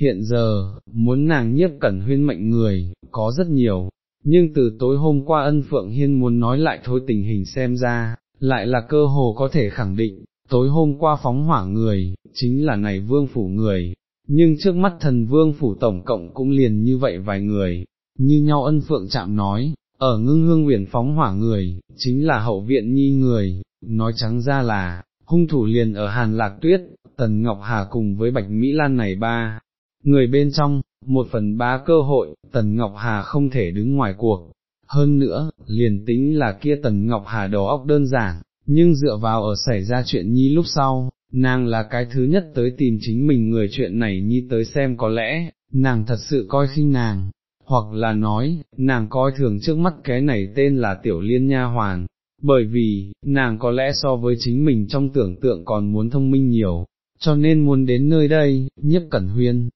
hiện giờ, muốn nàng nhiếp cẩn huyên mệnh người, có rất nhiều, nhưng từ tối hôm qua ân phượng hiên muốn nói lại thôi tình hình xem ra, lại là cơ hồ có thể khẳng định, tối hôm qua phóng hỏa người, chính là này vương phủ người, nhưng trước mắt thần vương phủ tổng cộng cũng liền như vậy vài người, như nhau ân phượng chạm nói, ở ngưng hương huyền phóng hỏa người, chính là hậu viện nhi người, nói trắng ra là, hung thủ liền ở Hàn Lạc Tuyết, Tần Ngọc Hà cùng với Bạch Mỹ Lan này ba, người bên trong, một phần ba cơ hội, Tần Ngọc Hà không thể đứng ngoài cuộc. Hơn nữa, liền tính là kia Tần Ngọc Hà đầu óc đơn giản, nhưng dựa vào ở xảy ra chuyện nhi lúc sau, nàng là cái thứ nhất tới tìm chính mình người chuyện này nhi tới xem có lẽ, nàng thật sự coi khinh nàng, hoặc là nói, nàng coi thường trước mắt cái này tên là Tiểu Liên Nha Hoàn, bởi vì, nàng có lẽ so với chính mình trong tưởng tượng còn muốn thông minh nhiều, cho nên muốn đến nơi đây, nhiếp cẩn huyên,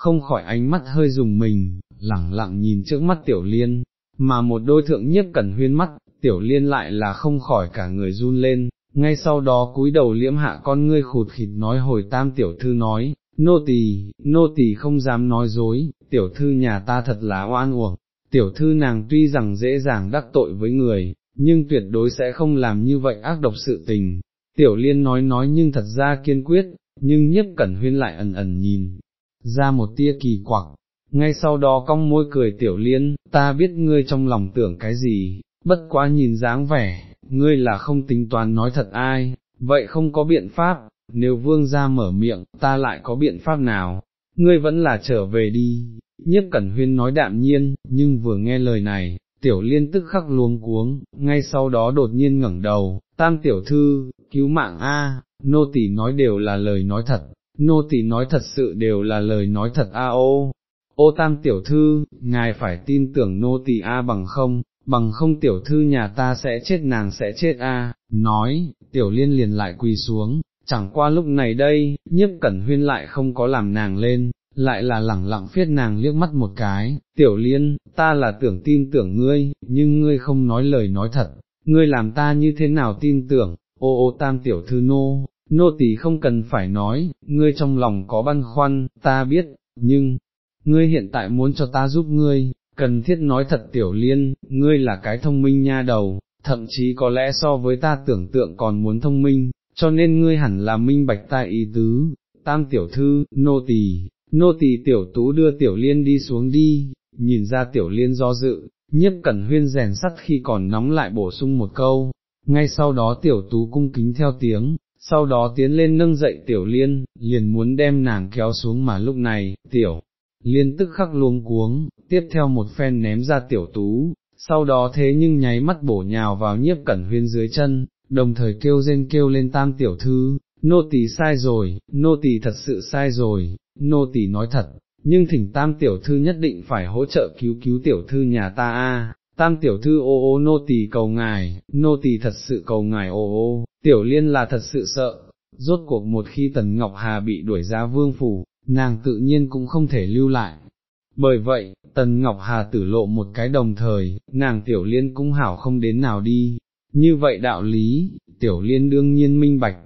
không khỏi ánh mắt hơi dùng mình, lẳng lặng nhìn trước mắt tiểu liên, mà một đôi thượng nhất cẩn huyên mắt, tiểu liên lại là không khỏi cả người run lên, ngay sau đó cúi đầu liễm hạ con ngươi khụt khịt nói hồi tam tiểu thư nói, nô tỳ, nô tỳ không dám nói dối, tiểu thư nhà ta thật là oan uổng, tiểu thư nàng tuy rằng dễ dàng đắc tội với người, nhưng tuyệt đối sẽ không làm như vậy ác độc sự tình. Tiểu liên nói nói nhưng thật ra kiên quyết, nhưng nhiếp cẩn huyên lại ẩn ẩn nhìn, ra một tia kỳ quặc, ngay sau đó cong môi cười tiểu liên, ta biết ngươi trong lòng tưởng cái gì, bất quá nhìn dáng vẻ, ngươi là không tính toán nói thật ai, vậy không có biện pháp, nếu vương ra mở miệng, ta lại có biện pháp nào, ngươi vẫn là trở về đi, nhiếp cẩn huyên nói đạm nhiên, nhưng vừa nghe lời này, tiểu liên tức khắc luống cuống, ngay sau đó đột nhiên ngẩng đầu, tam tiểu thư, cứu mạng A, nô tỳ nói đều là lời nói thật, nô tỳ nói thật sự đều là lời nói thật. A ô, ô tam tiểu thư, ngài phải tin tưởng nô tỳ A bằng không, bằng không tiểu thư nhà ta sẽ chết nàng sẽ chết A, nói, tiểu liên liền lại quỳ xuống, chẳng qua lúc này đây, nhiếp cẩn huyên lại không có làm nàng lên, lại là lẳng lặng phiết nàng liếc mắt một cái, tiểu liên, ta là tưởng tin tưởng ngươi, nhưng ngươi không nói lời nói thật, ngươi làm ta như thế nào tin tưởng, ô ô tam tiểu thư nô, nô tỳ không cần phải nói, ngươi trong lòng có băn khoăn, ta biết, nhưng, ngươi hiện tại muốn cho ta giúp ngươi, cần thiết nói thật tiểu liên, ngươi là cái thông minh nha đầu, thậm chí có lẽ so với ta tưởng tượng còn muốn thông minh, cho nên ngươi hẳn là minh bạch ta ý tứ, tam tiểu thư, nô tỳ, nô tỳ tiểu tú đưa tiểu liên đi xuống đi, nhìn ra tiểu liên do dự, nhiếp cẩn huyên rèn sắt khi còn nóng lại bổ sung một câu, ngay sau đó tiểu tú cung kính theo tiếng, sau đó tiến lên nâng dậy tiểu liên, liền muốn đem nàng kéo xuống mà lúc này, tiểu liên tức khắc luống cuống, tiếp theo một phen ném ra tiểu tú, sau đó thế nhưng nháy mắt bổ nhào vào nhiếp cẩn huyên dưới chân, đồng thời kêu rên kêu lên tam tiểu thư, nô tỳ sai rồi, nô tỳ thật sự sai rồi, nô tỳ nói thật, nhưng thỉnh tam tiểu thư nhất định phải hỗ trợ cứu cứu tiểu thư nhà ta a. Tam tiểu thư ô ô nô tỳ cầu ngài, nô tỳ thật sự cầu ngài ô ô, tiểu liên là thật sự sợ, rốt cuộc một khi Tần Ngọc Hà bị đuổi ra vương phủ, nàng tự nhiên cũng không thể lưu lại. Bởi vậy, Tần Ngọc Hà tử lộ một cái đồng thời, nàng tiểu liên cũng hảo không đến nào đi, như vậy đạo lý, tiểu liên đương nhiên minh bạch,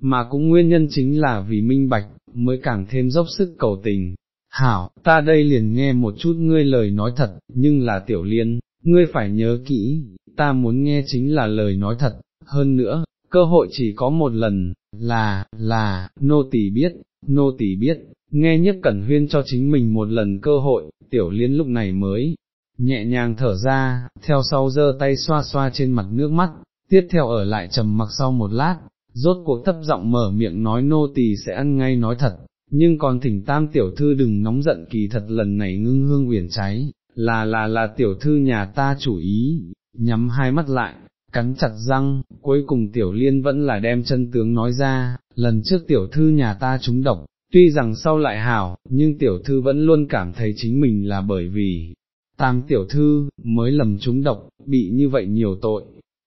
mà cũng nguyên nhân chính là vì minh bạch, mới càng thêm dốc sức cầu tình. Hảo, ta đây liền nghe một chút ngươi lời nói thật, nhưng là tiểu liên, ngươi phải nhớ kỹ, ta muốn nghe chính là lời nói thật, hơn nữa, cơ hội chỉ có một lần, là, là, nô tỳ biết, nô tỳ biết, nghe nhất cẩn huyên cho chính mình một lần cơ hội, tiểu liên lúc này mới, nhẹ nhàng thở ra, theo sau giơ tay xoa xoa trên mặt nước mắt, tiếp theo ở lại trầm mặc sau một lát, rốt cuộc thấp giọng mở miệng nói nô tỳ sẽ ăn ngay nói thật, nhưng còn thỉnh tam tiểu thư đừng nóng giận kỳ thật lần này ngưng hương uyển cháy, là là là tiểu thư nhà ta chủ ý, nhắm hai mắt lại, cắn chặt răng, cuối cùng tiểu liên vẫn là đem chân tướng nói ra, lần trước tiểu thư nhà ta trúng độc, tuy rằng sau lại hảo, nhưng tiểu thư vẫn luôn cảm thấy chính mình là bởi vì, tam tiểu thư, mới lầm trúng độc, bị như vậy nhiều tội,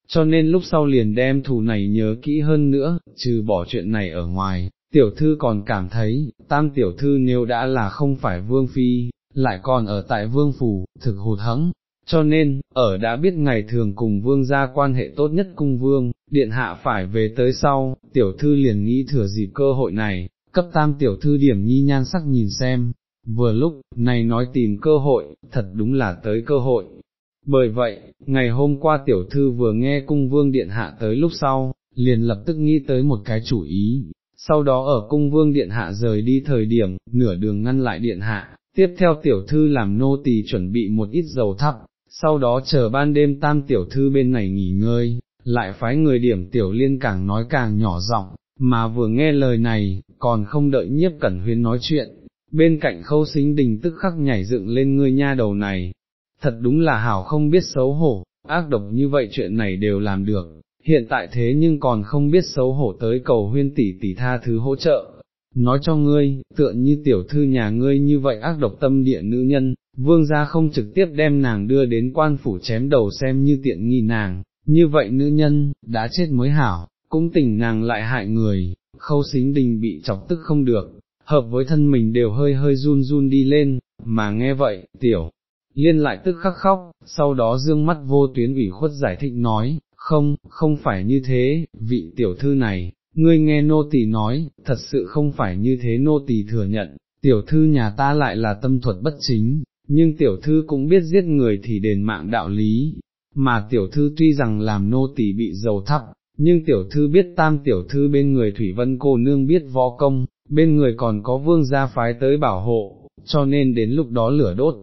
cho nên lúc sau liền đem thù này nhớ kỹ hơn nữa, trừ bỏ chuyện này ở ngoài, tiểu thư còn cảm thấy, tam tiểu thư nếu đã là không phải vương phi, lại còn ở tại vương phủ, thực hụt hẫng. Cho nên, ở đã biết ngày thường cùng vương gia quan hệ tốt nhất cung vương, điện hạ phải về tới sau, tiểu thư liền nghĩ thừa dịp cơ hội này, cấp tam tiểu thư điểm nhi nhan sắc nhìn xem, vừa lúc, này nói tìm cơ hội, thật đúng là tới cơ hội. Bởi vậy, ngày hôm qua tiểu thư vừa nghe cung vương điện hạ tới lúc sau, liền lập tức nghĩ tới một cái chủ ý, sau đó ở cung vương điện hạ rời đi thời điểm, nửa đường ngăn lại điện hạ, tiếp theo tiểu thư làm nô tỳ chuẩn bị một ít dầu thắp, sau đó chờ ban đêm tam tiểu thư bên này nghỉ ngơi, lại phái người điểm tiểu liên càng nói càng nhỏ giọng, mà vừa nghe lời này, còn không đợi nhiếp cẩn huyên nói chuyện, bên cạnh khâu xính đình tức khắc nhảy dựng lên ngươi nha đầu này, thật đúng là hảo không biết xấu hổ, ác độc như vậy chuyện này đều làm được, hiện tại thế nhưng còn không biết xấu hổ tới cầu huyên tỷ tỷ tha thứ hỗ trợ. Nói cho ngươi, tựa như tiểu thư nhà ngươi như vậy ác độc tâm địa nữ nhân, vương gia không trực tiếp đem nàng đưa đến quan phủ chém đầu xem như tiện nghi nàng, như vậy nữ nhân, đã chết mới hảo, cũng tỉnh nàng lại hại người, khâu xính đình bị chọc tức không được, hợp với thân mình đều hơi hơi run run đi lên, mà nghe vậy, tiểu, liên lại tức khắc khóc, sau đó dương mắt vô tuyến ủy khuất giải thích nói, không, không phải như thế, vị tiểu thư này, ngươi nghe nô tỳ nói, thật sự không phải như thế nô tỳ thừa nhận, tiểu thư nhà ta lại là tâm thuật bất chính, nhưng tiểu thư cũng biết giết người thì đền mạng đạo lý, mà tiểu thư tuy rằng làm nô tỳ bị dầu thắp, nhưng tiểu thư biết tam tiểu thư bên người Thủy Vân cô nương biết võ công, bên người còn có vương gia phái tới bảo hộ, cho nên đến lúc đó lửa đốt,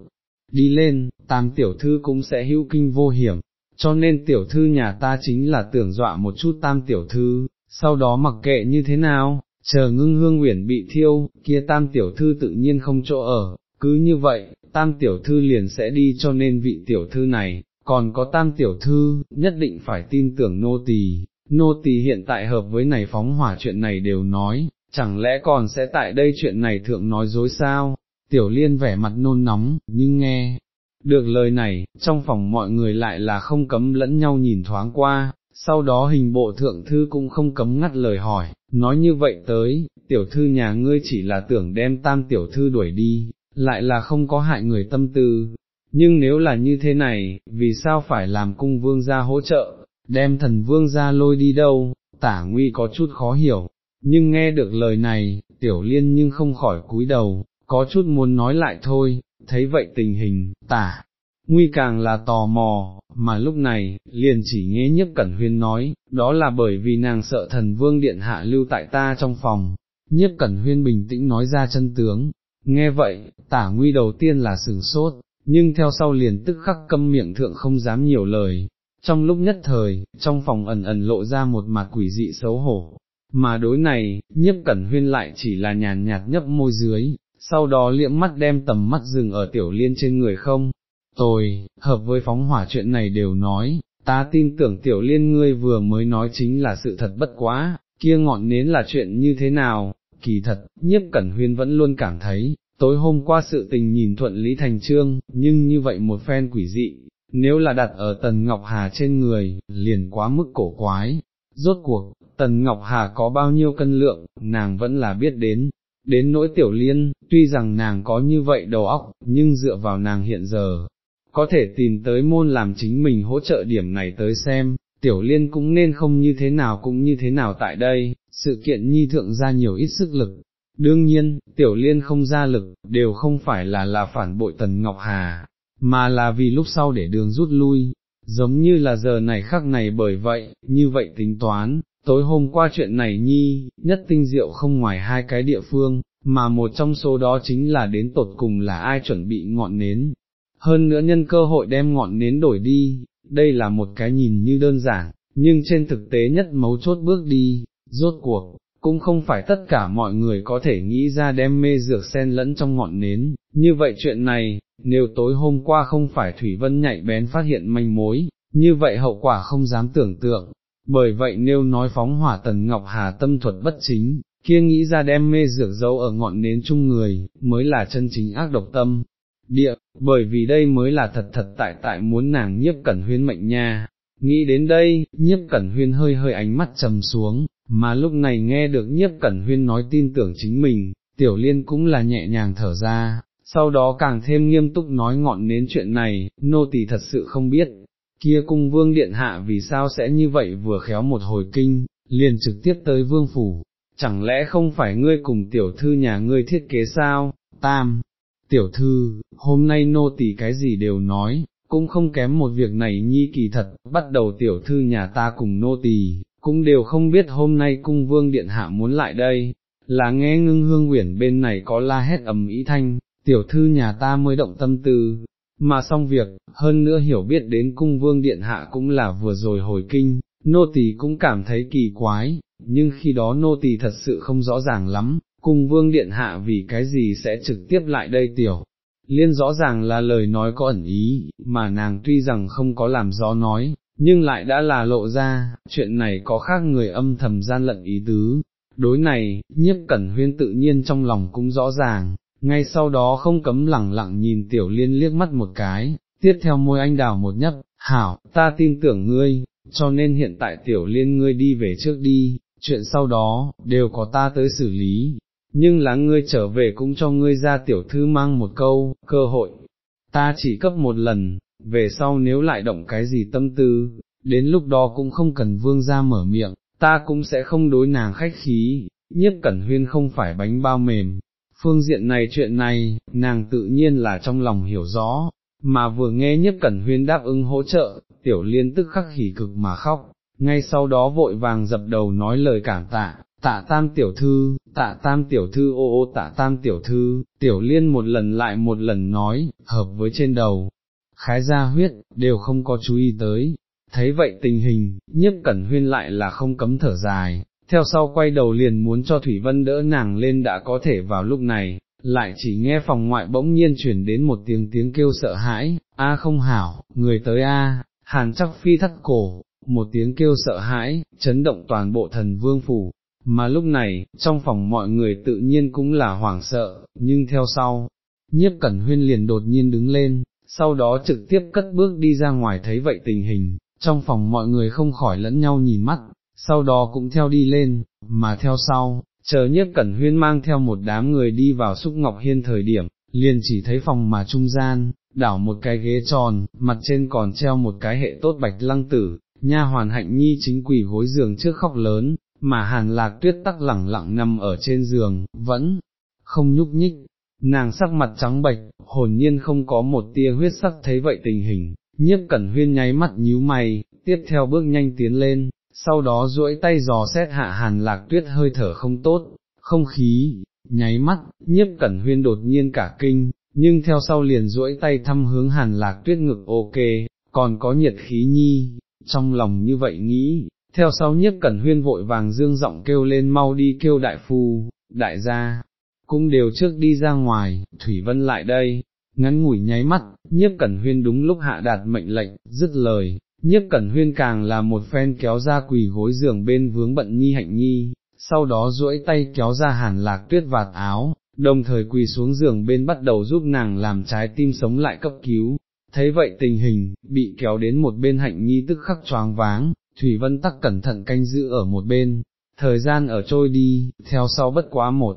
đi lên, tam tiểu thư cũng sẽ hữu kinh vô hiểm, cho nên tiểu thư nhà ta chính là tưởng dọa một chút tam tiểu thư, sau đó mặc kệ như thế nào, chờ ngưng hương uyển bị thiêu, kia tam tiểu thư tự nhiên không chỗ ở, cứ như vậy, tam tiểu thư liền sẽ đi cho nên vị tiểu thư này, còn có tam tiểu thư, nhất định phải tin tưởng nô tỳ. Nô tỳ hiện tại hợp với này phóng hỏa chuyện này đều nói, chẳng lẽ còn sẽ tại đây chuyện này thượng nói dối sao, tiểu liên vẻ mặt nôn nóng, nhưng nghe, được lời này, trong phòng mọi người lại là không cấm lẫn nhau nhìn thoáng qua, sau đó hình bộ thượng thư cũng không cấm ngắt lời hỏi, nói như vậy tới, tiểu thư nhà ngươi chỉ là tưởng đem tam tiểu thư đuổi đi, lại là không có hại người tâm tư, nhưng nếu là như thế này, vì sao phải làm cung vương gia hỗ trợ, đem thần vương gia lôi đi đâu, tả nguy có chút khó hiểu, nhưng nghe được lời này, tiểu liên nhưng không khỏi cúi đầu, có chút muốn nói lại thôi, thấy vậy tình hình, tả, nguy càng là tò mò, mà lúc này, liền chỉ nghe nhất cẩn huyên nói, đó là bởi vì nàng sợ thần vương điện hạ lưu tại ta trong phòng, nhất cẩn huyên bình tĩnh nói ra chân tướng, nghe vậy, tả nguy đầu tiên là sừng sốt, nhưng theo sau liền tức khắc câm miệng thượng không dám nhiều lời. Trong lúc nhất thời, trong phòng ẩn ẩn lộ ra một mặt quỷ dị xấu hổ, mà đối này, nhiếp cẩn huyên lại chỉ là nhàn nhạt nhấp môi dưới, sau đó liễm mắt đem tầm mắt dừng ở tiểu liên trên người không, tồi, hợp với phóng hỏa chuyện này đều nói, ta tin tưởng tiểu liên ngươi vừa mới nói chính là sự thật bất quá, kia ngọn nến là chuyện như thế nào, kỳ thật, nhiếp cẩn huyên vẫn luôn cảm thấy, tối hôm qua sự tình nhìn thuận lý thành trương, nhưng như vậy một phen quỷ dị, nếu là đặt ở tần Ngọc Hà trên người, liền quá mức cổ quái, rốt cuộc, tần Ngọc Hà có bao nhiêu cân lượng, nàng vẫn là biết đến, đến nỗi tiểu liên, tuy rằng nàng có như vậy đầu óc, nhưng dựa vào nàng hiện giờ, có thể tìm tới môn làm chính mình hỗ trợ điểm này tới xem, tiểu liên cũng nên không như thế nào cũng như thế nào tại đây, sự kiện nhi thượng ra nhiều ít sức lực. Đương nhiên, tiểu liên không ra lực, đều không phải là là phản bội Tần Ngọc Hà, mà là vì lúc sau để đường rút lui, giống như là giờ này khắc này bởi vậy, như vậy tính toán, tối hôm qua chuyện này nhi, nhất tinh diệu không ngoài hai cái địa phương, mà một trong số đó chính là đến tột cùng là ai chuẩn bị ngọn nến. Hơn nữa nhân cơ hội đem ngọn nến đổi đi, đây là một cái nhìn như đơn giản, nhưng trên thực tế nhất mấu chốt bước đi, rốt cuộc, cũng không phải tất cả mọi người có thể nghĩ ra đem mê dược sen lẫn trong ngọn nến, như vậy chuyện này, nếu tối hôm qua không phải Thủy Vân nhạy bén phát hiện manh mối, như vậy hậu quả không dám tưởng tượng, bởi vậy nếu nói phóng hỏa tần Ngọc Hà tâm thuật bất chính, kia nghĩ ra đem mê dược dấu ở ngọn nến chung người, mới là chân chính ác độc tâm. Địa, bởi vì đây mới là thật thật tại tại muốn nàng nhiếp cẩn huyên mệnh nha. Nghĩ đến đây, nhiếp cẩn huyên hơi hơi ánh mắt trầm xuống, mà lúc này nghe được nhiếp cẩn huyên nói tin tưởng chính mình, tiểu liên cũng là nhẹ nhàng thở ra, sau đó càng thêm nghiêm túc nói ngọn nến chuyện này, nô tỳ thật sự không biết, kia cung vương điện hạ vì sao sẽ như vậy vừa khéo một hồi kinh, liền trực tiếp tới vương phủ, chẳng lẽ không phải ngươi cùng tiểu thư nhà ngươi thiết kế sao, tam, tiểu thư, hôm nay nô tỳ cái gì đều nói, cũng không kém một việc này nhi kỳ thật, bắt đầu tiểu thư nhà ta cùng nô tỳ, cũng đều không biết hôm nay cung vương điện hạ muốn lại đây, là nghe ngưng hương quyển bên này có la hét ầm ý thanh, tiểu thư nhà ta mới động tâm tư, mà xong việc, hơn nữa hiểu biết đến cung vương điện hạ cũng là vừa rồi hồi kinh, nô tỳ cũng cảm thấy kỳ quái, nhưng khi đó nô tỳ thật sự không rõ ràng lắm, cung vương điện hạ vì cái gì sẽ trực tiếp lại đây tiểu. Liên rõ ràng là lời nói có ẩn ý, mà nàng tuy rằng không có làm gió nói, nhưng lại đã là lộ ra, chuyện này có khác người âm thầm gian lận ý tứ. Đối này, nhiếp cẩn huyên tự nhiên trong lòng cũng rõ ràng, ngay sau đó không cấm lẳng lặng nhìn tiểu liên liếc mắt một cái, tiếp theo môi anh đào một nhấp, hảo, ta tin tưởng ngươi, cho nên hiện tại tiểu liên ngươi đi về trước đi, chuyện sau đó, đều có ta tới xử lý, nhưng là ngươi trở về cũng cho ngươi ra tiểu thư mang một câu, cơ hội, ta chỉ cấp một lần, về sau nếu lại động cái gì tâm tư, đến lúc đó cũng không cần vương ra mở miệng, ta cũng sẽ không đối nàng khách khí, nhiếp cẩn huyên không phải bánh bao mềm, phương diện này chuyện này, nàng tự nhiên là trong lòng hiểu rõ, mà vừa nghe nhiếp cẩn huyên đáp ứng hỗ trợ, tiểu liên tức khắc hỉ cực mà khóc, ngay sau đó vội vàng dập đầu nói lời cảm tạ, tạ tam tiểu thư, tạ tam tiểu thư ô ô tạ tam tiểu thư, tiểu liên một lần lại một lần nói, hợp với trên đầu, khái ra huyết, đều không có chú ý tới, thấy vậy tình hình, nhiếp cẩn huyên lại là không cấm thở dài, theo sau quay đầu liền muốn cho Thủy Vân đỡ nàng lên đã có thể vào lúc này, lại chỉ nghe phòng ngoại bỗng nhiên chuyển đến một tiếng tiếng kêu sợ hãi, a không hảo, người tới a, hàn chắc phi thắt cổ, một tiếng kêu sợ hãi, chấn động toàn bộ thần vương phủ, mà lúc này, trong phòng mọi người tự nhiên cũng là hoảng sợ, nhưng theo sau, nhiếp cẩn huyên liền đột nhiên đứng lên, sau đó trực tiếp cất bước đi ra ngoài thấy vậy tình hình, trong phòng mọi người không khỏi lẫn nhau nhìn mắt, sau đó cũng theo đi lên, mà theo sau, chờ nhất cẩn huyên mang theo một đám người đi vào xúc ngọc hiên thời điểm, liền chỉ thấy phòng mà trung gian, đảo một cái ghế tròn, mặt trên còn treo một cái hệ tốt bạch lăng tử, nha hoàn hạnh nhi chính quỷ gối giường trước khóc lớn, mà hàn lạc tuyết tắc lẳng lặng nằm ở trên giường, vẫn không nhúc nhích, nàng sắc mặt trắng bệch, hồn nhiên không có một tia huyết sắc thấy vậy tình hình, nhiếp cẩn huyên nháy mắt nhíu mày, tiếp theo bước nhanh tiến lên, sau đó duỗi tay dò xét hạ hàn lạc tuyết hơi thở không tốt, không khí, nháy mắt, nhiếp cẩn huyên đột nhiên cả kinh, nhưng theo sau liền duỗi tay thăm hướng hàn lạc tuyết ngực ok, còn có nhiệt khí nhi, trong lòng như vậy nghĩ, theo sau nhiếp cẩn huyên vội vàng dương giọng kêu lên mau đi kêu đại phu, đại gia, cũng đều trước đi ra ngoài, Thủy Vân lại đây, ngắn ngủi nháy mắt, nhiếp cẩn huyên đúng lúc hạ đạt mệnh lệnh, dứt lời, nhiếp cẩn huyên càng là một phen kéo ra quỳ gối giường bên vướng bận nhi hạnh nhi, sau đó duỗi tay kéo ra hàn lạc tuyết vạt áo, đồng thời quỳ xuống giường bên bắt đầu giúp nàng làm trái tim sống lại cấp cứu. Thấy vậy tình hình, bị kéo đến một bên hạnh nhi tức khắc choáng váng, Thủy Vân tắc cẩn thận canh giữ ở một bên, thời gian ở trôi đi, theo sau bất quá một.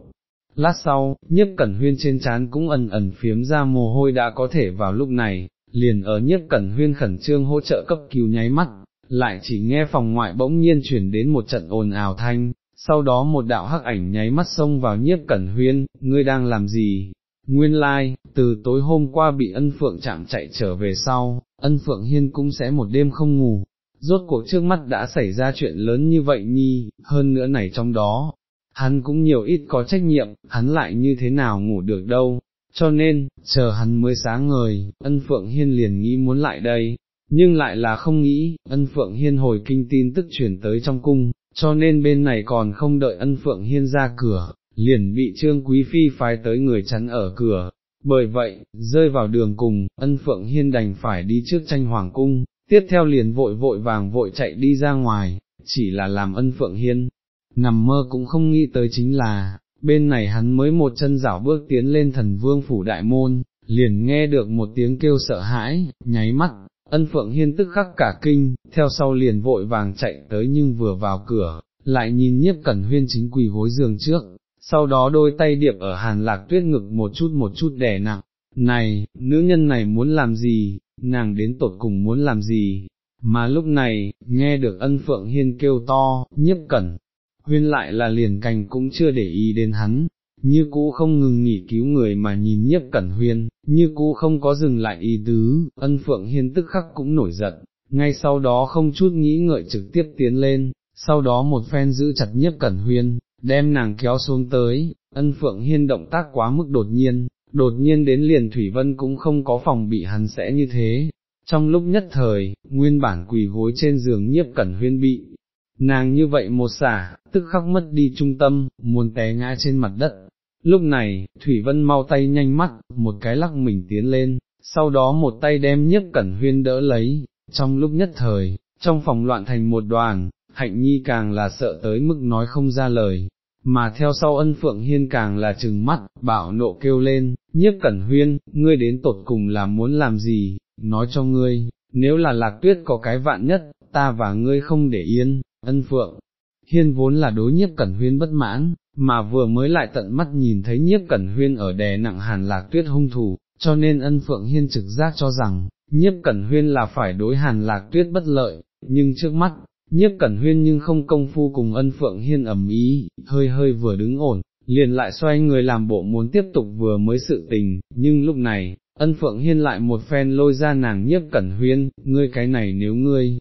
Lát sau, nhiếp cẩn huyên trên chán cũng ẩn ẩn phiếm ra mồ hôi đã có thể vào lúc này, liền ở nhiếp cẩn huyên khẩn trương hỗ trợ cấp cứu nháy mắt, lại chỉ nghe phòng ngoại bỗng nhiên chuyển đến một trận ồn ào thanh, sau đó một đạo hắc ảnh nháy mắt xông vào nhiếp cẩn huyên, ngươi đang làm gì? Nguyên lai, like, từ tối hôm qua bị ân phượng chạm chạy trở về sau, ân phượng hiên cũng sẽ một đêm không ngủ, rốt cuộc trước mắt đã xảy ra chuyện lớn như vậy nhi, hơn nữa này trong đó, hắn cũng nhiều ít có trách nhiệm, hắn lại như thế nào ngủ được đâu, cho nên, chờ hắn mới sáng ngời, ân phượng hiên liền nghĩ muốn lại đây, nhưng lại là không nghĩ, ân phượng hiên hồi kinh tin tức chuyển tới trong cung, cho nên bên này còn không đợi ân phượng hiên ra cửa, liền bị trương quý phi phái tới người chắn ở cửa. Bởi vậy, rơi vào đường cùng, ân phượng hiên đành phải đi trước tranh hoàng cung, tiếp theo liền vội vội vàng vội chạy đi ra ngoài, chỉ là làm ân phượng hiên, nằm mơ cũng không nghĩ tới chính là, bên này hắn mới một chân rảo bước tiến lên thần vương phủ đại môn, liền nghe được một tiếng kêu sợ hãi, nháy mắt, ân phượng hiên tức khắc cả kinh, theo sau liền vội vàng chạy tới nhưng vừa vào cửa, lại nhìn nhiếp cẩn huyên chính quỳ gối giường trước, sau đó đôi tay điệp ở hàn lạc tuyết ngực một chút một chút đè nặng, này, nữ nhân này muốn làm gì, nàng đến tột cùng muốn làm gì, mà lúc này, nghe được ân phượng hiên kêu to, nhiếp cẩn, huyên lại là liền cành cũng chưa để ý đến hắn, như cũ không ngừng nghỉ cứu người mà nhìn nhiếp cẩn huyên, như cũ không có dừng lại ý tứ, ân phượng hiên tức khắc cũng nổi giận, ngay sau đó không chút nghĩ ngợi trực tiếp tiến lên, sau đó một phen giữ chặt nhiếp cẩn huyên, đem nàng kéo xuống tới, ân phượng hiên động tác quá mức đột nhiên, đột nhiên đến liền Thủy Vân cũng không có phòng bị hắn sẽ như thế. Trong lúc nhất thời, nguyên bản quỳ gối trên giường nhiếp cẩn huyên bị, nàng như vậy một xả, tức khắc mất đi trung tâm, muốn té ngã trên mặt đất. Lúc này, Thủy Vân mau tay nhanh mắt, một cái lắc mình tiến lên, sau đó một tay đem nhiếp cẩn huyên đỡ lấy, trong lúc nhất thời, trong phòng loạn thành một đoàn, hạnh nhi càng là sợ tới mức nói không ra lời, mà theo sau ân phượng hiên càng là trừng mắt, bảo nộ kêu lên, nhiếp cẩn huyên, ngươi đến tột cùng là muốn làm gì, nói cho ngươi, nếu là lạc tuyết có cái vạn nhất, ta và ngươi không để yên, ân phượng. Hiên vốn là đối nhiếp cẩn huyên bất mãn, mà vừa mới lại tận mắt nhìn thấy nhiếp cẩn huyên ở đè nặng hàn lạc tuyết hung thủ, cho nên ân phượng hiên trực giác cho rằng, nhiếp cẩn huyên là phải đối hàn lạc tuyết bất lợi, nhưng trước mắt, nhiếp cẩn huyên nhưng không công phu cùng ân phượng hiên ẩm ý, hơi hơi vừa đứng ổn, liền lại xoay người làm bộ muốn tiếp tục vừa mới sự tình, nhưng lúc này, ân phượng hiên lại một phen lôi ra nàng nhiếp cẩn huyên, ngươi cái này nếu ngươi,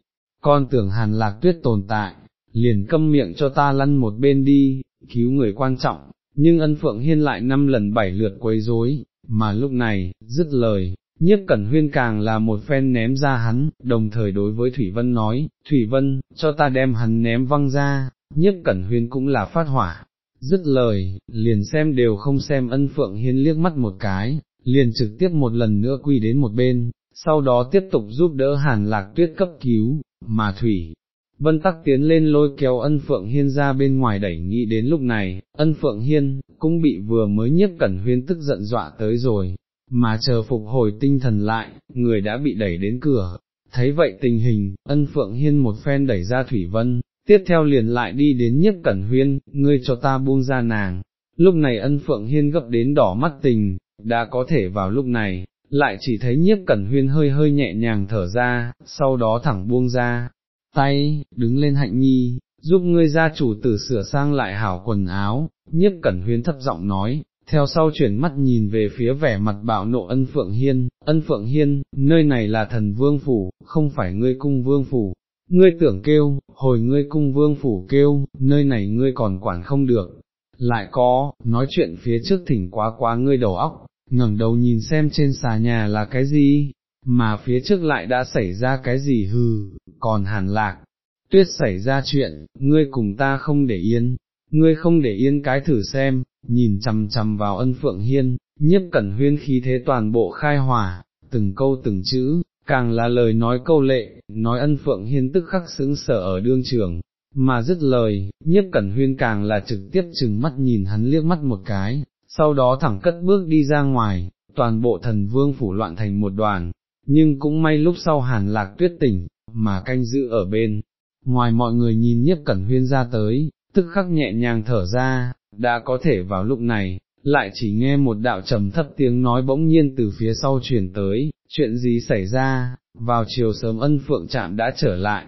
con tưởng hàn lạc tuyết tồn tại, liền câm miệng cho ta lăn một bên đi, cứu người quan trọng, nhưng ân phượng hiên lại năm lần bảy lượt quấy rối, mà lúc này, dứt lời, nhiếp cẩn huyên càng là một phen ném ra hắn, đồng thời đối với Thủy Vân nói, Thủy Vân, cho ta đem hắn ném văng ra, nhiếp cẩn huyên cũng là phát hỏa, dứt lời, liền xem đều không xem ân phượng hiên liếc mắt một cái, liền trực tiếp một lần nữa quy đến một bên, sau đó tiếp tục giúp đỡ hàn lạc tuyết cấp cứu, mà Thủy. Vân tắc tiến lên lôi kéo ân phượng hiên ra bên ngoài đẩy nghĩ đến lúc này, ân phượng hiên, cũng bị vừa mới nhiếp cẩn huyên tức giận dọa tới rồi, mà chờ phục hồi tinh thần lại, người đã bị đẩy đến cửa, thấy vậy tình hình, ân phượng hiên một phen đẩy ra Thủy Vân, tiếp theo liền lại đi đến nhiếp cẩn huyên, ngươi cho ta buông ra nàng, lúc này ân phượng hiên gấp đến đỏ mắt tình, đã có thể vào lúc này, lại chỉ thấy nhiếp cẩn huyên hơi hơi nhẹ nhàng thở ra, sau đó thẳng buông ra, tay, đứng lên hạnh nhi, giúp ngươi gia chủ tử sửa sang lại hảo quần áo, nhiếp cẩn huyên thấp giọng nói, theo sau chuyển mắt nhìn về phía vẻ mặt bạo nộ ân phượng hiên, ân phượng hiên, nơi này là thần vương phủ, không phải ngươi cung vương phủ, ngươi tưởng kêu, hồi ngươi cung vương phủ kêu, nơi này ngươi còn quản không được, lại có, nói chuyện phía trước thỉnh quá quá ngươi đầu óc, ngẩng đầu nhìn xem trên xà nhà là cái gì, mà phía trước lại đã xảy ra cái gì hừ, còn hàn lạc, tuyết xảy ra chuyện, ngươi cùng ta không để yên, ngươi không để yên cái thử xem, nhìn chằm chằm vào ân phượng hiên, nhiếp cẩn huyên khí thế toàn bộ khai hỏa, từng câu từng chữ, càng là lời nói câu lệ, nói ân phượng hiên tức khắc xứng sở ở đương trường, mà dứt lời, nhiếp cẩn huyên càng là trực tiếp chừng mắt nhìn hắn liếc mắt một cái, sau đó thẳng cất bước đi ra ngoài, toàn bộ thần vương phủ loạn thành một đoàn, nhưng cũng may lúc sau hàn lạc tuyết tỉnh, mà canh giữ ở bên, ngoài mọi người nhìn nhiếp cẩn huyên ra tới, tức khắc nhẹ nhàng thở ra, đã có thể vào lúc này, lại chỉ nghe một đạo trầm thấp tiếng nói bỗng nhiên từ phía sau truyền tới, chuyện gì xảy ra, vào chiều sớm ân phượng trạm đã trở lại,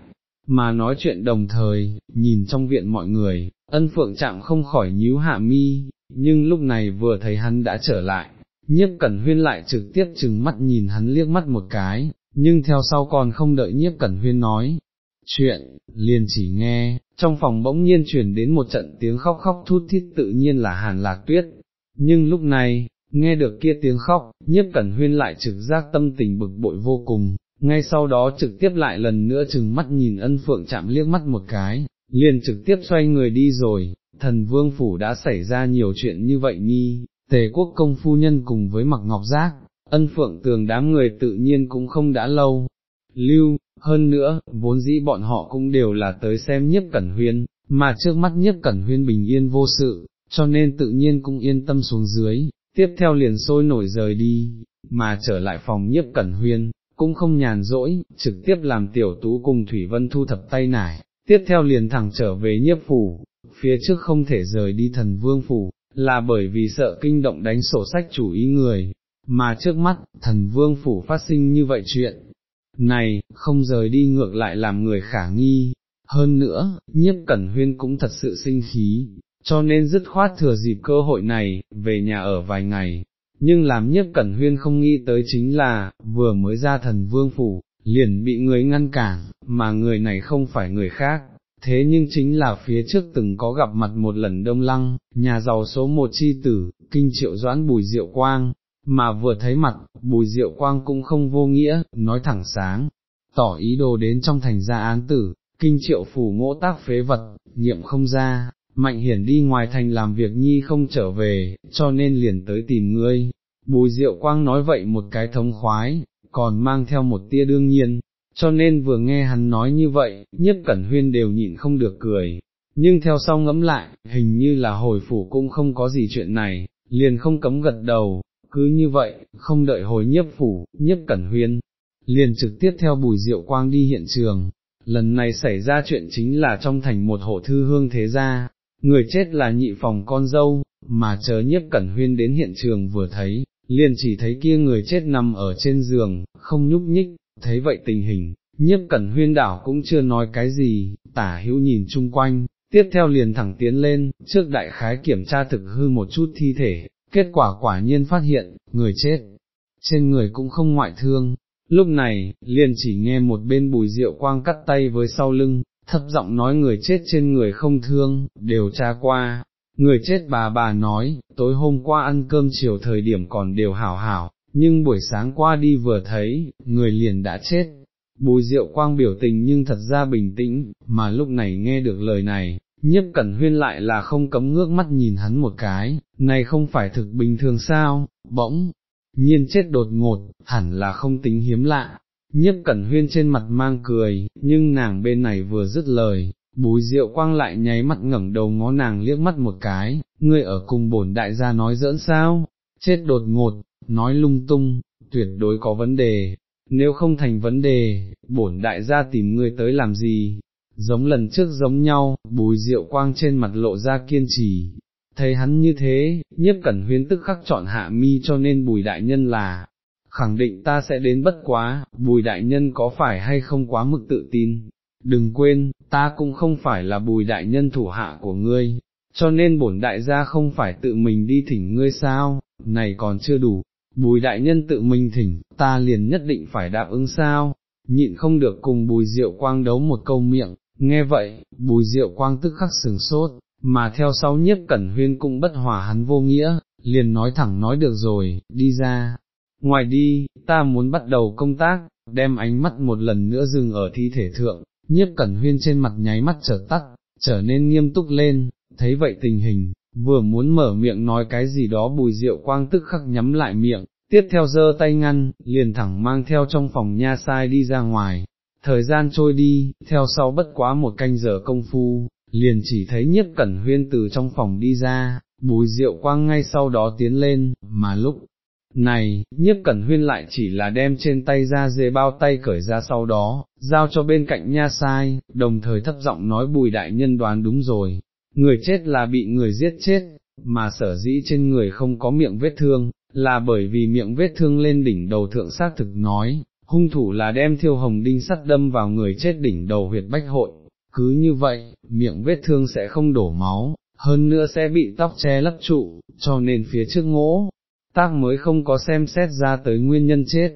mà nói chuyện đồng thời, nhìn trong viện mọi người, ân phượng chạm không khỏi nhíu hạ mi, nhưng lúc này vừa thấy hắn đã trở lại, nhiếp cẩn huyên lại trực tiếp chừng mắt nhìn hắn liếc mắt một cái, nhưng theo sau còn không đợi nhiếp cẩn huyên nói, chuyện, liền chỉ nghe, trong phòng bỗng nhiên chuyển đến một trận tiếng khóc khóc thút thít tự nhiên là hàn lạc tuyết, nhưng lúc này, nghe được kia tiếng khóc, nhiếp cẩn huyên lại trực giác tâm tình bực bội vô cùng, ngay sau đó trực tiếp lại lần nữa chừng mắt nhìn ân phượng chạm liếc mắt một cái, liền trực tiếp xoay người đi rồi, thần vương phủ đã xảy ra nhiều chuyện như vậy nhi, tề quốc công phu nhân cùng với mặc ngọc giác, ân phượng tường đám người tự nhiên cũng không đã lâu, lưu, hơn nữa, vốn dĩ bọn họ cũng đều là tới xem nhiếp cẩn huyên, mà trước mắt nhiếp cẩn huyên bình yên vô sự, cho nên tự nhiên cũng yên tâm xuống dưới, tiếp theo liền sôi nổi rời đi, mà trở lại phòng nhiếp cẩn huyên, cũng không nhàn rỗi, trực tiếp làm tiểu tú cùng Thủy Vân thu thập tay nải, tiếp theo liền thẳng trở về nhiếp phủ, phía trước không thể rời đi thần vương phủ, là bởi vì sợ kinh động đánh sổ sách chủ ý người, mà trước mắt, thần vương phủ phát sinh như vậy chuyện, này, không rời đi ngược lại làm người khả nghi, hơn nữa, nhiếp cẩn huyên cũng thật sự sinh khí, cho nên dứt khoát thừa dịp cơ hội này, về nhà ở vài ngày. Nhưng làm nhiếp cẩn huyên không nghĩ tới chính là, vừa mới ra thần vương phủ, liền bị người ngăn cản, mà người này không phải người khác, thế nhưng chính là phía trước từng có gặp mặt một lần đông lăng, nhà giàu số một chi tử, kinh triệu doãn bùi diệu quang, mà vừa thấy mặt, bùi diệu quang cũng không vô nghĩa, nói thẳng sáng, tỏ ý đồ đến trong thành gia án tử, kinh triệu phủ ngỗ tác phế vật, nhiệm không ra, mạnh hiển đi ngoài thành làm việc nhi không trở về, cho nên liền tới tìm ngươi. Bùi diệu quang nói vậy một cái thống khoái, còn mang theo một tia đương nhiên, cho nên vừa nghe hắn nói như vậy, nhất cẩn huyên đều nhịn không được cười, nhưng theo sau ngẫm lại, hình như là hồi phủ cũng không có gì chuyện này, liền không cấm gật đầu, cứ như vậy, không đợi hồi nhiếp phủ, nhiếp cẩn huyên, liền trực tiếp theo bùi diệu quang đi hiện trường, lần này xảy ra chuyện chính là trong thành một hộ thư hương thế gia, người chết là nhị phòng con dâu, mà chờ nhiếp cẩn huyên đến hiện trường vừa thấy, liền chỉ thấy kia người chết nằm ở trên giường, không nhúc nhích, thấy vậy tình hình, nhiếp cẩn huyên đảo cũng chưa nói cái gì, tả hữu nhìn chung quanh, tiếp theo liền thẳng tiến lên, trước đại khái kiểm tra thực hư một chút thi thể, kết quả quả nhiên phát hiện, người chết, trên người cũng không ngoại thương. Lúc này, liền chỉ nghe một bên bùi rượu quang cắt tay với sau lưng, thấp giọng nói người chết trên người không thương, đều tra qua, người chết bà bà nói, tối hôm qua ăn cơm chiều thời điểm còn đều hảo hảo, nhưng buổi sáng qua đi vừa thấy, người liền đã chết. Bùi diệu quang biểu tình nhưng thật ra bình tĩnh, mà lúc này nghe được lời này, nhiếp cẩn huyên lại là không cấm ngước mắt nhìn hắn một cái, này không phải thực bình thường sao, bỗng, nhiên chết đột ngột, hẳn là không tính hiếm lạ. Nhiếp cẩn huyên trên mặt mang cười, nhưng nàng bên này vừa dứt lời, bùi diệu quang lại nháy mắt ngẩng đầu ngó nàng liếc mắt một cái, ngươi ở cùng bổn đại gia nói giỡn sao, chết đột ngột, nói lung tung, tuyệt đối có vấn đề, nếu không thành vấn đề, bổn đại gia tìm ngươi tới làm gì, giống lần trước giống nhau, bùi diệu quang trên mặt lộ ra kiên trì, thấy hắn như thế, nhiếp cẩn huyên tức khắc chọn hạ mi cho nên bùi đại nhân là, khẳng định ta sẽ đến bất quá, bùi đại nhân có phải hay không quá mực tự tin, đừng quên, ta cũng không phải là bùi đại nhân thủ hạ của ngươi, cho nên bổn đại gia không phải tự mình đi thỉnh ngươi sao, này còn chưa đủ, bùi đại nhân tự mình thỉnh, ta liền nhất định phải đáp ứng sao, nhịn không được cùng bùi diệu quang đấu một câu miệng, nghe vậy, bùi diệu quang tức khắc sừng sốt, mà theo sau nhiếp cẩn huyên cũng bất hòa hắn vô nghĩa, liền nói thẳng nói được rồi, đi ra, ngoài đi, ta muốn bắt đầu công tác, đem ánh mắt một lần nữa dừng ở thi thể thượng, nhiếp cẩn huyên trên mặt nháy mắt trở tắt, trở nên nghiêm túc lên, thấy vậy tình hình, vừa muốn mở miệng nói cái gì đó bùi rượu quang tức khắc nhắm lại miệng, tiếp theo giơ tay ngăn, liền thẳng mang theo trong phòng nha sai đi ra ngoài. Thời gian trôi đi, theo sau bất quá một canh giờ công phu, liền chỉ thấy nhiếp cẩn huyên từ trong phòng đi ra, bùi rượu quang ngay sau đó tiến lên, mà lúc này, nhiếp cẩn huyên lại chỉ là đem trên tay ra dê bao tay cởi ra sau đó, giao cho bên cạnh nha sai, đồng thời thấp giọng nói bùi đại nhân đoán đúng rồi, người chết là bị người giết chết, mà sở dĩ trên người không có miệng vết thương, là bởi vì miệng vết thương lên đỉnh đầu thượng xác thực nói, hung thủ là đem thiêu hồng đinh sắt đâm vào người chết đỉnh đầu huyệt bách hội, cứ như vậy, miệng vết thương sẽ không đổ máu, hơn nữa sẽ bị tóc che lấp trụ, cho nên phía trước ngỗ, tác mới không có xem xét ra tới nguyên nhân chết,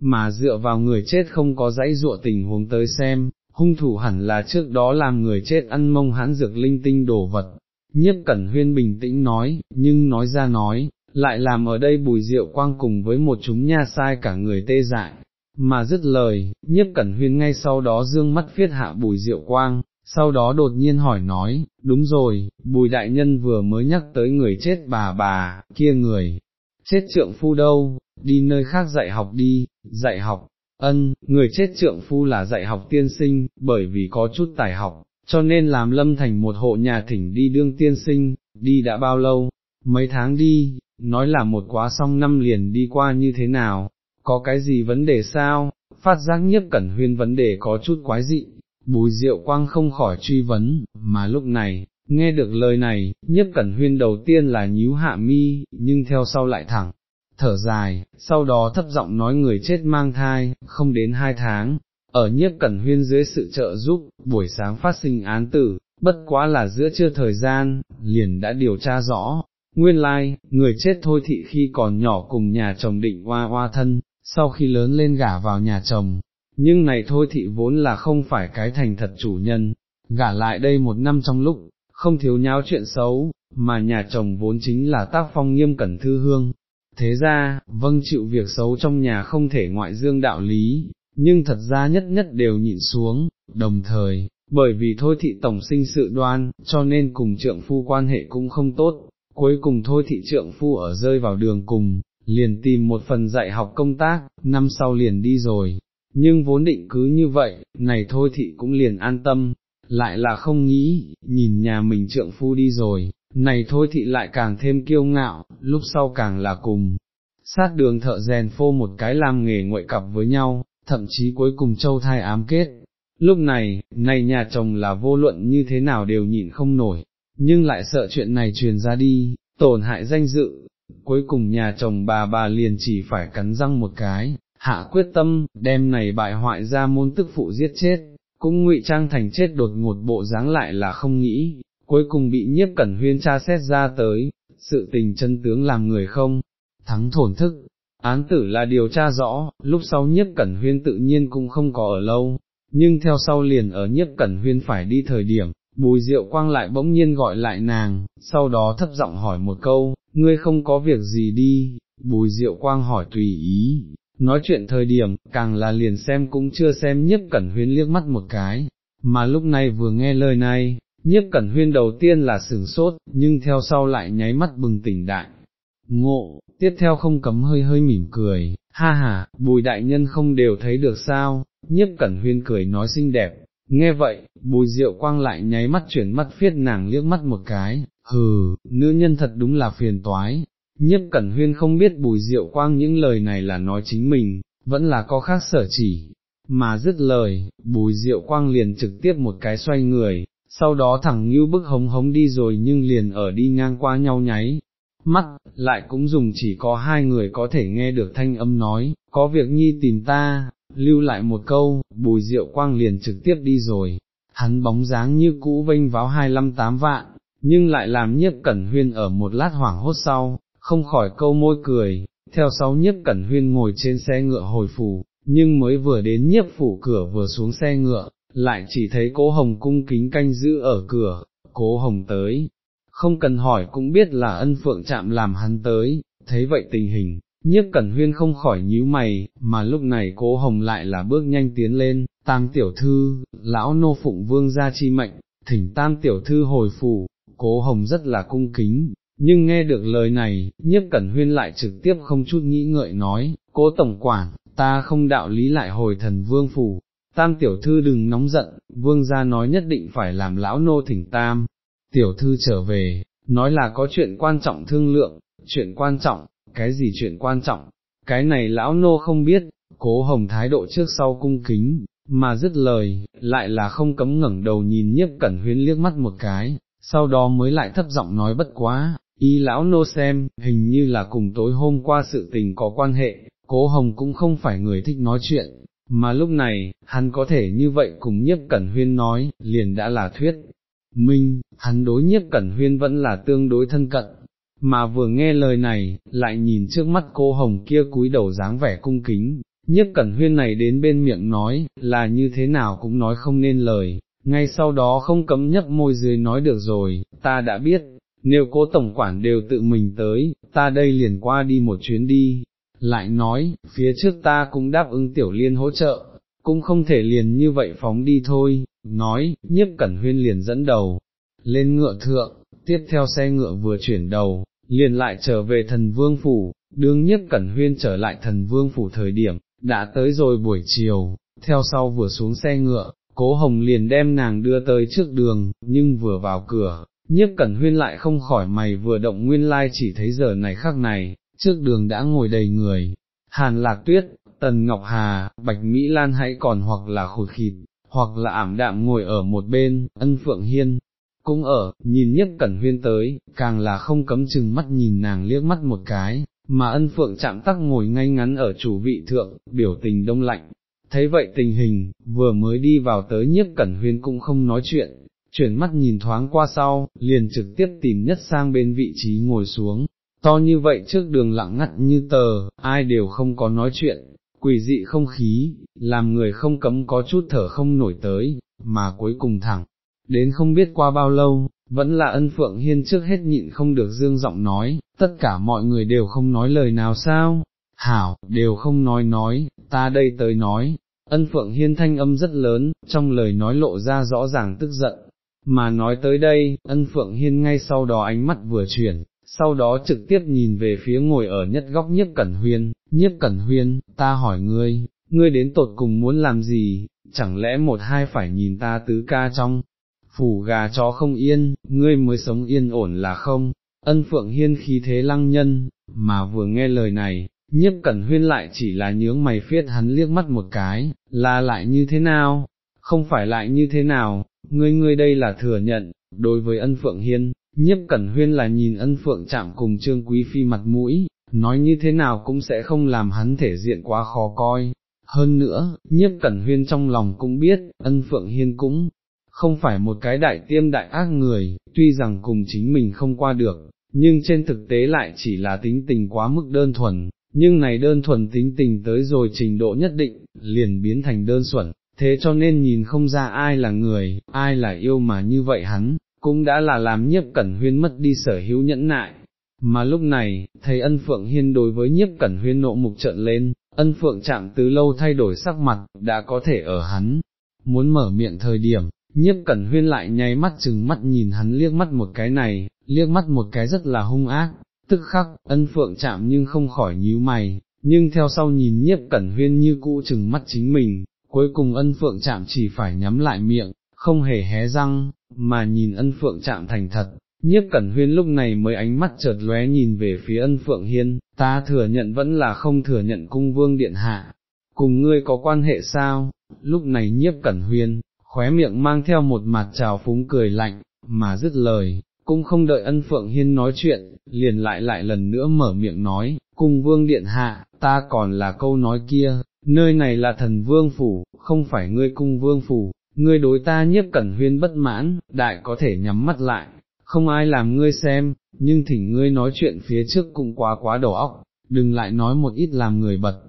mà dựa vào người chết không có dãy dụa tình huống tới xem, hung thủ hẳn là trước đó làm người chết ăn mông hán dược linh tinh đồ vật. Nhiếp Cẩn Huyên bình tĩnh nói, nhưng nói ra nói, lại làm ở đây bùi rượu quang cùng với một chúng nha sai cả người tê dại, mà dứt lời, nhiếp cẩn huyên ngay sau đó dương mắt viết hạ bùi rượu quang, sau đó đột nhiên hỏi nói, đúng rồi, bùi đại nhân vừa mới nhắc tới người chết bà bà, kia người, chết trượng phu đâu, đi nơi khác dạy học đi, dạy học, ân, người chết trượng phu là dạy học tiên sinh, bởi vì có chút tài học, cho nên làm lâm thành một hộ nhà thỉnh đi đương tiên sinh, đi đã bao lâu, mấy tháng đi, nói là một quá xong năm liền đi qua như thế nào, có cái gì vấn đề sao, phát giác nhiếp cẩn huyên vấn đề có chút quái dị, bùi diệu quang không khỏi truy vấn, mà lúc này, nghe được lời này, nhiếp cẩn huyên đầu tiên là nhíu hạ mi, nhưng theo sau lại thẳng, thở dài, sau đó thấp giọng nói người chết mang thai, không đến hai tháng, ở nhiếp cẩn huyên dưới sự trợ giúp, buổi sáng phát sinh án tử, bất quá là giữa chưa thời gian, liền đã điều tra rõ, nguyên lai, like, người chết thôi thị khi còn nhỏ cùng nhà chồng định hoa hoa thân, sau khi lớn lên gả vào nhà chồng, nhưng này thôi thị vốn là không phải cái thành thật chủ nhân, gả lại đây một năm trong lúc, không thiếu nháo chuyện xấu, mà nhà chồng vốn chính là tác phong nghiêm cẩn thư hương. Thế ra, vâng chịu việc xấu trong nhà không thể ngoại dương đạo lý, nhưng thật ra nhất nhất đều nhịn xuống, đồng thời, bởi vì thôi thị tổng sinh sự đoan, cho nên cùng trượng phu quan hệ cũng không tốt, cuối cùng thôi thị trượng phu ở rơi vào đường cùng, liền tìm một phần dạy học công tác, năm sau liền đi rồi, nhưng vốn định cứ như vậy, này thôi thị cũng liền an tâm, lại là không nghĩ, nhìn nhà mình trượng phu đi rồi, này thôi thị lại càng thêm kiêu ngạo, lúc sau càng là cùng, sát đường thợ rèn phô một cái làm nghề ngoại cặp với nhau, thậm chí cuối cùng châu thai ám kết. Lúc này, này nhà chồng là vô luận như thế nào đều nhịn không nổi, nhưng lại sợ chuyện này truyền ra đi, tổn hại danh dự, cuối cùng nhà chồng bà bà liền chỉ phải cắn răng một cái, hạ quyết tâm, đem này bại hoại ra môn tức phụ giết chết, cũng ngụy trang thành chết đột ngột bộ dáng lại là không nghĩ, cuối cùng bị nhiếp cẩn huyên tra xét ra tới, sự tình chân tướng làm người không, thắng thổn thức. Án tử là điều tra rõ, lúc sau nhiếp cẩn huyên tự nhiên cũng không có ở lâu, nhưng theo sau liền ở nhiếp cẩn huyên phải đi thời điểm, bùi diệu quang lại bỗng nhiên gọi lại nàng, sau đó thấp giọng hỏi một câu, ngươi không có việc gì đi, bùi diệu quang hỏi tùy ý, nói chuyện thời điểm, càng là liền xem cũng chưa xem nhiếp cẩn huyên liếc mắt một cái, mà lúc này vừa nghe lời này, nhiếp cẩn huyên đầu tiên là sửng sốt, nhưng theo sau lại nháy mắt bừng tỉnh đại. Ngộ, tiếp theo không cấm hơi hơi mỉm cười, ha ha, bùi đại nhân không đều thấy được sao, nhiếp cẩn huyên cười nói xinh đẹp, nghe vậy, bùi diệu quang lại nháy mắt chuyển mắt phiết nàng liếc mắt một cái, hừ, nữ nhân thật đúng là phiền toái, nhiếp cẩn huyên không biết bùi diệu quang những lời này là nói chính mình, vẫn là có khác sở chỉ, mà dứt lời, bùi diệu quang liền trực tiếp một cái xoay người, sau đó thẳng như bức hống hống đi rồi nhưng liền ở đi ngang qua nhau nháy, mắt, lại cũng dùng chỉ có hai người có thể nghe được thanh âm nói, có việc nhi tìm ta, lưu lại một câu, bùi diệu quang liền trực tiếp đi rồi, hắn bóng dáng như cũ vênh váo hai năm tám vạn, nhưng lại làm nhiếp cẩn huyên ở một lát hoảng hốt sau, không khỏi câu môi cười, theo sau nhiếp cẩn huyên ngồi trên xe ngựa hồi phủ, nhưng mới vừa đến nhiếp phủ cửa vừa xuống xe ngựa, lại chỉ thấy cố hồng cung kính canh giữ ở cửa, cố hồng tới, không cần hỏi cũng biết là ân phượng chạm làm hắn tới, thấy vậy tình hình, nhiếp cẩn huyên không khỏi nhíu mày, mà lúc này cố hồng lại là bước nhanh tiến lên, tam tiểu thư, lão nô phụng vương gia chi mệnh, thỉnh tam tiểu thư hồi phủ, cố hồng rất là cung kính, nhưng nghe được lời này, nhiếp cẩn huyên lại trực tiếp không chút nghĩ ngợi nói, cố tổng quản, ta không đạo lý lại hồi thần vương phủ, tam tiểu thư đừng nóng giận, vương gia nói nhất định phải làm lão nô thỉnh tam, tiểu thư trở về, nói là có chuyện quan trọng thương lượng, chuyện quan trọng, cái gì chuyện quan trọng, cái này lão nô không biết, cố hồng thái độ trước sau cung kính, mà dứt lời, lại là không cấm ngẩng đầu nhìn nhiếp cẩn huyên liếc mắt một cái, sau đó mới lại thấp giọng nói bất quá, y lão nô xem, hình như là cùng tối hôm qua sự tình có quan hệ, cố hồng cũng không phải người thích nói chuyện, mà lúc này, hắn có thể như vậy cùng nhiếp cẩn huyên nói, liền đã là thuyết. Minh, hắn đối nhiếp cẩn huyên vẫn là tương đối thân cận, mà vừa nghe lời này, lại nhìn trước mắt cô hồng kia cúi đầu dáng vẻ cung kính, nhiếp cẩn huyên này đến bên miệng nói, là như thế nào cũng nói không nên lời, ngay sau đó không cấm nhấp môi dưới nói được rồi, ta đã biết, nếu cố tổng quản đều tự mình tới, ta đây liền qua đi một chuyến đi, lại nói, phía trước ta cũng đáp ứng tiểu liên hỗ trợ, cũng không thể liền như vậy phóng đi thôi, nói, nhiếp cẩn huyên liền dẫn đầu, lên ngựa thượng, tiếp theo xe ngựa vừa chuyển đầu, liền lại trở về thần vương phủ, đương nhiếp cẩn huyên trở lại thần vương phủ thời điểm, đã tới rồi buổi chiều, theo sau vừa xuống xe ngựa, cố hồng liền đem nàng đưa tới trước đường, nhưng vừa vào cửa, nhiếp cẩn huyên lại không khỏi mày vừa động nguyên lai chỉ thấy giờ này khắc này, trước đường đã ngồi đầy người, hàn lạc tuyết, tần ngọc hà, bạch Mỹ Lan hãy còn hoặc là khụt khịt, hoặc là ảm đạm ngồi ở một bên, ân phượng hiên, cũng ở, nhìn nhiếp cẩn huyên tới, càng là không cấm chừng mắt nhìn nàng liếc mắt một cái, mà ân phượng chạm tắc ngồi ngay ngắn ở chủ vị thượng, biểu tình đông lạnh. Thấy vậy tình hình, vừa mới đi vào tới nhiếp cẩn huyên cũng không nói chuyện, chuyển mắt nhìn thoáng qua sau, liền trực tiếp tìm nhất sang bên vị trí ngồi xuống, to như vậy trước đường lặng ngắt như tờ, ai đều không có nói chuyện, quỷ dị không khí, làm người không cấm có chút thở không nổi tới, mà cuối cùng thẳng, đến không biết qua bao lâu, vẫn là ân phượng hiên trước hết nhịn không được dương giọng nói, tất cả mọi người đều không nói lời nào sao, hảo, đều không nói nói, ta đây tới nói, ân phượng hiên thanh âm rất lớn, trong lời nói lộ ra rõ ràng tức giận, mà nói tới đây, ân phượng hiên ngay sau đó ánh mắt vừa chuyển, sau đó trực tiếp nhìn về phía ngồi ở nhất góc nhiếp cẩn huyên, nhiếp cẩn huyên, ta hỏi ngươi, ngươi đến tột cùng muốn làm gì, chẳng lẽ một hai phải nhìn ta tứ ca trong, phủ gà chó không yên, ngươi mới sống yên ổn là không, ân phượng hiên khí thế lăng nhân, mà vừa nghe lời này, nhiếp cẩn huyên lại chỉ là nhướng mày phiết hắn liếc mắt một cái, là lại như thế nào, không phải lại như thế nào, ngươi ngươi đây là thừa nhận, đối với ân phượng hiên, nhiếp cẩn huyên là nhìn ân phượng chạm cùng trương quý phi mặt mũi, nói như thế nào cũng sẽ không làm hắn thể diện quá khó coi. Hơn nữa, nhiếp cẩn huyên trong lòng cũng biết, ân phượng hiên cũng không phải một cái đại tiêm đại ác người, tuy rằng cùng chính mình không qua được, nhưng trên thực tế lại chỉ là tính tình quá mức đơn thuần, nhưng này đơn thuần tính tình tới rồi trình độ nhất định, liền biến thành đơn xuẩn, thế cho nên nhìn không ra ai là người, ai là yêu mà như vậy hắn, cũng đã là làm nhiếp cẩn huyên mất đi sở hữu nhẫn nại. Mà lúc này, thấy ân phượng hiên đối với nhiếp cẩn huyên nộ mục trợn lên, ân phượng chạm từ lâu thay đổi sắc mặt, đã có thể ở hắn, muốn mở miệng thời điểm, nhiếp cẩn huyên lại nháy mắt chừng mắt nhìn hắn liếc mắt một cái này, liếc mắt một cái rất là hung ác, tức khắc, ân phượng chạm nhưng không khỏi nhíu mày, nhưng theo sau nhìn nhiếp cẩn huyên như cũ chừng mắt chính mình, cuối cùng ân phượng chạm chỉ phải nhắm lại miệng, không hề hé răng, mà nhìn ân phượng chạm thành thật. Nhiếp Cẩn Huyên lúc này mới ánh mắt chợt lóe nhìn về phía ân Phượng Hiên, ta thừa nhận vẫn là không thừa nhận cung vương điện hạ, cùng ngươi có quan hệ sao, lúc này nhiếp Cẩn Huyên, khóe miệng mang theo một mặt trào phúng cười lạnh, mà dứt lời, cũng không đợi ân Phượng Hiên nói chuyện, liền lại lại lần nữa mở miệng nói, cung vương điện hạ, ta còn là câu nói kia, nơi này là thần vương phủ, không phải ngươi cung vương phủ, ngươi đối ta nhiếp cẩn huyên bất mãn, đại có thể nhắm mắt lại, không ai làm ngươi xem, nhưng thỉnh ngươi nói chuyện phía trước cũng quá quá đầu óc, đừng lại nói một ít làm người bật,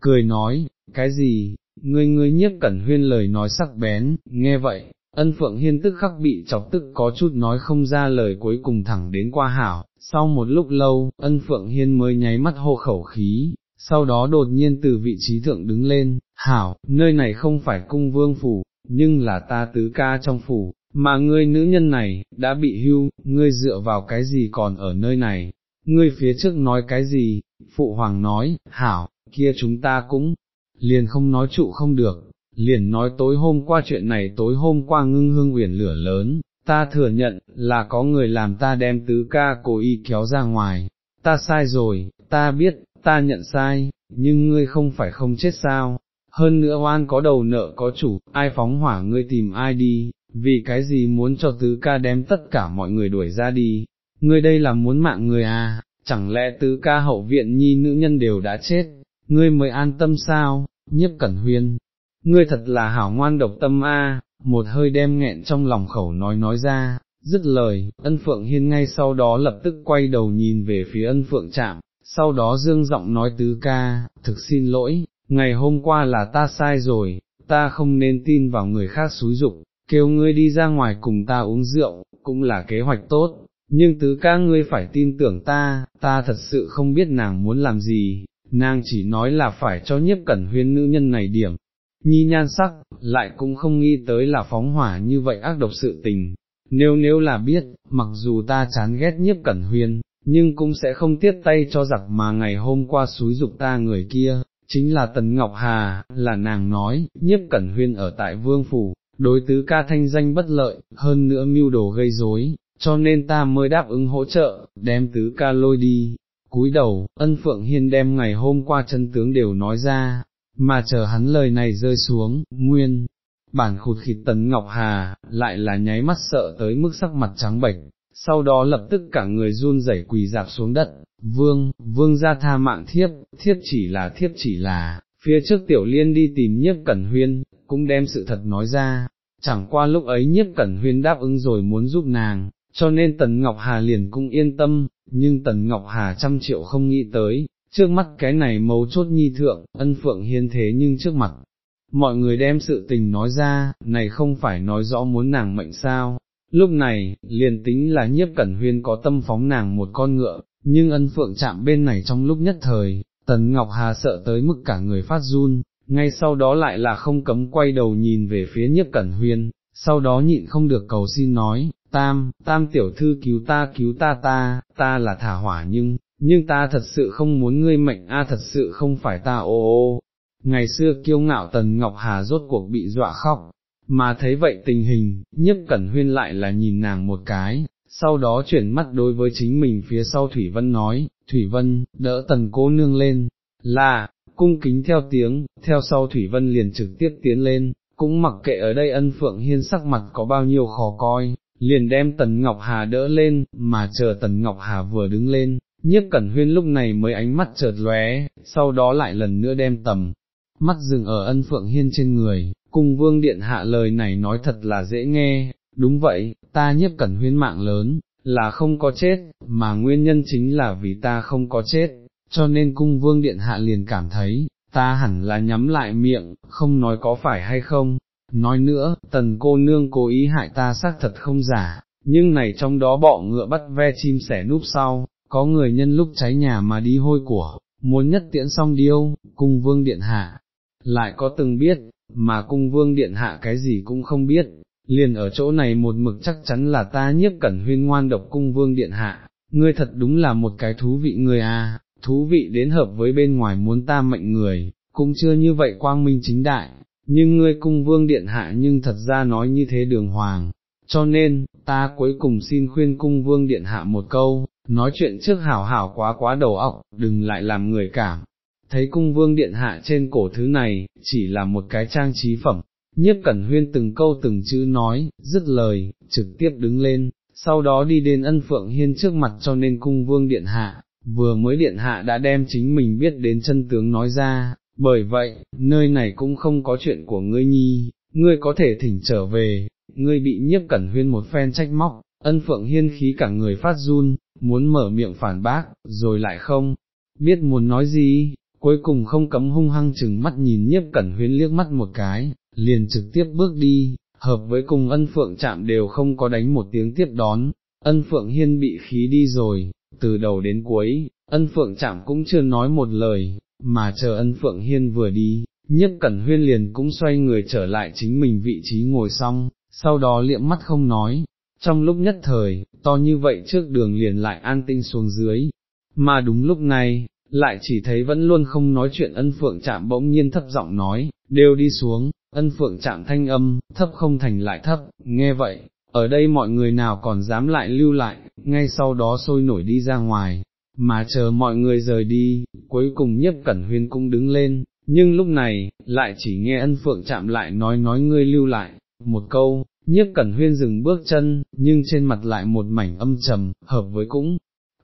cười nói, cái gì, ngươi ngươi nhiếp cẩn huyên lời nói sắc bén, nghe vậy, ân phượng hiên tức khắc bị chọc tức có chút nói không ra lời cuối cùng thẳng đến qua hảo, sau một lúc lâu, ân phượng hiên mới nháy mắt hô khẩu khí, sau đó đột nhiên từ vị trí thượng đứng lên, hảo, nơi này không phải cung vương phủ, nhưng là ta tứ ca trong phủ, mà ngươi nữ nhân này, đã bị hưu, ngươi dựa vào cái gì còn ở nơi này, ngươi phía trước nói cái gì, phụ hoàng nói, hảo, kia chúng ta cũng, liền không nói trụ không được, liền nói tối hôm qua chuyện này tối hôm qua ngưng hương uyển lửa lớn, ta thừa nhận, là có người làm ta đem tứ ca cố ý kéo ra ngoài, ta sai rồi, ta biết, ta nhận sai, nhưng ngươi không phải không chết sao, hơn nữa oan có đầu nợ có chủ, ai phóng hỏa ngươi tìm ai đi, vì cái gì muốn cho tứ ca đem tất cả mọi người đuổi ra đi, ngươi đây là muốn mạng người à, chẳng lẽ tứ ca hậu viện nhi nữ nhân đều đã chết, ngươi mới an tâm sao, nhiếp cẩn huyên, ngươi thật là hảo ngoan độc tâm a, một hơi đem nghẹn trong lòng khẩu nói nói ra, dứt lời, ân phượng hiên ngay sau đó lập tức quay đầu nhìn về phía ân phượng chạm sau đó dương giọng nói tứ ca, thực xin lỗi, ngày hôm qua là ta sai rồi, ta không nên tin vào người khác xúi dục, kêu ngươi đi ra ngoài cùng ta uống rượu, cũng là kế hoạch tốt, nhưng tứ ca ngươi phải tin tưởng ta, ta thật sự không biết nàng muốn làm gì, nàng chỉ nói là phải cho nhiếp cẩn huyên nữ nhân này điểm, nhi nhan sắc, lại cũng không nghĩ tới là phóng hỏa như vậy ác độc sự tình, nếu nếu là biết, mặc dù ta chán ghét nhiếp cẩn huyên, nhưng cũng sẽ không tiếc tay cho giặc mà ngày hôm qua xúi dục ta người kia, chính là Tần Ngọc Hà, là nàng nói, nhiếp cẩn huyên ở tại vương phủ, đối tứ ca thanh danh bất lợi, hơn nữa mưu đồ gây rối, cho nên ta mới đáp ứng hỗ trợ, đem tứ ca lôi đi. Cúi đầu, ân phượng hiên đem ngày hôm qua chân tướng đều nói ra, mà chờ hắn lời này rơi xuống, nguyên, bản khụt khịt tấn Ngọc Hà, lại là nháy mắt sợ tới mức sắc mặt trắng bệch, sau đó lập tức cả người run rẩy quỳ dạp xuống đất, vương, vương ra tha mạng thiếp, thiếp chỉ là thiếp chỉ là, phía trước tiểu liên đi tìm nhiếp cẩn huyên, cũng đem sự thật nói ra, chẳng qua lúc ấy nhiếp cẩn huyên đáp ứng rồi muốn giúp nàng, cho nên Tần Ngọc Hà liền cũng yên tâm, nhưng Tần Ngọc Hà trăm triệu không nghĩ tới, trước mắt cái này mấu chốt nhi thượng, ân phượng hiên thế nhưng trước mặt, mọi người đem sự tình nói ra, này không phải nói rõ muốn nàng mệnh sao, lúc này, liền tính là nhiếp cẩn huyên có tâm phóng nàng một con ngựa, nhưng ân phượng chạm bên này trong lúc nhất thời, Tần Ngọc Hà sợ tới mức cả người phát run, ngay sau đó lại là không cấm quay đầu nhìn về phía nhiếp cẩn huyên, sau đó nhịn không được cầu xin nói, tam, tam tiểu thư cứu ta cứu ta ta, ta là thả hỏa nhưng, nhưng ta thật sự không muốn ngươi mệnh a thật sự không phải ta ô ô. Ngày xưa kiêu ngạo Tần Ngọc Hà rốt cuộc bị dọa khóc, mà thấy vậy tình hình, nhiếp cẩn huyên lại là nhìn nàng một cái, sau đó chuyển mắt đối với chính mình phía sau Thủy Vân nói, Thủy Vân, đỡ tần cô nương lên, là, cung kính theo tiếng, theo sau Thủy Vân liền trực tiếp tiến lên, cũng mặc kệ ở đây ân phượng hiên sắc mặt có bao nhiêu khó coi, liền đem Tần Ngọc Hà đỡ lên, mà chờ Tần Ngọc Hà vừa đứng lên, Nhất cẩn huyên lúc này mới ánh mắt chợt lóe, sau đó lại lần nữa đem tầm, mắt dừng ở ân phượng hiên trên người, cung vương điện hạ lời này nói thật là dễ nghe, đúng vậy, ta nhiếp cẩn huyên mạng lớn, là không có chết, mà nguyên nhân chính là vì ta không có chết, cho nên cung vương điện hạ liền cảm thấy, ta hẳn là nhắm lại miệng, không nói có phải hay không, nói nữa, tần cô nương cố ý hại ta xác thật không giả, nhưng này trong đó bọ ngựa bắt ve chim sẻ núp sau, có người nhân lúc cháy nhà mà đi hôi của, muốn nhất tiễn xong điêu, cung vương điện hạ, lại có từng biết, mà cung vương điện hạ cái gì cũng không biết, liền ở chỗ này một mực chắc chắn là ta nhiếp cẩn huyên ngoan độc cung vương điện hạ, ngươi thật đúng là một cái thú vị người à, thú vị đến hợp với bên ngoài muốn ta mệnh người, cũng chưa như vậy quang minh chính đại, nhưng ngươi cung vương điện hạ nhưng thật ra nói như thế đường hoàng, cho nên, ta cuối cùng xin khuyên cung vương điện hạ một câu, nói chuyện trước hảo hảo quá quá đầu óc, đừng lại làm người cảm. Thấy cung vương điện hạ trên cổ thứ này, chỉ là một cái trang trí phẩm, nhiếp cẩn huyên từng câu từng chữ nói, dứt lời, trực tiếp đứng lên, sau đó đi đến ân phượng hiên trước mặt cho nên cung vương điện hạ, vừa mới điện hạ đã đem chính mình biết đến chân tướng nói ra, bởi vậy, nơi này cũng không có chuyện của ngươi nhi, ngươi có thể thỉnh trở về, ngươi bị nhiếp cẩn huyên một phen trách móc, ân phượng hiên khí cả người phát run, muốn mở miệng phản bác, rồi lại không, biết muốn nói gì, cuối cùng không cấm hung hăng chừng mắt nhìn nhiếp cẩn huyên liếc mắt một cái, liền trực tiếp bước đi, hợp với cùng ân phượng chạm đều không có đánh một tiếng tiếp đón, ân phượng hiên bị khí đi rồi, từ đầu đến cuối, ân phượng chạm cũng chưa nói một lời, mà chờ ân phượng hiên vừa đi, nhiếp cẩn huyên liền cũng xoay người trở lại chính mình vị trí ngồi xong, sau đó liệm mắt không nói, trong lúc nhất thời, to như vậy trước đường liền lại an tinh xuống dưới, mà đúng lúc này, lại chỉ thấy vẫn luôn không nói chuyện. Ân phượng chạm bỗng nhiên thấp giọng nói, đều đi xuống, ân phượng chạm thanh âm, thấp không thành lại thấp, nghe vậy, ở đây mọi người nào còn dám lại lưu lại, ngay sau đó sôi nổi đi ra ngoài, mà chờ mọi người rời đi, cuối cùng nhất cẩn huyên cũng đứng lên, nhưng lúc này, lại chỉ nghe ân phượng chạm lại nói nói ngươi lưu lại, một câu, nhiếp cẩn huyên dừng bước chân, nhưng trên mặt lại một mảnh âm trầm, hợp với cũng,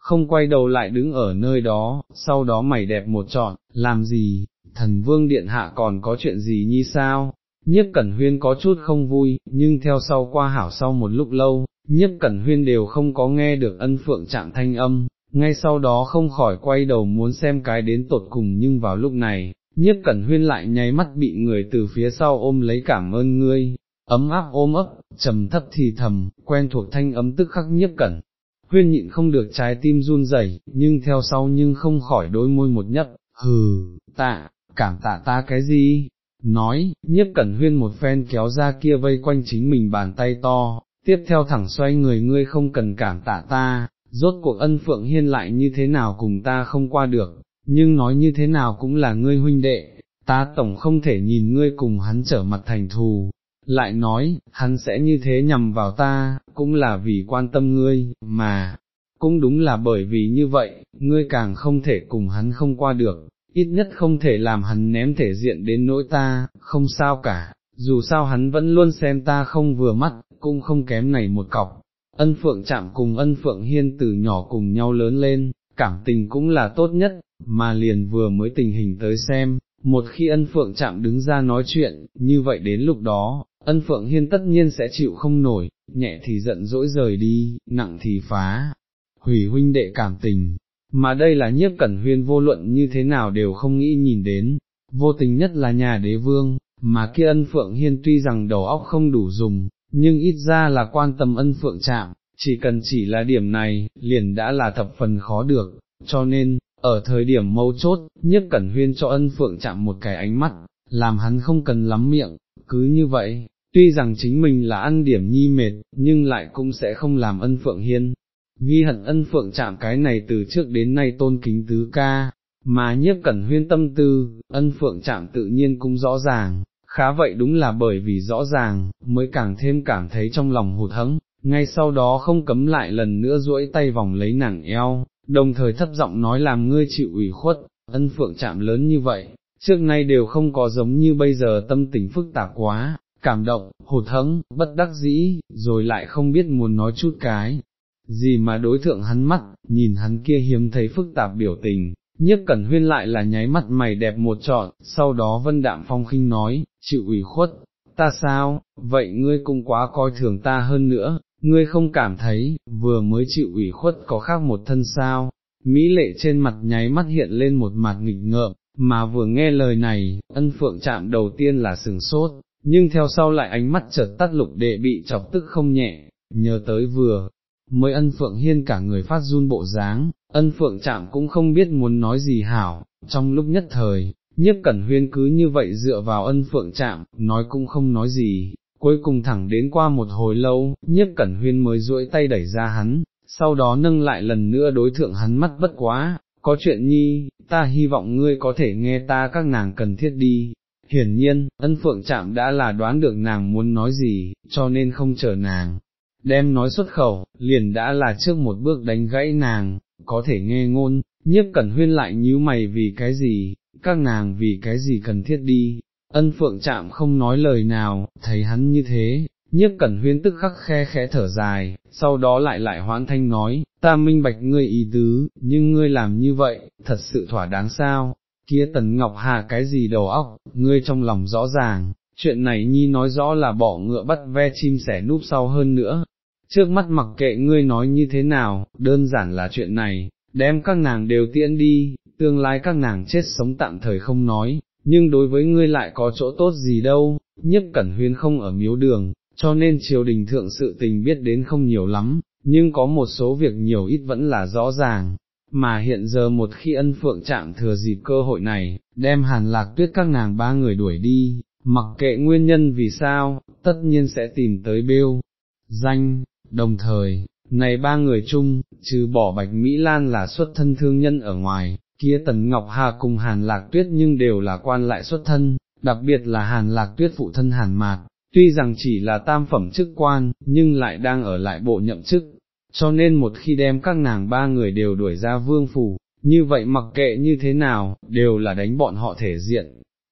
không quay đầu lại đứng ở nơi đó, sau đó mày đẹp một trọn, làm gì, thần vương điện hạ còn có chuyện gì như sao, nhiếp cẩn huyên có chút không vui, nhưng theo sau qua hảo sau một lúc lâu, nhiếp cẩn huyên đều không có nghe được ân phượng trạng thanh âm, ngay sau đó không khỏi quay đầu muốn xem cái đến tột cùng nhưng vào lúc này, nhiếp cẩn huyên lại nháy mắt bị người từ phía sau ôm lấy cảm ơn ngươi, ấm áp ôm ấp, trầm thấp thì thầm, quen thuộc thanh ấm tức khắc nhiếp cẩn. Huyên nhịn không được trái tim run rẩy, nhưng theo sau nhưng không khỏi đôi môi một nhấp, hừ, tạ, cảm tạ ta cái gì, nói, nhiếp cẩn huyên một phen kéo ra kia vây quanh chính mình bàn tay to, tiếp theo thẳng xoay người ngươi không cần cảm tạ ta, rốt cuộc ân phượng hiên lại như thế nào cùng ta không qua được, nhưng nói như thế nào cũng là ngươi huynh đệ, ta tổng không thể nhìn ngươi cùng hắn trở mặt thành thù, lại nói, hắn sẽ như thế nhằm vào ta, cũng là vì quan tâm ngươi, mà, cũng đúng là bởi vì như vậy, ngươi càng không thể cùng hắn không qua được, ít nhất không thể làm hắn ném thể diện đến nỗi ta, không sao cả, dù sao hắn vẫn luôn xem ta không vừa mắt, cũng không kém này một cọc. Ân Phượng chạm cùng ân Phượng Hiên từ nhỏ cùng nhau lớn lên, cảm tình cũng là tốt nhất, mà liền vừa mới tình hình tới xem, một khi ân phượng chạm đứng ra nói chuyện, như vậy đến lúc đó, ân phượng hiên tất nhiên sẽ chịu không nổi, nhẹ thì giận dỗi rời đi, nặng thì phá, hủy huynh đệ cảm tình, mà đây là nhiếp cẩn huyên vô luận như thế nào đều không nghĩ nhìn đến, vô tình nhất là nhà đế vương, mà kia ân phượng hiên tuy rằng đầu óc không đủ dùng, nhưng ít ra là quan tâm ân phượng chạm, chỉ cần chỉ là điểm này, liền đã là thập phần khó được, cho nên, ở thời điểm mấu chốt, nhất cẩn huyên cho ân phượng chạm một cái ánh mắt, làm hắn không cần lắm miệng, cứ như vậy, tuy rằng chính mình là ăn điểm nhi mệt, nhưng lại cũng sẽ không làm ân phượng hiên. Ghi hận ân phượng chạm cái này từ trước đến nay tôn kính tứ ca, mà nhiếp cẩn huyên tâm tư, ân phượng chạm tự nhiên cũng rõ ràng, khá vậy đúng là bởi vì rõ ràng, mới càng thêm cảm thấy trong lòng hụt hẫng, ngay sau đó không cấm lại lần nữa duỗi tay vòng lấy nàng eo, đồng thời thấp giọng nói làm ngươi chịu ủy khuất, ân phượng chạm lớn như vậy, trước nay đều không có giống như bây giờ tâm tình phức tạp quá, cảm động, hụt hẫng, bất đắc dĩ, rồi lại không biết muốn nói chút cái, gì mà đối thượng hắn mắt, nhìn hắn kia hiếm thấy phức tạp biểu tình, nhất cẩn huyên lại là nháy mắt mày đẹp một trọn, sau đó vân đạm phong khinh nói, chịu ủy khuất, ta sao, vậy ngươi cũng quá coi thường ta hơn nữa, ngươi không cảm thấy, vừa mới chịu ủy khuất có khác một thân sao, Mỹ lệ trên mặt nháy mắt hiện lên một mặt nghịch ngợm, mà vừa nghe lời này, ân phượng chạm đầu tiên là sừng sốt, nhưng theo sau lại ánh mắt chợt tắt lục đệ bị chọc tức không nhẹ, nhớ tới vừa, mới ân phượng hiên cả người phát run bộ dáng, ân phượng chạm cũng không biết muốn nói gì hảo, trong lúc nhất thời, nhiếp cẩn huyên cứ như vậy dựa vào ân phượng chạm, nói cũng không nói gì, cuối cùng thẳng đến qua một hồi lâu, nhiếp cẩn huyên mới duỗi tay đẩy ra hắn, sau đó nâng lại lần nữa đối thượng hắn mắt bất quá, có chuyện nhi, ta hy vọng ngươi có thể nghe ta các nàng cần thiết đi. Hiển nhiên, ân phượng chạm đã là đoán được nàng muốn nói gì, cho nên không chờ nàng, đem nói xuất khẩu, liền đã là trước một bước đánh gãy nàng, có thể nghe ngôn, nhiếp cẩn huyên lại nhíu mày vì cái gì, các nàng vì cái gì cần thiết đi, ân phượng chạm không nói lời nào, thấy hắn như thế, nhiếp cẩn huyên tức khắc khe khẽ thở dài, sau đó lại lại hoãn thanh nói, ta minh bạch ngươi ý tứ, nhưng ngươi làm như vậy, thật sự thỏa đáng sao, kia tần ngọc hà cái gì đầu óc, ngươi trong lòng rõ ràng, chuyện này nhi nói rõ là bỏ ngựa bắt ve chim sẻ núp sau hơn nữa, trước mắt mặc kệ ngươi nói như thế nào, đơn giản là chuyện này, đem các nàng đều tiễn đi, tương lai các nàng chết sống tạm thời không nói, nhưng đối với ngươi lại có chỗ tốt gì đâu, nhất cẩn huyên không ở miếu đường, cho nên triều đình thượng sự tình biết đến không nhiều lắm, nhưng có một số việc nhiều ít vẫn là rõ ràng, mà hiện giờ một khi ân phượng chạm thừa dịp cơ hội này, đem hàn lạc tuyết các nàng ba người đuổi đi, mặc kệ nguyên nhân vì sao, tất nhiên sẽ tìm tới bêu, danh, đồng thời, này ba người chung, trừ bỏ bạch Mỹ Lan là xuất thân thương nhân ở ngoài, kia Tần Ngọc Hà cùng Hàn Lạc Tuyết nhưng đều là quan lại xuất thân, đặc biệt là Hàn Lạc Tuyết phụ thân Hàn Mạc, tuy rằng chỉ là tam phẩm chức quan, nhưng lại đang ở lại bộ nhậm chức, cho nên một khi đem các nàng ba người đều đuổi ra vương phủ, như vậy mặc kệ như thế nào, đều là đánh bọn họ thể diện,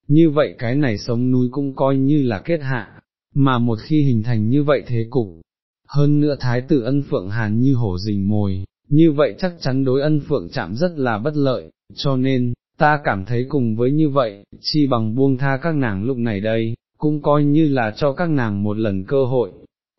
như vậy cái này sống núi cũng coi như là kết hạ, mà một khi hình thành như vậy thế cục, hơn nữa thái tử ân phượng hàn như hổ rình mồi, như vậy chắc chắn đối ân phượng chạm rất là bất lợi, cho nên, ta cảm thấy cùng với như vậy, chi bằng buông tha các nàng lúc này đây, cũng coi như là cho các nàng một lần cơ hội.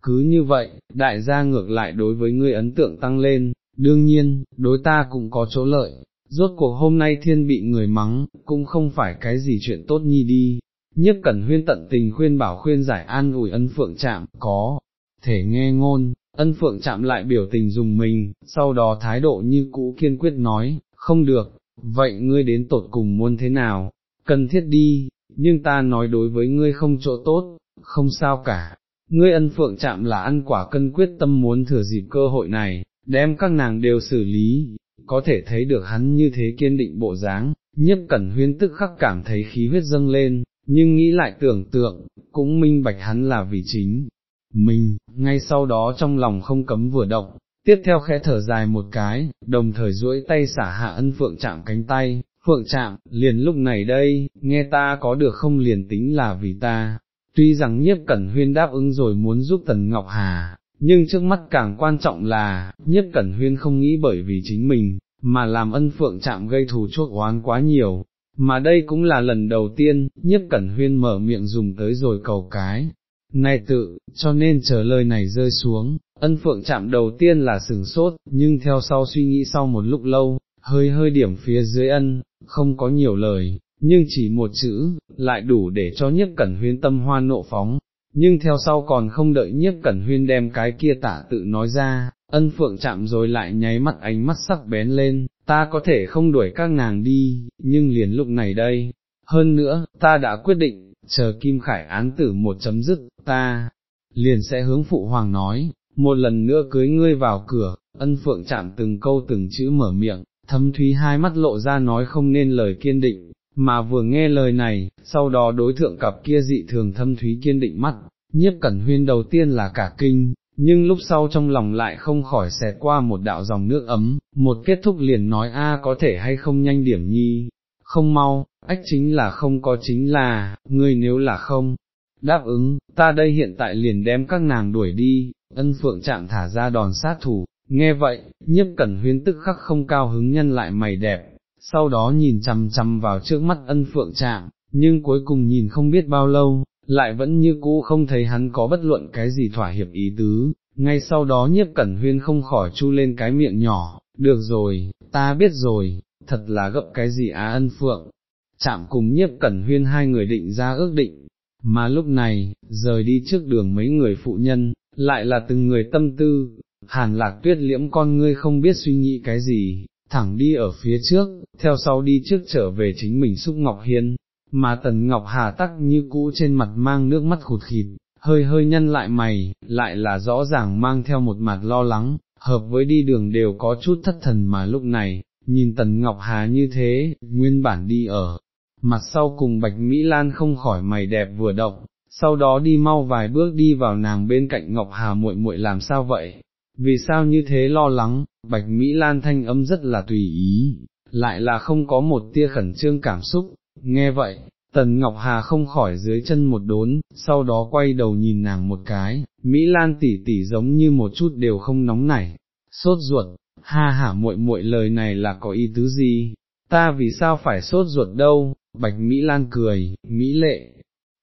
Cứ như vậy, đại gia ngược lại đối với ngươi ấn tượng tăng lên, đương nhiên, đối ta cũng có chỗ lợi, rốt cuộc hôm nay thiên bị người mắng, cũng không phải cái gì chuyện tốt nhi đi. Nhất cẩn huyên tận tình khuyên bảo khuyên giải an ủi ân phượng chạm, có, thể nghe ngôn, ân phượng chạm lại biểu tình dùng mình, sau đó thái độ như cũ kiên quyết nói, không được, vậy ngươi đến tột cùng muốn thế nào, cần thiết đi, nhưng ta nói đối với ngươi không chỗ tốt, không sao cả, ngươi ân phượng chạm là ăn quả cân quyết tâm muốn thừa dịp cơ hội này, đem các nàng đều xử lý, có thể thấy được hắn như thế kiên định bộ dáng, nhất cẩn huyên tức khắc cảm thấy khí huyết dâng lên, nhưng nghĩ lại tưởng tượng, cũng minh bạch hắn là vì chính mình, ngay sau đó trong lòng không cấm vừa động, tiếp theo khẽ thở dài một cái, đồng thời duỗi tay xả hạ ân phượng chạm cánh tay, phượng chạm, liền lúc này đây, nghe ta có được không liền tính là vì ta, tuy rằng nhiếp cẩn huyên đáp ứng rồi muốn giúp Tần Ngọc Hà, nhưng trước mắt càng quan trọng là, nhiếp cẩn huyên không nghĩ bởi vì chính mình, mà làm ân phượng chạm gây thù chuốc oán quá nhiều, mà đây cũng là lần đầu tiên, nhiếp cẩn huyên mở miệng dùng tới rồi cầu cái. Này tự, cho nên chờ lời này rơi xuống, ân phượng chạm đầu tiên là sừng sốt, nhưng theo sau suy nghĩ sau một lúc lâu, hơi hơi điểm phía dưới ân, không có nhiều lời, nhưng chỉ một chữ, lại đủ để cho nhiếp cẩn huyên tâm hoa nộ phóng, nhưng theo sau còn không đợi nhiếp cẩn huyên đem cái kia tả tự nói ra, ân phượng chạm rồi lại nháy mắt ánh mắt sắc bén lên, ta có thể không đuổi các nàng đi, nhưng liền lúc này đây, hơn nữa, ta đã quyết định, chờ Kim Khải án tử một chấm dứt, ta, liền sẽ hướng phụ hoàng nói, một lần nữa cưới ngươi vào cửa, ân phượng chạm từng câu từng chữ mở miệng, thâm thúy hai mắt lộ ra nói không nên lời kiên định, mà vừa nghe lời này, sau đó đối thượng cặp kia dị thường thâm thúy kiên định mắt, nhiếp cẩn huyên đầu tiên là cả kinh, nhưng lúc sau trong lòng lại không khỏi xẹt qua một đạo dòng nước ấm, một kết thúc liền nói a có thể hay không nhanh điểm nhi, không mau, ách chính là không có chính là, ngươi nếu là không, đáp ứng, ta đây hiện tại liền đem các nàng đuổi đi, ân phượng chạm thả ra đòn sát thủ, nghe vậy, nhiếp cẩn huyên tức khắc không cao hứng nhân lại mày đẹp, sau đó nhìn chằm chằm vào trước mắt ân phượng chạm, nhưng cuối cùng nhìn không biết bao lâu, lại vẫn như cũ không thấy hắn có bất luận cái gì thỏa hiệp ý tứ, ngay sau đó nhiếp cẩn huyên không khỏi chu lên cái miệng nhỏ, được rồi, ta biết rồi, thật là gấp cái gì á ân phượng, chạm cùng nhiếp cẩn huyên hai người định ra ước định, mà lúc này, rời đi trước đường mấy người phụ nhân, lại là từng người tâm tư, hàn lạc tuyết liễm con ngươi không biết suy nghĩ cái gì, thẳng đi ở phía trước, theo sau đi trước trở về chính mình xúc Ngọc Hiên, mà Tần Ngọc Hà tắc như cũ trên mặt mang nước mắt khụt khịt, hơi hơi nhân lại mày, lại là rõ ràng mang theo một mặt lo lắng, hợp với đi đường đều có chút thất thần mà lúc này, nhìn Tần Ngọc Hà như thế, nguyên bản đi ở, mặt sau cùng Bạch Mỹ Lan không khỏi mày đẹp vừa động, sau đó đi mau vài bước đi vào nàng bên cạnh Ngọc Hà muội muội làm sao vậy, vì sao như thế lo lắng, Bạch Mỹ Lan thanh âm rất là tùy ý, lại là không có một tia khẩn trương cảm xúc, nghe vậy, Tần Ngọc Hà không khỏi dưới chân một đốn, sau đó quay đầu nhìn nàng một cái, Mỹ Lan tỉ tỉ giống như một chút đều không nóng nảy, sốt ruột, ha hả muội muội lời này là có ý tứ gì, ta vì sao phải sốt ruột đâu, Bạch Mỹ Lan cười, Mỹ lệ,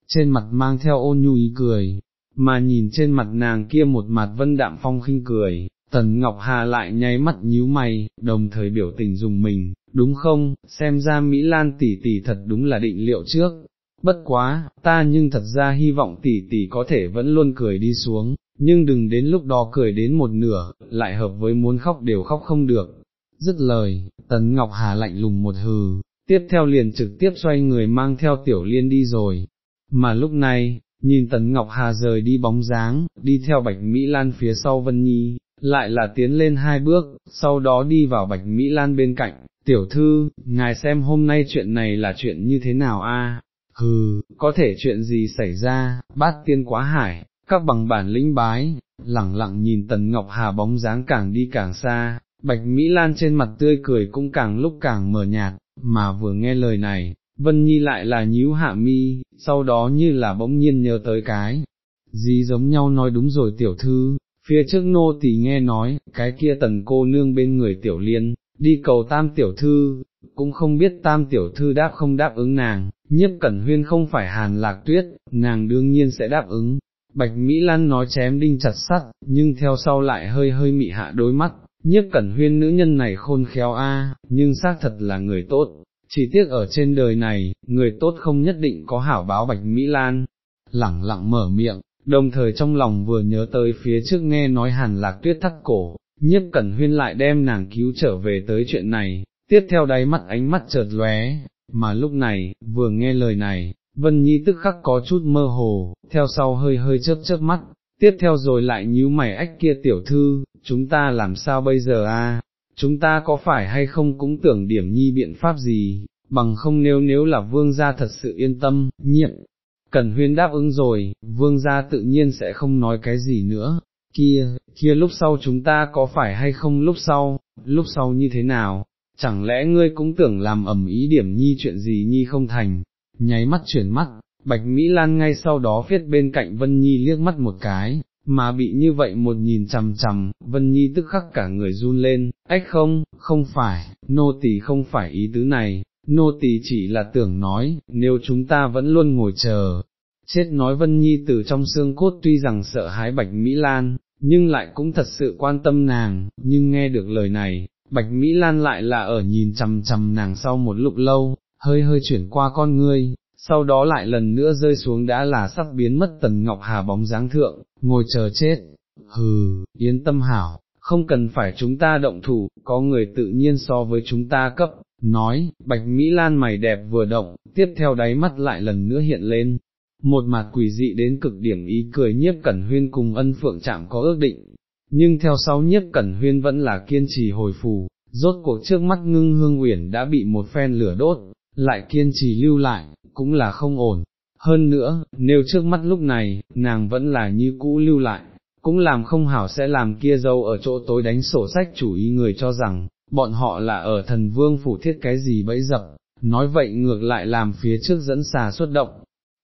trên mặt mang theo ôn nhu ý cười, mà nhìn trên mặt nàng kia một mặt vân đạm phong khinh cười, Tần Ngọc Hà lại nháy mắt nhíu mày, đồng thời biểu tình dùng mình, đúng không, xem ra Mỹ Lan tỷ tỷ thật đúng là định liệu trước, bất quá, ta nhưng thật ra hy vọng tỷ tỷ có thể vẫn luôn cười đi xuống, nhưng đừng đến lúc đó cười đến một nửa, lại hợp với muốn khóc đều khóc không được. Dứt lời, Tần Ngọc Hà lạnh lùng một hừ, tiếp theo liền trực tiếp xoay người mang theo tiểu liên đi rồi, mà lúc này, nhìn Tần Ngọc Hà rời đi bóng dáng, đi theo Bạch Mỹ Lan phía sau Vân Nhi, lại là tiến lên hai bước, sau đó đi vào Bạch Mỹ Lan bên cạnh, tiểu thư, ngài xem hôm nay chuyện này là chuyện như thế nào a? hừ, có thể chuyện gì xảy ra, bát tiên quá hải, các bằng bản lĩnh bái, lẳng lặng nhìn Tần Ngọc Hà bóng dáng càng đi càng xa, Bạch Mỹ Lan trên mặt tươi cười cũng càng lúc càng mờ nhạt, mà vừa nghe lời này, Vân Nhi lại là nhíu hạ mi, sau đó như là bỗng nhiên nhớ tới cái, gì giống nhau nói đúng rồi tiểu thư, phía trước nô tỳ nghe nói, cái kia tần cô nương bên người tiểu liên, đi cầu tam tiểu thư, cũng không biết tam tiểu thư đáp không đáp ứng nàng, nhiếp cẩn huyên không phải hàn lạc tuyết, nàng đương nhiên sẽ đáp ứng. Bạch Mỹ Lan nói chém đinh chặt sắt, nhưng theo sau lại hơi hơi mị hạ đôi mắt, nhiếp cẩn huyên nữ nhân này khôn khéo a, nhưng xác thật là người tốt, chỉ tiếc ở trên đời này, người tốt không nhất định có hảo báo Bạch Mỹ Lan, lẳng lặng mở miệng, đồng thời trong lòng vừa nhớ tới phía trước nghe nói hàn lạc tuyết thắt cổ, nhiếp cẩn huyên lại đem nàng cứu trở về tới chuyện này, tiếp theo đáy mắt ánh mắt chợt lóe, mà lúc này, vừa nghe lời này, Vân Nhi tức khắc có chút mơ hồ, theo sau hơi hơi chớp chớp mắt, tiếp theo rồi lại nhíu mày ách kia tiểu thư, chúng ta làm sao bây giờ a? chúng ta có phải hay không cũng tưởng điểm nhi biện pháp gì, bằng không nếu nếu là vương gia thật sự yên tâm, nhiệm, Cần huyên đáp ứng rồi, vương gia tự nhiên sẽ không nói cái gì nữa, kia, kia lúc sau chúng ta có phải hay không lúc sau, lúc sau như thế nào, chẳng lẽ ngươi cũng tưởng làm ẩm ý điểm nhi chuyện gì nhi không thành, nháy mắt chuyển mắt, Bạch Mỹ Lan ngay sau đó viết bên cạnh Vân Nhi liếc mắt một cái, mà bị như vậy một nhìn chằm chằm, Vân Nhi tức khắc cả người run lên, ách không, không phải, nô tỳ không phải ý tứ này, nô tỳ chỉ là tưởng nói, nếu chúng ta vẫn luôn ngồi chờ, chết nói Vân Nhi từ trong xương cốt tuy rằng sợ hãi Bạch Mỹ Lan, nhưng lại cũng thật sự quan tâm nàng, nhưng nghe được lời này, Bạch Mỹ Lan lại là ở nhìn chằm chằm nàng sau một lúc lâu, hơi hơi chuyển qua con ngươi, sau đó lại lần nữa rơi xuống đã là sắp biến mất tần ngọc hà bóng dáng thượng, ngồi chờ chết, hừ, yên tâm hảo, không cần phải chúng ta động thủ, có người tự nhiên so với chúng ta cấp, nói, bạch Mỹ Lan mày đẹp vừa động, tiếp theo đáy mắt lại lần nữa hiện lên, một mặt quỷ dị đến cực điểm ý cười nhiếp cẩn huyên cùng ân phượng chạm có ước định, nhưng theo sau nhiếp cẩn huyên vẫn là kiên trì hồi phù, rốt cuộc trước mắt ngưng hương uyển đã bị một phen lửa đốt, lại kiên trì lưu lại, cũng là không ổn. Hơn nữa, nếu trước mắt lúc này, nàng vẫn là như cũ lưu lại, cũng làm không hảo sẽ làm kia dâu ở chỗ tối đánh sổ sách chủ ý người cho rằng, bọn họ là ở thần vương phủ thiết cái gì bẫy dập, nói vậy ngược lại làm phía trước dẫn xà xuất động,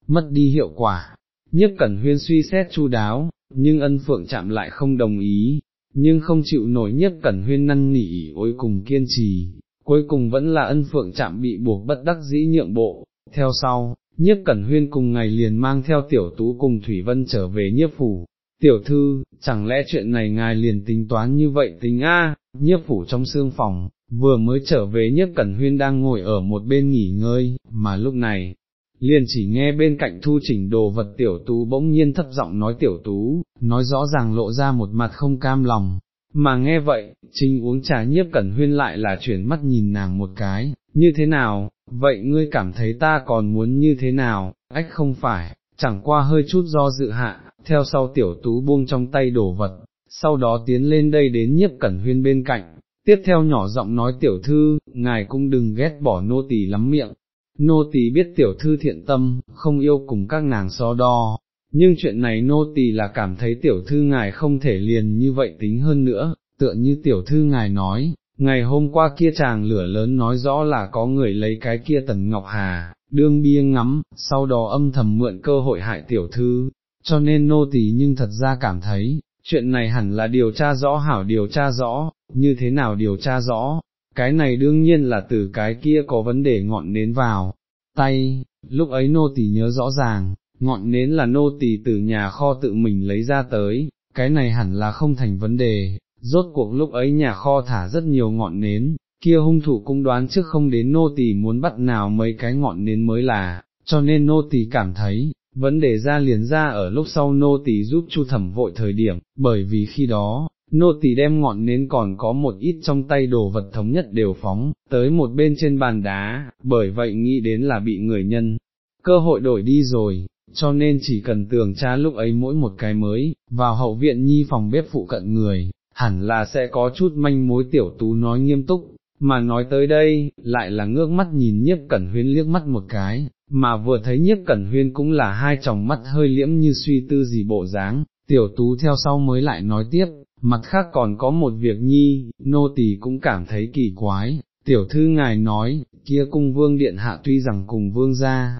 mất đi hiệu quả. Nhất cẩn huyên suy xét chu đáo, nhưng ân phượng chạm lại không đồng ý, nhưng không chịu nổi nhất cẩn huyên năn nỉ ối cùng kiên trì, cuối cùng vẫn là ân phượng chạm bị buộc bất đắc dĩ nhượng bộ, theo sau, nhiếp cẩn huyên cùng ngày liền mang theo tiểu tú cùng Thủy Vân trở về nhiếp phủ, tiểu thư, chẳng lẽ chuyện này ngài liền tính toán như vậy tính a? nhiếp phủ trong xương phòng, vừa mới trở về nhiếp cẩn huyên đang ngồi ở một bên nghỉ ngơi, mà lúc này, liền chỉ nghe bên cạnh thu chỉnh đồ vật tiểu tú bỗng nhiên thấp giọng nói tiểu tú, nói rõ ràng lộ ra một mặt không cam lòng, mà nghe vậy, trinh uống trà nhiếp cẩn huyên lại là chuyển mắt nhìn nàng một cái, như thế nào, vậy ngươi cảm thấy ta còn muốn như thế nào, ách không phải, chẳng qua hơi chút do dự hạ, theo sau tiểu tú buông trong tay đổ vật, sau đó tiến lên đây đến nhiếp cẩn huyên bên cạnh, tiếp theo nhỏ giọng nói tiểu thư, ngài cũng đừng ghét bỏ nô tỳ lắm miệng, nô tỳ biết tiểu thư thiện tâm, không yêu cùng các nàng so đo, nhưng chuyện này nô tỳ là cảm thấy tiểu thư ngài không thể liền như vậy tính hơn nữa, tựa như tiểu thư ngài nói, ngày hôm qua kia chàng lửa lớn nói rõ là có người lấy cái kia tần ngọc hà, đương bia ngắm, sau đó âm thầm mượn cơ hội hại tiểu thư, cho nên nô tỳ nhưng thật ra cảm thấy, chuyện này hẳn là điều tra rõ hảo điều tra rõ, như thế nào điều tra rõ, cái này đương nhiên là từ cái kia có vấn đề ngọn nến vào, tay, lúc ấy nô tỳ nhớ rõ ràng, ngọn nến là nô tỳ từ nhà kho tự mình lấy ra tới, cái này hẳn là không thành vấn đề, rốt cuộc lúc ấy nhà kho thả rất nhiều ngọn nến, kia hung thủ cũng đoán trước không đến nô tỳ muốn bắt nào mấy cái ngọn nến mới là, cho nên nô tỳ cảm thấy, vấn đề ra liền ra ở lúc sau nô tỳ giúp chu thẩm vội thời điểm, bởi vì khi đó, nô tỳ đem ngọn nến còn có một ít trong tay đồ vật thống nhất đều phóng, tới một bên trên bàn đá, bởi vậy nghĩ đến là bị người nhân, cơ hội đổi đi rồi, cho nên chỉ cần tường tra lúc ấy mỗi một cái mới, vào hậu viện nhi phòng bếp phụ cận người, hẳn là sẽ có chút manh mối tiểu tú nói nghiêm túc, mà nói tới đây, lại là ngước mắt nhìn nhiếp cẩn huyên liếc mắt một cái, mà vừa thấy nhiếp cẩn huyên cũng là hai tròng mắt hơi liễm như suy tư gì bộ dáng, tiểu tú theo sau mới lại nói tiếp, mặt khác còn có một việc nhi, nô tỳ cũng cảm thấy kỳ quái, tiểu thư ngài nói, kia cung vương điện hạ tuy rằng cùng vương gia,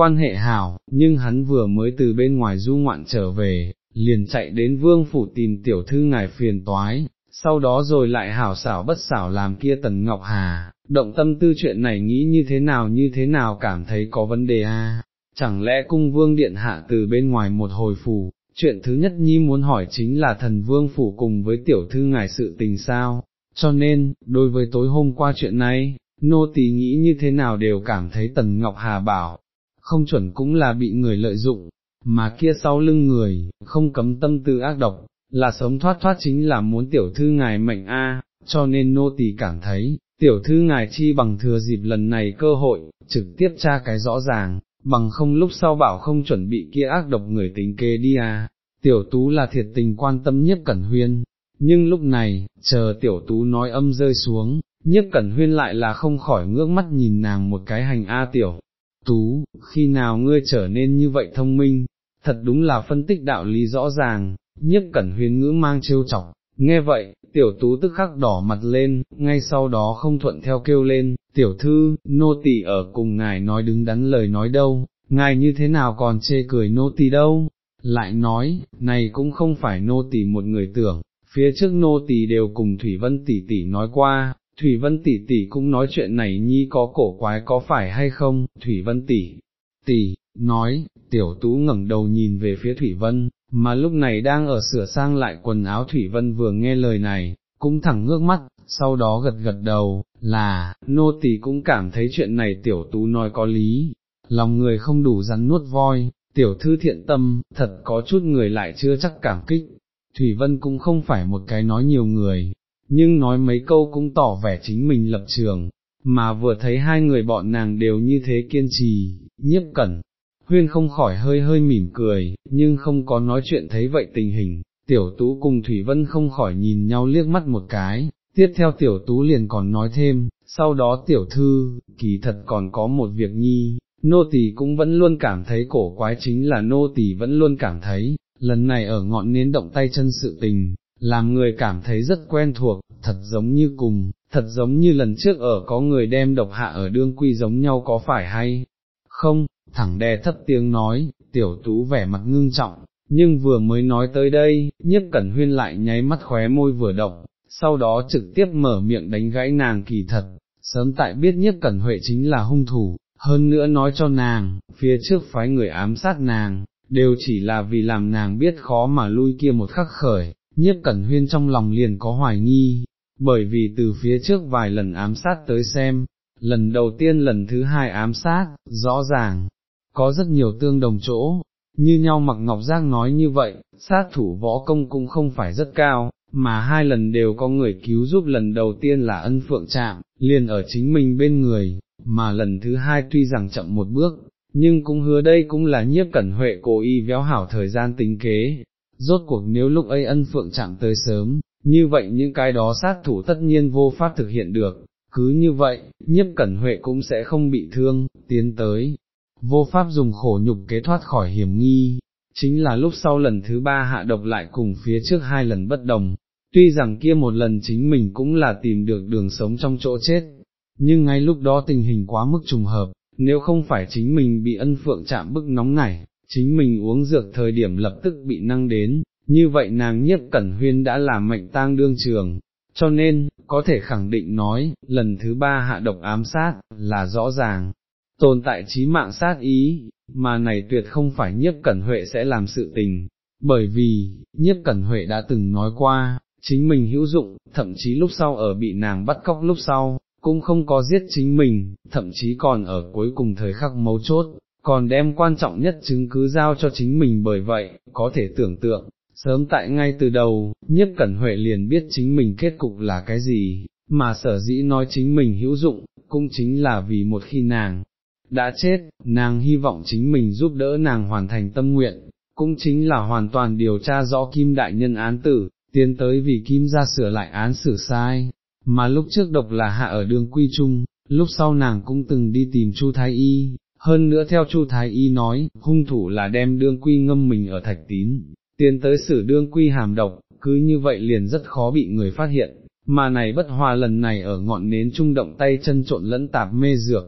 quan hệ hảo, nhưng hắn vừa mới từ bên ngoài du ngoạn trở về, liền chạy đến vương phủ tìm tiểu thư ngài phiền toái, sau đó rồi lại hảo xảo bất xảo làm kia tần ngọc hà, động tâm tư chuyện này nghĩ như thế nào như thế nào cảm thấy có vấn đề a? À? chẳng lẽ cung vương điện hạ từ bên ngoài một hồi phủ, chuyện thứ nhất nhi muốn hỏi chính là thần vương phủ cùng với tiểu thư ngài sự tình sao, cho nên, đối với tối hôm qua chuyện này, nô tỳ nghĩ như thế nào đều cảm thấy tần ngọc hà bảo, không chuẩn cũng là bị người lợi dụng, mà kia sau lưng người, không cấm tâm tư ác độc, là sống thoát thoát chính là muốn tiểu thư ngài mệnh a, cho nên nô tỳ cảm thấy, tiểu thư ngài chi bằng thừa dịp lần này cơ hội, trực tiếp tra cái rõ ràng, bằng không lúc sau bảo không chuẩn bị kia ác độc người tính kê đi à, tiểu tú là thiệt tình quan tâm nhất cẩn huyên, nhưng lúc này, chờ tiểu tú nói âm rơi xuống, nhất cẩn huyên lại là không khỏi ngước mắt nhìn nàng một cái hành A tiểu, tú, khi nào ngươi trở nên như vậy thông minh, thật đúng là phân tích đạo lý rõ ràng, nhất cẩn huyến ngữ mang trêu chọc, nghe vậy, tiểu tú tức khắc đỏ mặt lên, ngay sau đó không thuận theo kêu lên, tiểu thư, nô tỳ ở cùng ngài nói đứng đắn lời nói đâu, ngài như thế nào còn chê cười nô tỳ đâu, lại nói, này cũng không phải nô tỳ một người tưởng, phía trước nô tỳ đều cùng Thủy Vân tỷ tỷ nói qua, Thủy Vân tỷ tỷ cũng nói chuyện này nhi có cổ quái có phải hay không, Thủy Vân tỷ, tỷ, nói, tiểu tú ngẩng đầu nhìn về phía Thủy Vân, mà lúc này đang ở sửa sang lại quần áo Thủy Vân vừa nghe lời này, cũng thẳng ngước mắt, sau đó gật gật đầu, là, nô tỳ cũng cảm thấy chuyện này tiểu tú nói có lý, lòng người không đủ rắn nuốt voi, tiểu thư thiện tâm, thật có chút người lại chưa chắc cảm kích, Thủy Vân cũng không phải một cái nói nhiều người, nhưng nói mấy câu cũng tỏ vẻ chính mình lập trường, mà vừa thấy hai người bọn nàng đều như thế kiên trì, nhiếp cẩn. Huyên không khỏi hơi hơi mỉm cười, nhưng không có nói chuyện thấy vậy tình hình, tiểu tú cùng Thủy Vân không khỏi nhìn nhau liếc mắt một cái, tiếp theo tiểu tú liền còn nói thêm, sau đó tiểu thư, kỳ thật còn có một việc nhi, nô tỳ cũng vẫn luôn cảm thấy cổ quái chính là nô tỳ vẫn luôn cảm thấy, lần này ở ngọn nến động tay chân sự tình, làm người cảm thấy rất quen thuộc, thật giống như cùng, thật giống như lần trước ở có người đem độc hạ ở đương quy giống nhau có phải hay, không, thẳng đè thấp tiếng nói, tiểu tú vẻ mặt ngưng trọng, nhưng vừa mới nói tới đây, nhiếp cẩn huyên lại nháy mắt khóe môi vừa động, sau đó trực tiếp mở miệng đánh gãy nàng kỳ thật, sớm tại biết nhiếp cẩn huệ chính là hung thủ, hơn nữa nói cho nàng, phía trước phái người ám sát nàng, đều chỉ là vì làm nàng biết khó mà lui kia một khắc khởi, nhiếp cẩn huyên trong lòng liền có hoài nghi, bởi vì từ phía trước vài lần ám sát tới xem, lần đầu tiên lần thứ hai ám sát, rõ ràng, có rất nhiều tương đồng chỗ, như nhau mặc ngọc giác nói như vậy, sát thủ võ công cũng không phải rất cao, mà hai lần đều có người cứu giúp lần đầu tiên là ân phượng chạm, liền ở chính mình bên người, mà lần thứ hai tuy rằng chậm một bước, nhưng cũng hứa đây cũng là nhiếp cẩn huệ cố ý véo hảo thời gian tính kế, rốt cuộc nếu lúc ấy ân phượng chạm tới sớm, như vậy những cái đó sát thủ tất nhiên vô pháp thực hiện được, cứ như vậy, nhiếp cẩn huệ cũng sẽ không bị thương, tiến tới, vô pháp dùng khổ nhục kế thoát khỏi hiểm nghi, chính là lúc sau lần thứ ba hạ độc lại cùng phía trước hai lần bất đồng, tuy rằng kia một lần chính mình cũng là tìm được đường sống trong chỗ chết, nhưng ngay lúc đó tình hình quá mức trùng hợp, nếu không phải chính mình bị ân phượng chạm bức nóng nảy, chính mình uống dược thời điểm lập tức bị năng đến, như vậy nàng nhiếp cẩn huyên đã làm mệnh tang đương trường, cho nên, có thể khẳng định nói, lần thứ ba hạ độc ám sát, là rõ ràng, tồn tại trí mạng sát ý, mà này tuyệt không phải nhiếp cẩn huệ sẽ làm sự tình, bởi vì, nhiếp cẩn huệ đã từng nói qua, chính mình hữu dụng, thậm chí lúc sau ở bị nàng bắt cóc lúc sau, cũng không có giết chính mình, thậm chí còn ở cuối cùng thời khắc mấu chốt, còn đem quan trọng nhất chứng cứ giao cho chính mình bởi vậy, có thể tưởng tượng, sớm tại ngay từ đầu, nhiếp cẩn huệ liền biết chính mình kết cục là cái gì, mà sở dĩ nói chính mình hữu dụng, cũng chính là vì một khi nàng đã chết, nàng hy vọng chính mình giúp đỡ nàng hoàn thành tâm nguyện, cũng chính là hoàn toàn điều tra rõ kim đại nhân án tử, tiến tới vì kim ra sửa lại án xử sai, mà lúc trước độc là hạ ở đường quy trung, lúc sau nàng cũng từng đi tìm Chu Thái Y, hơn nữa theo Chu Thái Y nói, hung thủ là đem đương quy ngâm mình ở thạch tín, tiến tới xử đương quy hàm độc, cứ như vậy liền rất khó bị người phát hiện, mà này bất hòa lần này ở ngọn nến trung động tay chân trộn lẫn tạp mê dược,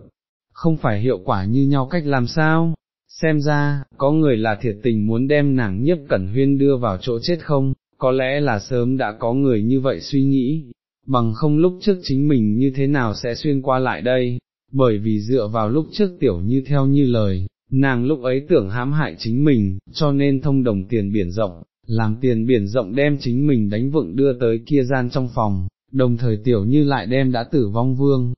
không phải hiệu quả như nhau cách làm sao, xem ra, có người là thiệt tình muốn đem nàng nhiếp cẩn huyên đưa vào chỗ chết không, có lẽ là sớm đã có người như vậy suy nghĩ, bằng không lúc trước chính mình như thế nào sẽ xuyên qua lại đây, bởi vì dựa vào lúc trước tiểu như theo như lời, nàng lúc ấy tưởng hãm hại chính mình, cho nên thông đồng tiền biển rộng, làm tiền biển rộng đem chính mình đánh vựng đưa tới kia gian trong phòng, đồng thời tiểu như lại đem đã tử vong vương.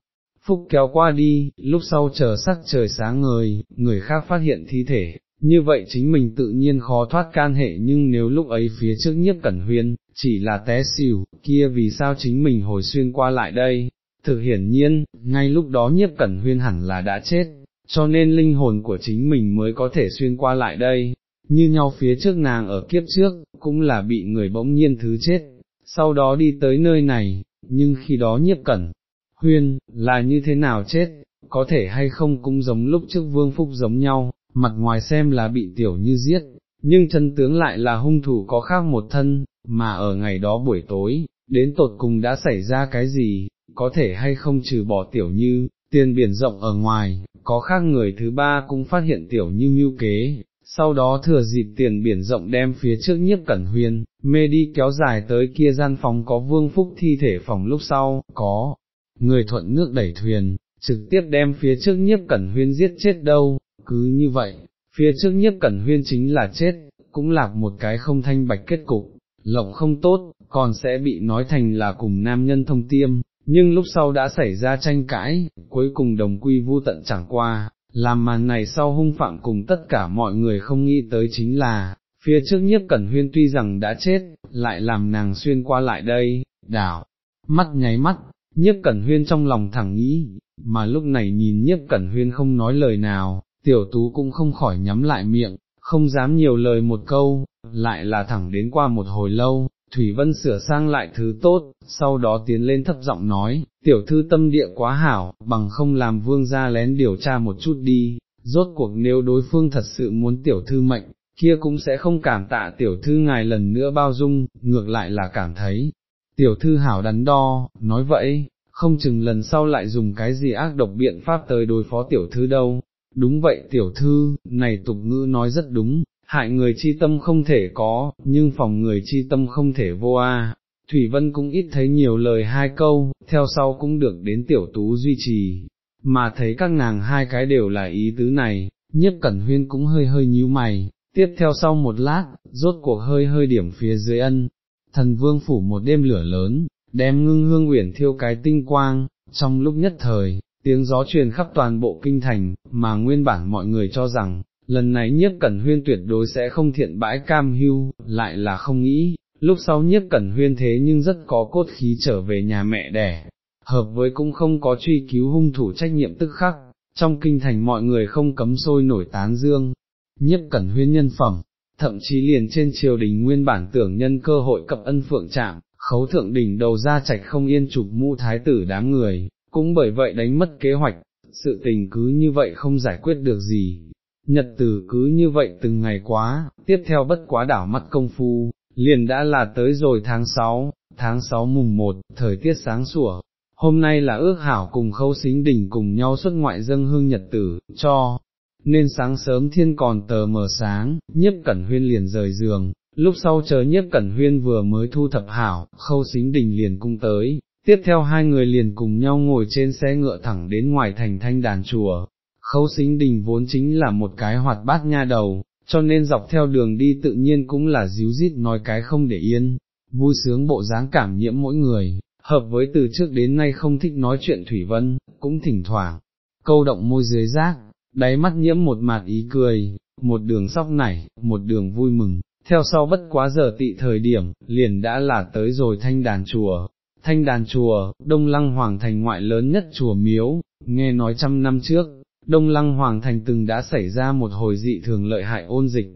Phúc kéo qua đi, lúc sau chờ sắc trời sáng ngời, người khác phát hiện thi thể, như vậy chính mình tự nhiên khó thoát can hệ nhưng nếu lúc ấy phía trước nhiếp cẩn huyên, chỉ là té xỉu, kia vì sao chính mình hồi xuyên qua lại đây, thực hiển nhiên, ngay lúc đó nhiếp cẩn huyên hẳn là đã chết, cho nên linh hồn của chính mình mới có thể xuyên qua lại đây, như nhau phía trước nàng ở kiếp trước, cũng là bị người bỗng nhiên thứ chết, sau đó đi tới nơi này, nhưng khi đó nhiếp cẩn, huyên, là như thế nào chết, có thể hay không cũng giống lúc trước vương phúc giống nhau, mặt ngoài xem là bị tiểu như giết, nhưng chân tướng lại là hung thủ có khác một thân, mà ở ngày đó buổi tối, đến tột cùng đã xảy ra cái gì, có thể hay không trừ bỏ tiểu như, tiền biển rộng ở ngoài, có khác người thứ ba cũng phát hiện tiểu như mưu kế, sau đó thừa dịp tiền biển rộng đem phía trước nhiếp cẩn huyên, mê đi kéo dài tới kia gian phòng có vương phúc thi thể phòng lúc sau, có. người thuận nước đẩy thuyền, trực tiếp đem phía trước nhiếp cẩn huyên giết chết đâu, cứ như vậy, phía trước nhiếp cẩn huyên chính là chết, cũng lạc một cái không thanh bạch kết cục, lộng không tốt, còn sẽ bị nói thành là cùng nam nhân thông tiêm, nhưng lúc sau đã xảy ra tranh cãi, cuối cùng đồng quy vu tận chẳng qua, làm màn này sau hung phạm cùng tất cả mọi người không nghĩ tới chính là, phía trước nhiếp cẩn huyên tuy rằng đã chết, lại làm nàng xuyên qua lại đây, đảo, mắt nháy mắt, nhiếp cẩn huyên trong lòng thẳng nghĩ, mà lúc này nhìn nhiếp cẩn huyên không nói lời nào, tiểu tú cũng không khỏi nhắm lại miệng, không dám nhiều lời một câu, lại là thẳng đến qua một hồi lâu, Thủy Vân sửa sang lại thứ tốt, sau đó tiến lên thấp giọng nói, tiểu thư tâm địa quá hảo, bằng không làm vương gia lén điều tra một chút đi, rốt cuộc nếu đối phương thật sự muốn tiểu thư mệnh, kia cũng sẽ không cảm tạ tiểu thư ngài lần nữa bao dung, ngược lại là cảm thấy, tiểu thư hảo đắn đo, nói vậy, không chừng lần sau lại dùng cái gì ác độc biện pháp tới đối phó tiểu thư đâu. Đúng vậy tiểu thư, này tục ngữ nói rất đúng, hại người chi tâm không thể có, nhưng phòng người chi tâm không thể vô a. Thủy Vân cũng ít thấy nhiều lời hai câu, theo sau cũng được đến tiểu tú duy trì, mà thấy các nàng hai cái đều là ý tứ này, nhiếp cẩn huyên cũng hơi hơi nhíu mày, tiếp theo sau một lát, rốt cuộc hơi hơi điểm phía dưới ân, thần vương phủ một đêm lửa lớn, đem ngưng hương uyển thiêu cái tinh quang, trong lúc nhất thời, tiếng gió truyền khắp toàn bộ kinh thành, mà nguyên bản mọi người cho rằng, lần này nhiếp cẩn huyên tuyệt đối sẽ không thiện bãi cam hưu, lại là không nghĩ, lúc sau nhiếp cẩn huyên thế nhưng rất có cốt khí trở về nhà mẹ đẻ, hợp với cũng không có truy cứu hung thủ trách nhiệm tức khắc, trong kinh thành mọi người không cấm sôi nổi tán dương, nhiếp cẩn huyên nhân phẩm, thậm chí liền trên triều đình nguyên bản tưởng nhân cơ hội cập ân phượng trạm, khấu thượng đỉnh đầu ra chạch không yên chụp mũ thái tử đám người, cũng bởi vậy đánh mất kế hoạch, sự tình cứ như vậy không giải quyết được gì. Nhật tử cứ như vậy từng ngày quá, tiếp theo bất quá đảo mắt công phu, liền đã là tới rồi tháng 6, tháng 6 mùng 1, thời tiết sáng sủa, hôm nay là ước hảo cùng khâu xính đỉnh cùng nhau xuất ngoại dâng hương nhật tử, cho, nên sáng sớm thiên còn tờ mờ sáng, nhiếp cẩn huyên liền rời giường, lúc sau chờ nhiếp cẩn huyên vừa mới thu thập hảo, khâu xính đình liền cung tới, tiếp theo hai người liền cùng nhau ngồi trên xe ngựa thẳng đến ngoài thành thanh đàn chùa. Khấu xính đình vốn chính là một cái hoạt bát nha đầu, cho nên dọc theo đường đi tự nhiên cũng là díu dít nói cái không để yên, vui sướng bộ dáng cảm nhiễm mỗi người, hợp với từ trước đến nay không thích nói chuyện Thủy Vân, cũng thỉnh thoảng, câu động môi dưới rác, đáy mắt nhiễm một mạt ý cười, một đường sóc nảy, một đường vui mừng, theo sau bất quá giờ tị thời điểm, liền đã là tới rồi thanh đàn chùa. Thanh đàn chùa, Đông Lăng Hoàng Thành ngoại lớn nhất chùa Miếu, nghe nói trăm năm trước, Đông Lăng Hoàng Thành từng đã xảy ra một hồi dị thường lợi hại ôn dịch,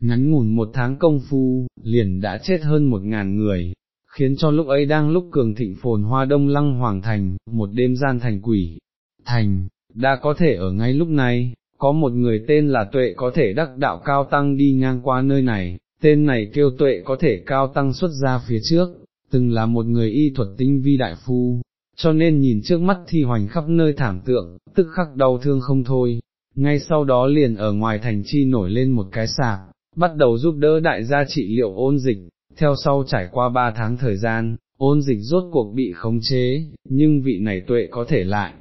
ngắn ngủn một tháng công phu, liền đã chết hơn một ngàn người, khiến cho lúc ấy đang lúc cường thịnh phồn hoa Đông Lăng Hoàng Thành, một đêm gian thành quỷ, thành, đã có thể ở ngay lúc này, có một người tên là Tuệ có thể đắc đạo cao tăng đi ngang qua nơi này, tên này kêu Tuệ có thể cao tăng xuất ra phía trước, từng là một người y thuật tinh vi đại phu, cho nên nhìn trước mắt thi hoành khắp nơi thảm tượng, tức khắc đau thương không thôi, ngay sau đó liền ở ngoài thành chi nổi lên một cái sạc, bắt đầu giúp đỡ đại gia trị liệu ôn dịch, theo sau trải qua ba tháng thời gian, ôn dịch rốt cuộc bị khống chế, nhưng vị này tuệ có thể lại,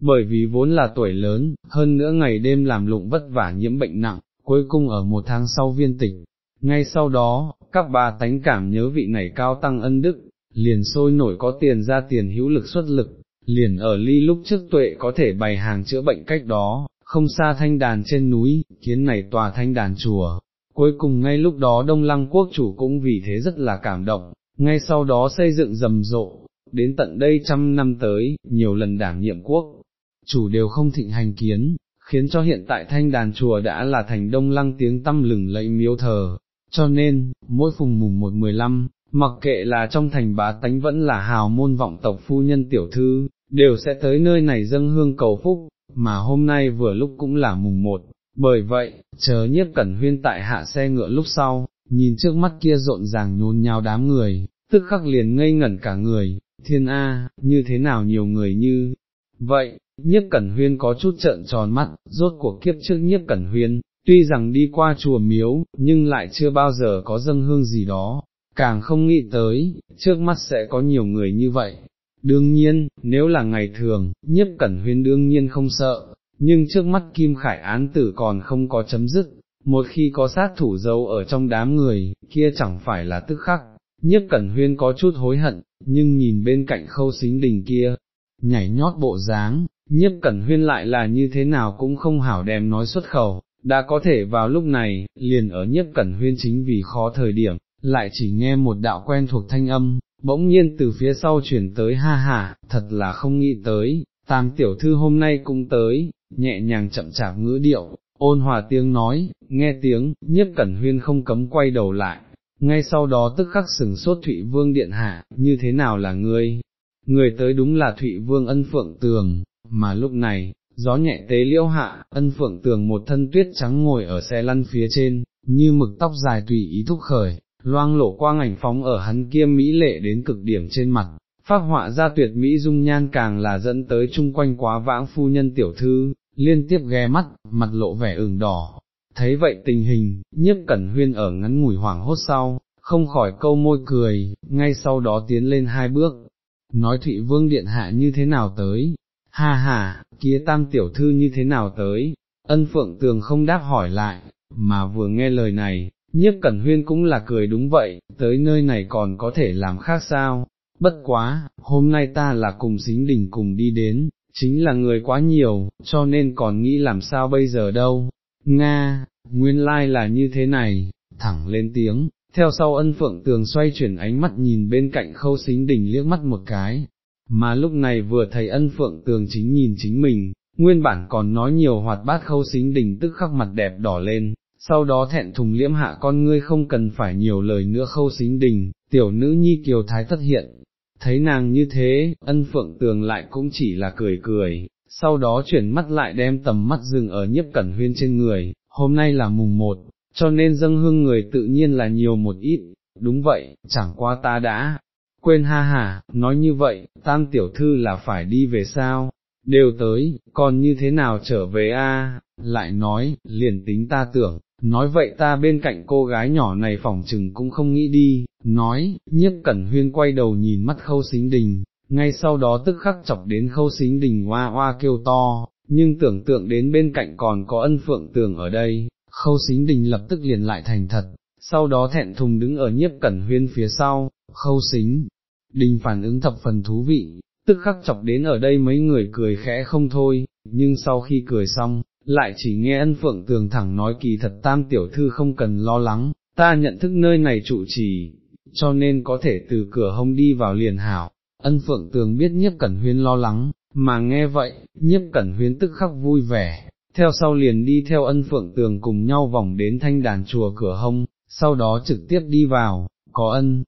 bởi vì vốn là tuổi lớn, hơn nữa ngày đêm làm lụng vất vả nhiễm bệnh nặng, cuối cùng ở một tháng sau viên tịch. Ngay sau đó, các bà tánh cảm nhớ vị này cao tăng ân đức, liền sôi nổi có tiền ra tiền hữu lực xuất lực, liền ở ly lúc trước tuệ có thể bày hàng chữa bệnh cách đó, không xa thanh đàn trên núi, kiến này tòa thanh đàn chùa. Cuối cùng ngay lúc đó Đông Lăng quốc chủ cũng vì thế rất là cảm động, ngay sau đó xây dựng rầm rộ, đến tận đây trăm năm tới, nhiều lần đảm nhiệm quốc, chủ đều không thịnh hành kiến, khiến cho hiện tại thanh đàn chùa đã là thành đông lăng tiếng tâm lừng lẫy miếu thờ, cho nên, mỗi phùng mùng một mười lăm, mặc kệ là trong thành bá tánh vẫn là hào môn vọng tộc phu nhân tiểu thư, đều sẽ tới nơi này dâng hương cầu phúc, mà hôm nay vừa lúc cũng là mùng một, bởi vậy, chờ nhiếp cẩn huyên tại hạ xe ngựa lúc sau, nhìn trước mắt kia rộn ràng nhốn nhào đám người, tức khắc liền ngây ngẩn cả người, thiên A, như thế nào nhiều người như, vậy, nhiếp cẩn huyên có chút trợn tròn mắt, rốt cuộc kiếp trước nhiếp cẩn huyên, tuy rằng đi qua chùa miếu, nhưng lại chưa bao giờ có dâng hương gì đó, càng không nghĩ tới, trước mắt sẽ có nhiều người như vậy, Đương nhiên, nếu là ngày thường, nhiếp cẩn huyên đương nhiên không sợ, nhưng trước mắt Kim Khải án tử còn không có chấm dứt, một khi có sát thủ dâu ở trong đám người, kia chẳng phải là tức khắc, nhiếp cẩn huyên có chút hối hận, nhưng nhìn bên cạnh khâu xính đình kia, nhảy nhót bộ dáng, nhiếp cẩn huyên lại là như thế nào cũng không hảo đem nói xuất khẩu, đã có thể vào lúc này, liền ở nhiếp cẩn huyên chính vì khó thời điểm, lại chỉ nghe một đạo quen thuộc thanh âm, bỗng nhiên từ phía sau chuyển tới ha ha, thật là không nghĩ tới, tam tiểu thư hôm nay cũng tới, nhẹ nhàng chậm chạp ngữ điệu, ôn hòa tiếng nói, nghe tiếng, nhiếp cẩn huyên không cấm quay đầu lại, ngay sau đó tức khắc sừng sốt Thụy Vương Điện Hạ, như thế nào là ngươi? Người tới đúng là Thụy Vương ân phượng tường, mà lúc này, gió nhẹ tế liễu hạ, ân phượng tường một thân tuyết trắng ngồi ở xe lăn phía trên, như mực tóc dài tùy ý thúc khởi, loang lổ quang ảnh phóng ở hắn kia mỹ lệ đến cực điểm trên mặt, phát họa ra tuyệt mỹ dung nhan càng là dẫn tới chung quanh quá vãng phu nhân tiểu thư, liên tiếp ghé mắt, mặt lộ vẻ ửng đỏ. Thấy vậy tình hình, nhiếp cẩn huyên ở ngắn ngủi hoảng hốt sau, không khỏi câu môi cười, ngay sau đó tiến lên hai bước, nói Thụy Vương Điện Hạ như thế nào tới, ha ha, kia tam tiểu thư như thế nào tới, ân phượng tường không đáp hỏi lại, mà vừa nghe lời này, nhiếp cẩn huyên cũng là cười đúng vậy, tới nơi này còn có thể làm khác sao, bất quá, hôm nay ta là cùng xính đình cùng đi đến, chính là người quá nhiều, cho nên còn nghĩ làm sao bây giờ đâu, Nga, nguyên lai là như thế này, thẳng lên tiếng, theo sau ân phượng tường xoay chuyển ánh mắt nhìn bên cạnh khâu xính đình liếc mắt một cái, mà lúc này vừa thấy ân phượng tường chính nhìn chính mình, nguyên bản còn nói nhiều hoạt bát khâu xính đình tức khắc mặt đẹp đỏ lên, sau đó thẹn thùng liễm hạ con ngươi không cần phải nhiều lời nữa khâu xính đình, tiểu nữ nhi kiều thái thất hiện, thấy nàng như thế, ân phượng tường lại cũng chỉ là cười cười, sau đó chuyển mắt lại đem tầm mắt dừng ở nhiếp cẩn huyên trên người, hôm nay là mùng một, cho nên dâng hương người tự nhiên là nhiều một ít, đúng vậy, chẳng qua ta đã, quên ha ha, nói như vậy, tam tiểu thư là phải đi về sao, đều tới, còn như thế nào trở về a? lại nói, liền tính ta tưởng, nói vậy ta bên cạnh cô gái nhỏ này phỏng chừng cũng không nghĩ đi, nói, nhiếp cẩn huyên quay đầu nhìn mắt khâu xính đình, ngay sau đó tức khắc chọc đến khâu xính đình hoa hoa kêu to, nhưng tưởng tượng đến bên cạnh còn có ân phượng tường ở đây, khâu xính đình lập tức liền lại thành thật, sau đó thẹn thùng đứng ở nhiếp cẩn huyên phía sau, khâu xính, đình phản ứng thập phần thú vị, tức khắc chọc đến ở đây mấy người cười khẽ không thôi, nhưng sau khi cười xong, lại chỉ nghe ân phượng tường thẳng nói kỳ thật tam tiểu thư không cần lo lắng, ta nhận thức nơi này trụ trì, cho nên có thể từ cửa hông đi vào liền hảo, ân phượng tường biết nhiếp cẩn huyên lo lắng, mà nghe vậy, nhiếp cẩn huyên tức khắc vui vẻ, theo sau liền đi theo ân phượng tường cùng nhau vòng đến thanh đàn chùa cửa hông, sau đó trực tiếp đi vào, có ân,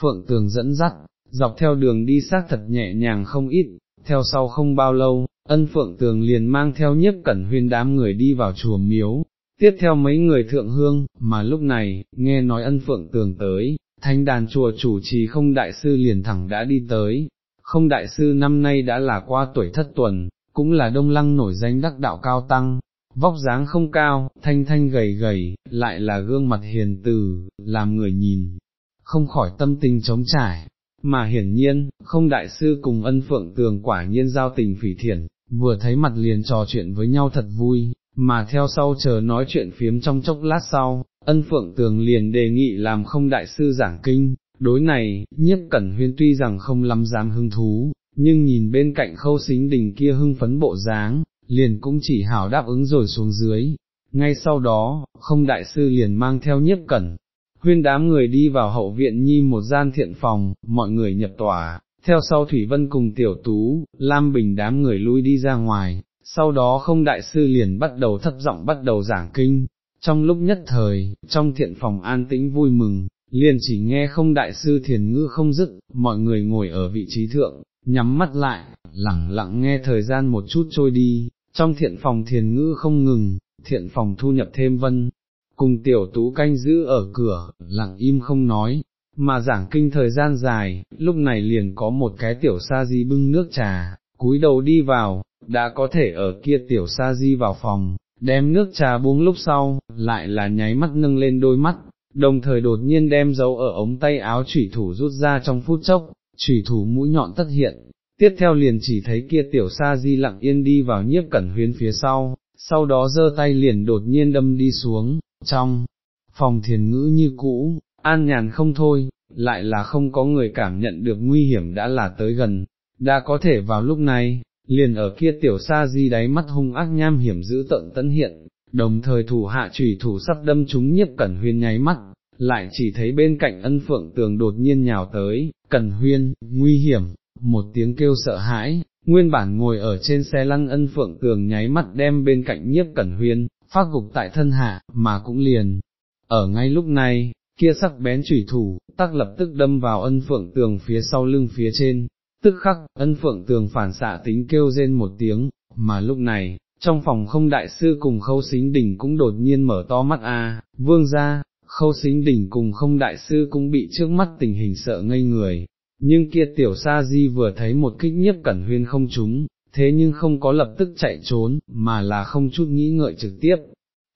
phượng tường dẫn dắt, dọc theo đường đi xác thật nhẹ nhàng không ít, theo sau không bao lâu, ân phượng tường liền mang theo nhiếp cẩn huyên đám người đi vào chùa miếu, tiếp theo mấy người thượng hương, mà lúc này, nghe nói ân phượng tường tới, thanh đàn chùa chủ trì không đại sư liền thẳng đã đi tới, không đại sư năm nay đã là qua tuổi thất tuần, cũng là đông lăng nổi danh đắc đạo cao tăng, vóc dáng không cao, thanh thanh gầy gầy, lại là gương mặt hiền từ, làm người nhìn, không khỏi tâm tình trống trải, mà hiển nhiên, không đại sư cùng ân phượng tường quả nhiên giao tình phỉ thiện, vừa thấy mặt liền trò chuyện với nhau thật vui, mà theo sau chờ nói chuyện phiếm trong chốc lát sau, ân phượng tường liền đề nghị làm không đại sư giảng kinh, đối này, nhiếp cẩn huyên tuy rằng không lắm dám hứng thú, nhưng nhìn bên cạnh khâu xính đình kia hưng phấn bộ dáng, liền cũng chỉ hảo đáp ứng rồi xuống dưới. Ngay sau đó, không đại sư liền mang theo nhiếp cẩn, huyên đám người đi vào hậu viện nhi một gian thiện phòng, mọi người nhập tòa, theo sau Thủy Vân cùng tiểu tú, Lam Bình đám người lui đi ra ngoài, sau đó không đại sư liền bắt đầu thất giọng bắt đầu giảng kinh, trong lúc nhất thời, trong thiện phòng an tĩnh vui mừng, liền chỉ nghe không đại sư thiền ngữ không dứt, mọi người ngồi ở vị trí thượng, nhắm mắt lại, lẳng lặng nghe thời gian một chút trôi đi, trong thiện phòng thiền ngữ không ngừng, thiện phòng thu nhập thêm vân, cùng tiểu tú canh giữ ở cửa, lặng im không nói, mà giảng kinh thời gian dài, lúc này liền có một cái tiểu sa di bưng nước trà, cúi đầu đi vào, đã có thể ở kia tiểu sa di vào phòng, đem nước trà buông lúc sau, lại là nháy mắt nâng lên đôi mắt, đồng thời đột nhiên đem dấu ở ống tay áo chủy thủ rút ra trong phút chốc, chủy thủ mũi nhọn tất hiện, tiếp theo liền chỉ thấy kia tiểu sa di lặng yên đi vào nhiếp cẩn huyến phía sau, sau đó giơ tay liền đột nhiên đâm đi xuống, trong phòng thiền ngữ như cũ, an nhàn không thôi, lại là không có người cảm nhận được nguy hiểm đã là tới gần, đã có thể vào lúc này, liền ở kia tiểu sa di đáy mắt hung ác nham hiểm giữ tận tấn hiện, đồng thời thủ hạ trùy thủ sắp đâm chúng nhiếp cẩn huyên nháy mắt, lại chỉ thấy bên cạnh ân phượng tường đột nhiên nhào tới, cẩn huyên, nguy hiểm, một tiếng kêu sợ hãi, nguyên bản ngồi ở trên xe lăn ân phượng tường nháy mắt đem bên cạnh nhiếp cẩn huyên, phát gục tại thân hạ, mà cũng liền. Ở ngay lúc này, kia sắc bén chủy thủ, tắc lập tức đâm vào ân phượng tường phía sau lưng phía trên, tức khắc, ân phượng tường phản xạ tính kêu rên một tiếng, mà lúc này, trong phòng không đại sư cùng khâu xính đỉnh cũng đột nhiên mở to mắt a, vương ra, khâu xính đỉnh cùng không đại sư cũng bị trước mắt tình hình sợ ngây người, nhưng kia tiểu sa di vừa thấy một kích nhiếp cẩn huyên không trúng, thế nhưng không có lập tức chạy trốn, mà là không chút nghĩ ngợi trực tiếp,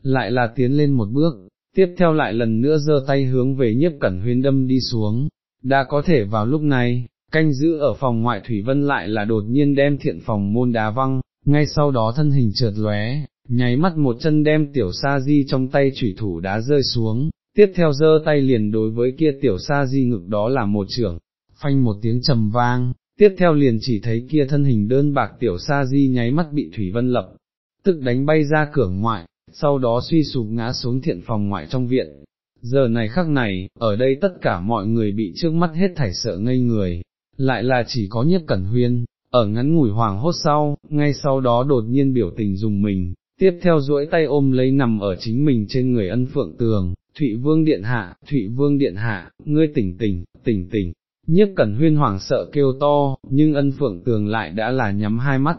lại là tiến lên một bước, tiếp theo lại lần nữa giơ tay hướng về nhiếp cẩn huyên đâm đi xuống, đã có thể vào lúc này, canh giữ ở phòng ngoại thủy vân lại là đột nhiên đem thiện phòng môn đá văng, ngay sau đó thân hình trượt lóe, nháy mắt một chân đem tiểu sa di trong tay chủy thủ đá rơi xuống, tiếp theo giơ tay liền đối với kia tiểu sa di ngực đó là một trưởng, phanh một tiếng trầm vang, tiếp theo liền chỉ thấy kia thân hình đơn bạc tiểu sa di nháy mắt bị Thủy Vân lập, tức đánh bay ra cửa ngoại, sau đó suy sụp ngã xuống thiện phòng ngoại trong viện. Giờ này khắc này, ở đây tất cả mọi người bị trước mắt hết thảy sợ ngây người, lại là chỉ có nhất cẩn huyên, ở ngắn ngủi hoàng hốt sau, ngay sau đó đột nhiên biểu tình dùng mình, tiếp theo duỗi tay ôm lấy nằm ở chính mình trên người ân phượng tường, Thụy Vương Điện Hạ, Thụy Vương Điện Hạ, ngươi tỉnh tỉnh, tỉnh tỉnh, nhiếp cẩn huyên hoảng sợ kêu to, nhưng ân phượng tường lại đã là nhắm hai mắt,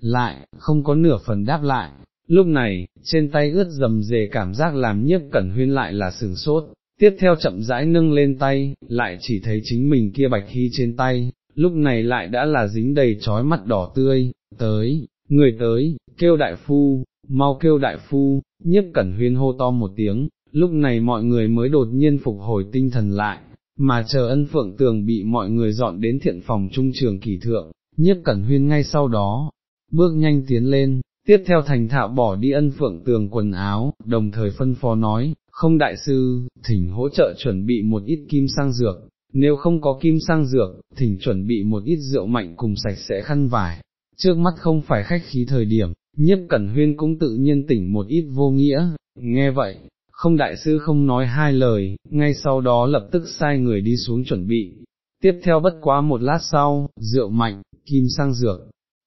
lại, không có nửa phần đáp lại, lúc này, trên tay ướt dầm dề cảm giác làm nhiếp cẩn huyên lại là sừng sốt, tiếp theo chậm rãi nâng lên tay, lại chỉ thấy chính mình kia bạch hy trên tay, lúc này lại đã là dính đầy trói mặt đỏ tươi, tới, người tới, kêu đại phu, mau kêu đại phu, nhiếp cẩn huyên hô to một tiếng, lúc này mọi người mới đột nhiên phục hồi tinh thần lại, mà chờ ân phượng tường bị mọi người dọn đến thiện phòng trung trường kỳ thượng, nhiếp cẩn huyên ngay sau đó, bước nhanh tiến lên, tiếp theo thành thạo bỏ đi ân phượng tường quần áo, đồng thời phân phó nói, không đại sư, thỉnh hỗ trợ chuẩn bị một ít kim sang dược, nếu không có kim sang dược, thỉnh chuẩn bị một ít rượu mạnh cùng sạch sẽ khăn vải, trước mắt không phải khách khí thời điểm, nhiếp cẩn huyên cũng tự nhiên tỉnh một ít vô nghĩa, nghe vậy, không đại sư không nói hai lời, ngay sau đó lập tức sai người đi xuống chuẩn bị. Tiếp theo bất quá một lát sau, rượu mạnh, kim sang dược,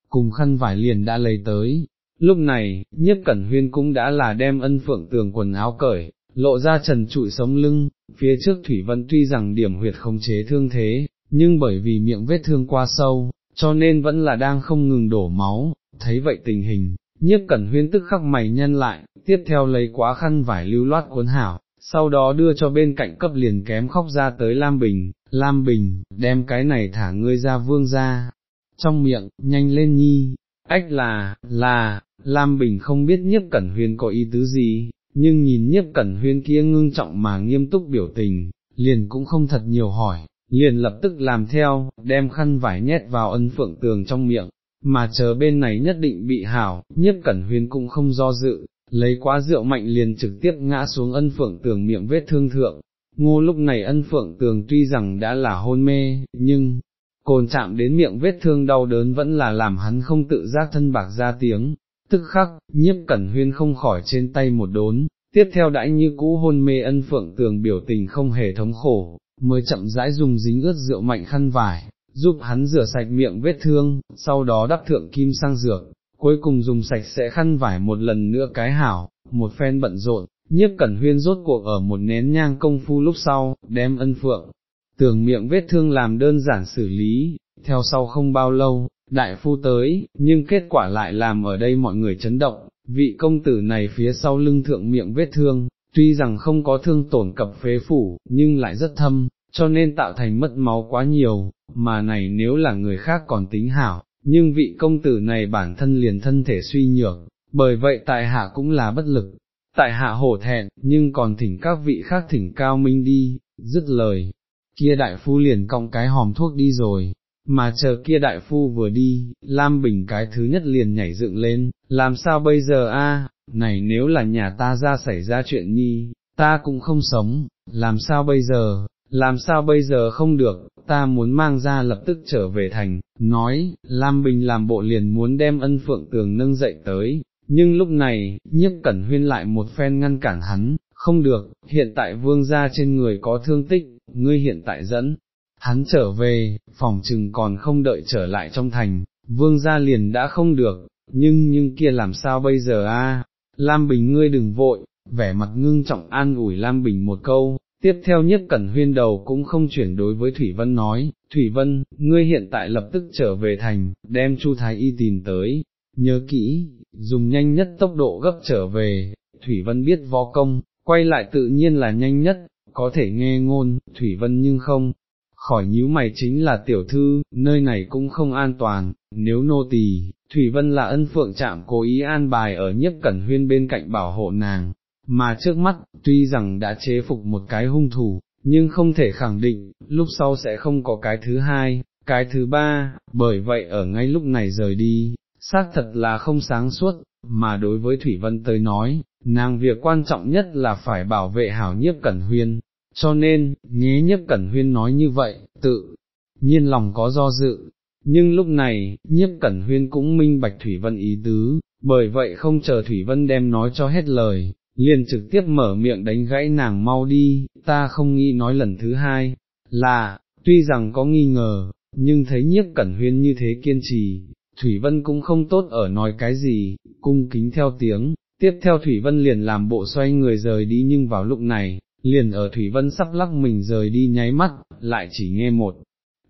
cùng khăn vải liền đã lấy tới. Lúc này, nhiếp cẩn huyên cũng đã là đem ân phượng tường quần áo cởi, lộ ra trần trụi sống lưng, phía trước Thủy Vân tuy rằng điểm huyệt không chế thương thế, nhưng bởi vì miệng vết thương qua sâu, cho nên vẫn là đang không ngừng đổ máu, thấy vậy tình hình, nhiếp cẩn huyên tức khắc mày nhân lại, tiếp theo lấy quá khăn vải lưu loát cuốn hảo, sau đó đưa cho bên cạnh cấp liền kém khóc ra tới Lam Bình, Lam Bình, đem cái này thả ngươi ra vương ra, trong miệng, nhanh lên nhi, ách là, là, Lam Bình không biết nhiếp cẩn huyên có ý tứ gì, nhưng nhìn nhiếp cẩn huyên kia ngưng trọng mà nghiêm túc biểu tình, liền cũng không thật nhiều hỏi, liền lập tức làm theo, đem khăn vải nhét vào ân phượng tường trong miệng, mà chờ bên này nhất định bị hảo, nhiếp cẩn huyên cũng không do dự, lấy quá rượu mạnh liền trực tiếp ngã xuống ân phượng tường miệng vết thương thượng. Ngô lúc này ân phượng tường tuy rằng đã là hôn mê, nhưng, cồn chạm đến miệng vết thương đau đớn vẫn là làm hắn không tự giác thân bạc ra tiếng, tức khắc, nhiếp cẩn huyên không khỏi trên tay một đốn, tiếp theo đãi như cũ hôn mê ân phượng tường biểu tình không hề thống khổ, mới chậm rãi dùng dính ướt rượu mạnh khăn vải, giúp hắn rửa sạch miệng vết thương, sau đó đắp thượng kim sang dược, cuối cùng dùng sạch sẽ khăn vải một lần nữa cái hảo, một phen bận rộn, nhiếp cẩn huyên rốt cuộc ở một nén nhang công phu lúc sau, đem ân phượng, tường miệng vết thương làm đơn giản xử lý, theo sau không bao lâu, đại phu tới, nhưng kết quả lại làm ở đây mọi người chấn động, vị công tử này phía sau lưng thượng miệng vết thương, tuy rằng không có thương tổn cập phế phủ, nhưng lại rất thâm, cho nên tạo thành mất máu quá nhiều, mà này nếu là người khác còn tính hảo, nhưng vị công tử này bản thân liền thân thể suy nhược, bởi vậy tại hạ cũng là bất lực, tại hạ hổ thẹn, nhưng còn thỉnh các vị khác thỉnh cao minh đi, dứt lời, kia đại phu liền cong cái hòm thuốc đi rồi, mà chờ kia đại phu vừa đi, Lam Bình cái thứ nhất liền nhảy dựng lên, làm sao bây giờ a? này nếu là nhà ta ra xảy ra chuyện nhi, ta cũng không sống, làm sao bây giờ, làm sao bây giờ không được, ta muốn mang ra lập tức trở về thành, nói, Lam Bình làm bộ liền muốn đem ân phượng tường nâng dậy tới, nhưng lúc này, nhiếp cẩn huyên lại một phen ngăn cản hắn, không được, hiện tại vương gia trên người có thương tích, ngươi hiện tại dẫn, hắn trở về, phòng trừng còn không đợi trở lại trong thành, vương gia liền đã không được, nhưng nhưng kia làm sao bây giờ a? Lam Bình ngươi đừng vội, vẻ mặt ngưng trọng an ủi Lam Bình một câu, tiếp theo nhất cẩn huyên đầu cũng không chuyển đối với Thủy Vân nói, Thủy Vân, ngươi hiện tại lập tức trở về thành, đem Chu Thái Y tìm tới, nhớ kỹ, dùng nhanh nhất tốc độ gấp trở về, Thủy Vân biết võ công, quay lại tự nhiên là nhanh nhất, có thể nghe ngôn, Thủy Vân nhưng không, khỏi nhíu mày chính là tiểu thư, nơi này cũng không an toàn, nếu nô tỳ, Thủy Vân là ân phượng chạm cố ý an bài ở nhiếp cẩn huyên bên cạnh bảo hộ nàng, mà trước mắt, tuy rằng đã chế phục một cái hung thủ, nhưng không thể khẳng định, lúc sau sẽ không có cái thứ hai, cái thứ ba, bởi vậy ở ngay lúc này rời đi, xác thật là không sáng suốt, mà đối với Thủy Vân tới nói, nàng việc quan trọng nhất là phải bảo vệ hảo nhiếp cẩn huyên, cho nên, nghe nhiếp cẩn huyên nói như vậy, tự nhiên lòng có do dự, nhưng lúc này, nhiếp cẩn huyên cũng minh bạch Thủy Vân ý tứ, bởi vậy không chờ Thủy Vân đem nói cho hết lời, liền trực tiếp mở miệng đánh gãy nàng mau đi, ta không nghĩ nói lần thứ hai, là, tuy rằng có nghi ngờ, nhưng thấy nhiếp cẩn huyên như thế kiên trì, Thủy Vân cũng không tốt ở nói cái gì, cung kính theo tiếng, tiếp theo Thủy Vân liền làm bộ xoay người rời đi nhưng vào lúc này, liền ở Thủy Vân sắp lắc mình rời đi nháy mắt, lại chỉ nghe một.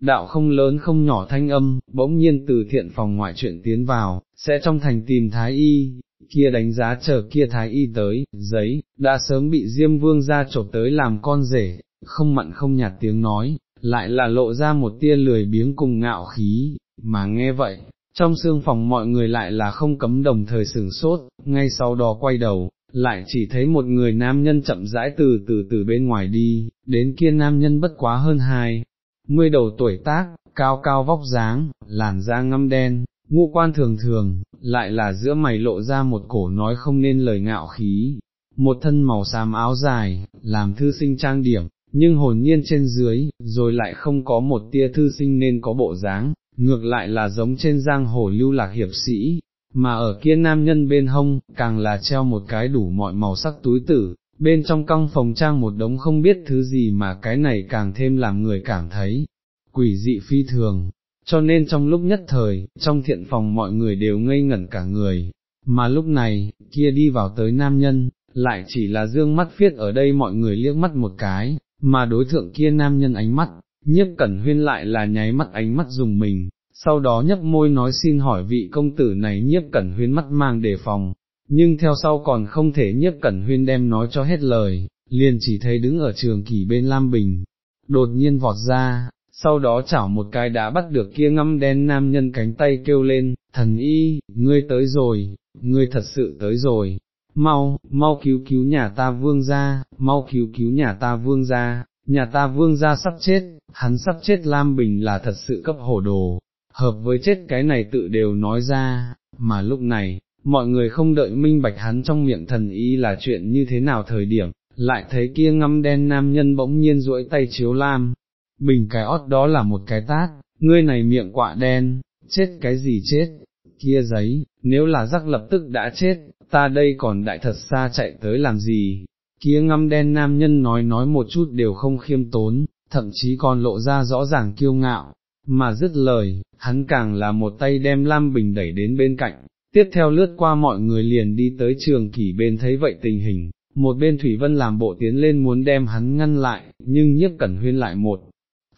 Đạo không lớn không nhỏ thanh âm, bỗng nhiên từ thiện phòng ngoại chuyện tiến vào, sẽ trong thành tìm thái y, kia đánh giá chờ kia thái y tới, giấy, đã sớm bị Diêm Vương ra chộp tới làm con rể, không mặn không nhạt tiếng nói, lại là lộ ra một tia lười biếng cùng ngạo khí, mà nghe vậy, trong xương phòng mọi người lại là không cấm đồng thời sửng sốt, ngay sau đó quay đầu, lại chỉ thấy một người nam nhân chậm rãi từ từ từ bên ngoài đi, đến kia nam nhân bất quá hơn hai, mươi đầu tuổi tác, cao cao vóc dáng, làn da ngâm đen, ngũ quan thường thường, lại là giữa mày lộ ra một cổ nói không nên lời ngạo khí, một thân màu xám áo dài, làm thư sinh trang điểm, nhưng hồn nhiên trên dưới, rồi lại không có một tia thư sinh nên có bộ dáng, ngược lại là giống trên giang hồ lưu lạc hiệp sĩ, mà ở kia nam nhân bên hông, càng là treo một cái đủ mọi màu sắc túi tử, bên trong cong phòng trang một đống không biết thứ gì mà cái này càng thêm làm người cảm thấy quỷ dị phi thường, cho nên trong lúc nhất thời, trong thiện phòng mọi người đều ngây ngẩn cả người, mà lúc này, kia đi vào tới nam nhân, lại chỉ là dương mắt phiết ở đây mọi người liếc mắt một cái, mà đối thượng kia nam nhân ánh mắt, nhiếp cẩn huyên lại là nháy mắt ánh mắt dùng mình, sau đó nhấp môi nói xin hỏi vị công tử này nhiếp cẩn huyên mắt mang đề phòng, nhưng theo sau còn không thể nhiếp cẩn huyên đem nói cho hết lời, liền chỉ thấy đứng ở trường kỳ bên Lam Bình, đột nhiên vọt ra, sau đó chảo một cái đã bắt được kia ngâm đen nam nhân cánh tay kêu lên, thần y, ngươi tới rồi, ngươi thật sự tới rồi, mau, mau cứu cứu nhà ta vương ra, mau cứu cứu nhà ta vương ra, nhà ta vương ra sắp chết, hắn sắp chết Lam Bình là thật sự cấp hổ đồ, hợp với chết cái này tự đều nói ra, mà lúc này, mọi người không đợi minh bạch hắn trong miệng thần y là chuyện như thế nào thời điểm, lại thấy kia ngâm đen nam nhân bỗng nhiên duỗi tay chiếu Lam, Bình cái ót đó là một cái tát, ngươi này miệng quạ đen, chết cái gì chết, kia giấy, nếu là rắc lập tức đã chết, ta đây còn đại thật xa chạy tới làm gì, kia ngâm đen nam nhân nói nói một chút đều không khiêm tốn, thậm chí còn lộ ra rõ ràng kiêu ngạo, mà dứt lời, hắn càng là một tay đem Lam Bình đẩy đến bên cạnh, tiếp theo lướt qua mọi người liền đi tới trường kỷ bên thấy vậy tình hình, một bên Thủy Vân làm bộ tiến lên muốn đem hắn ngăn lại, nhưng nhiếp cẩn huyên lại một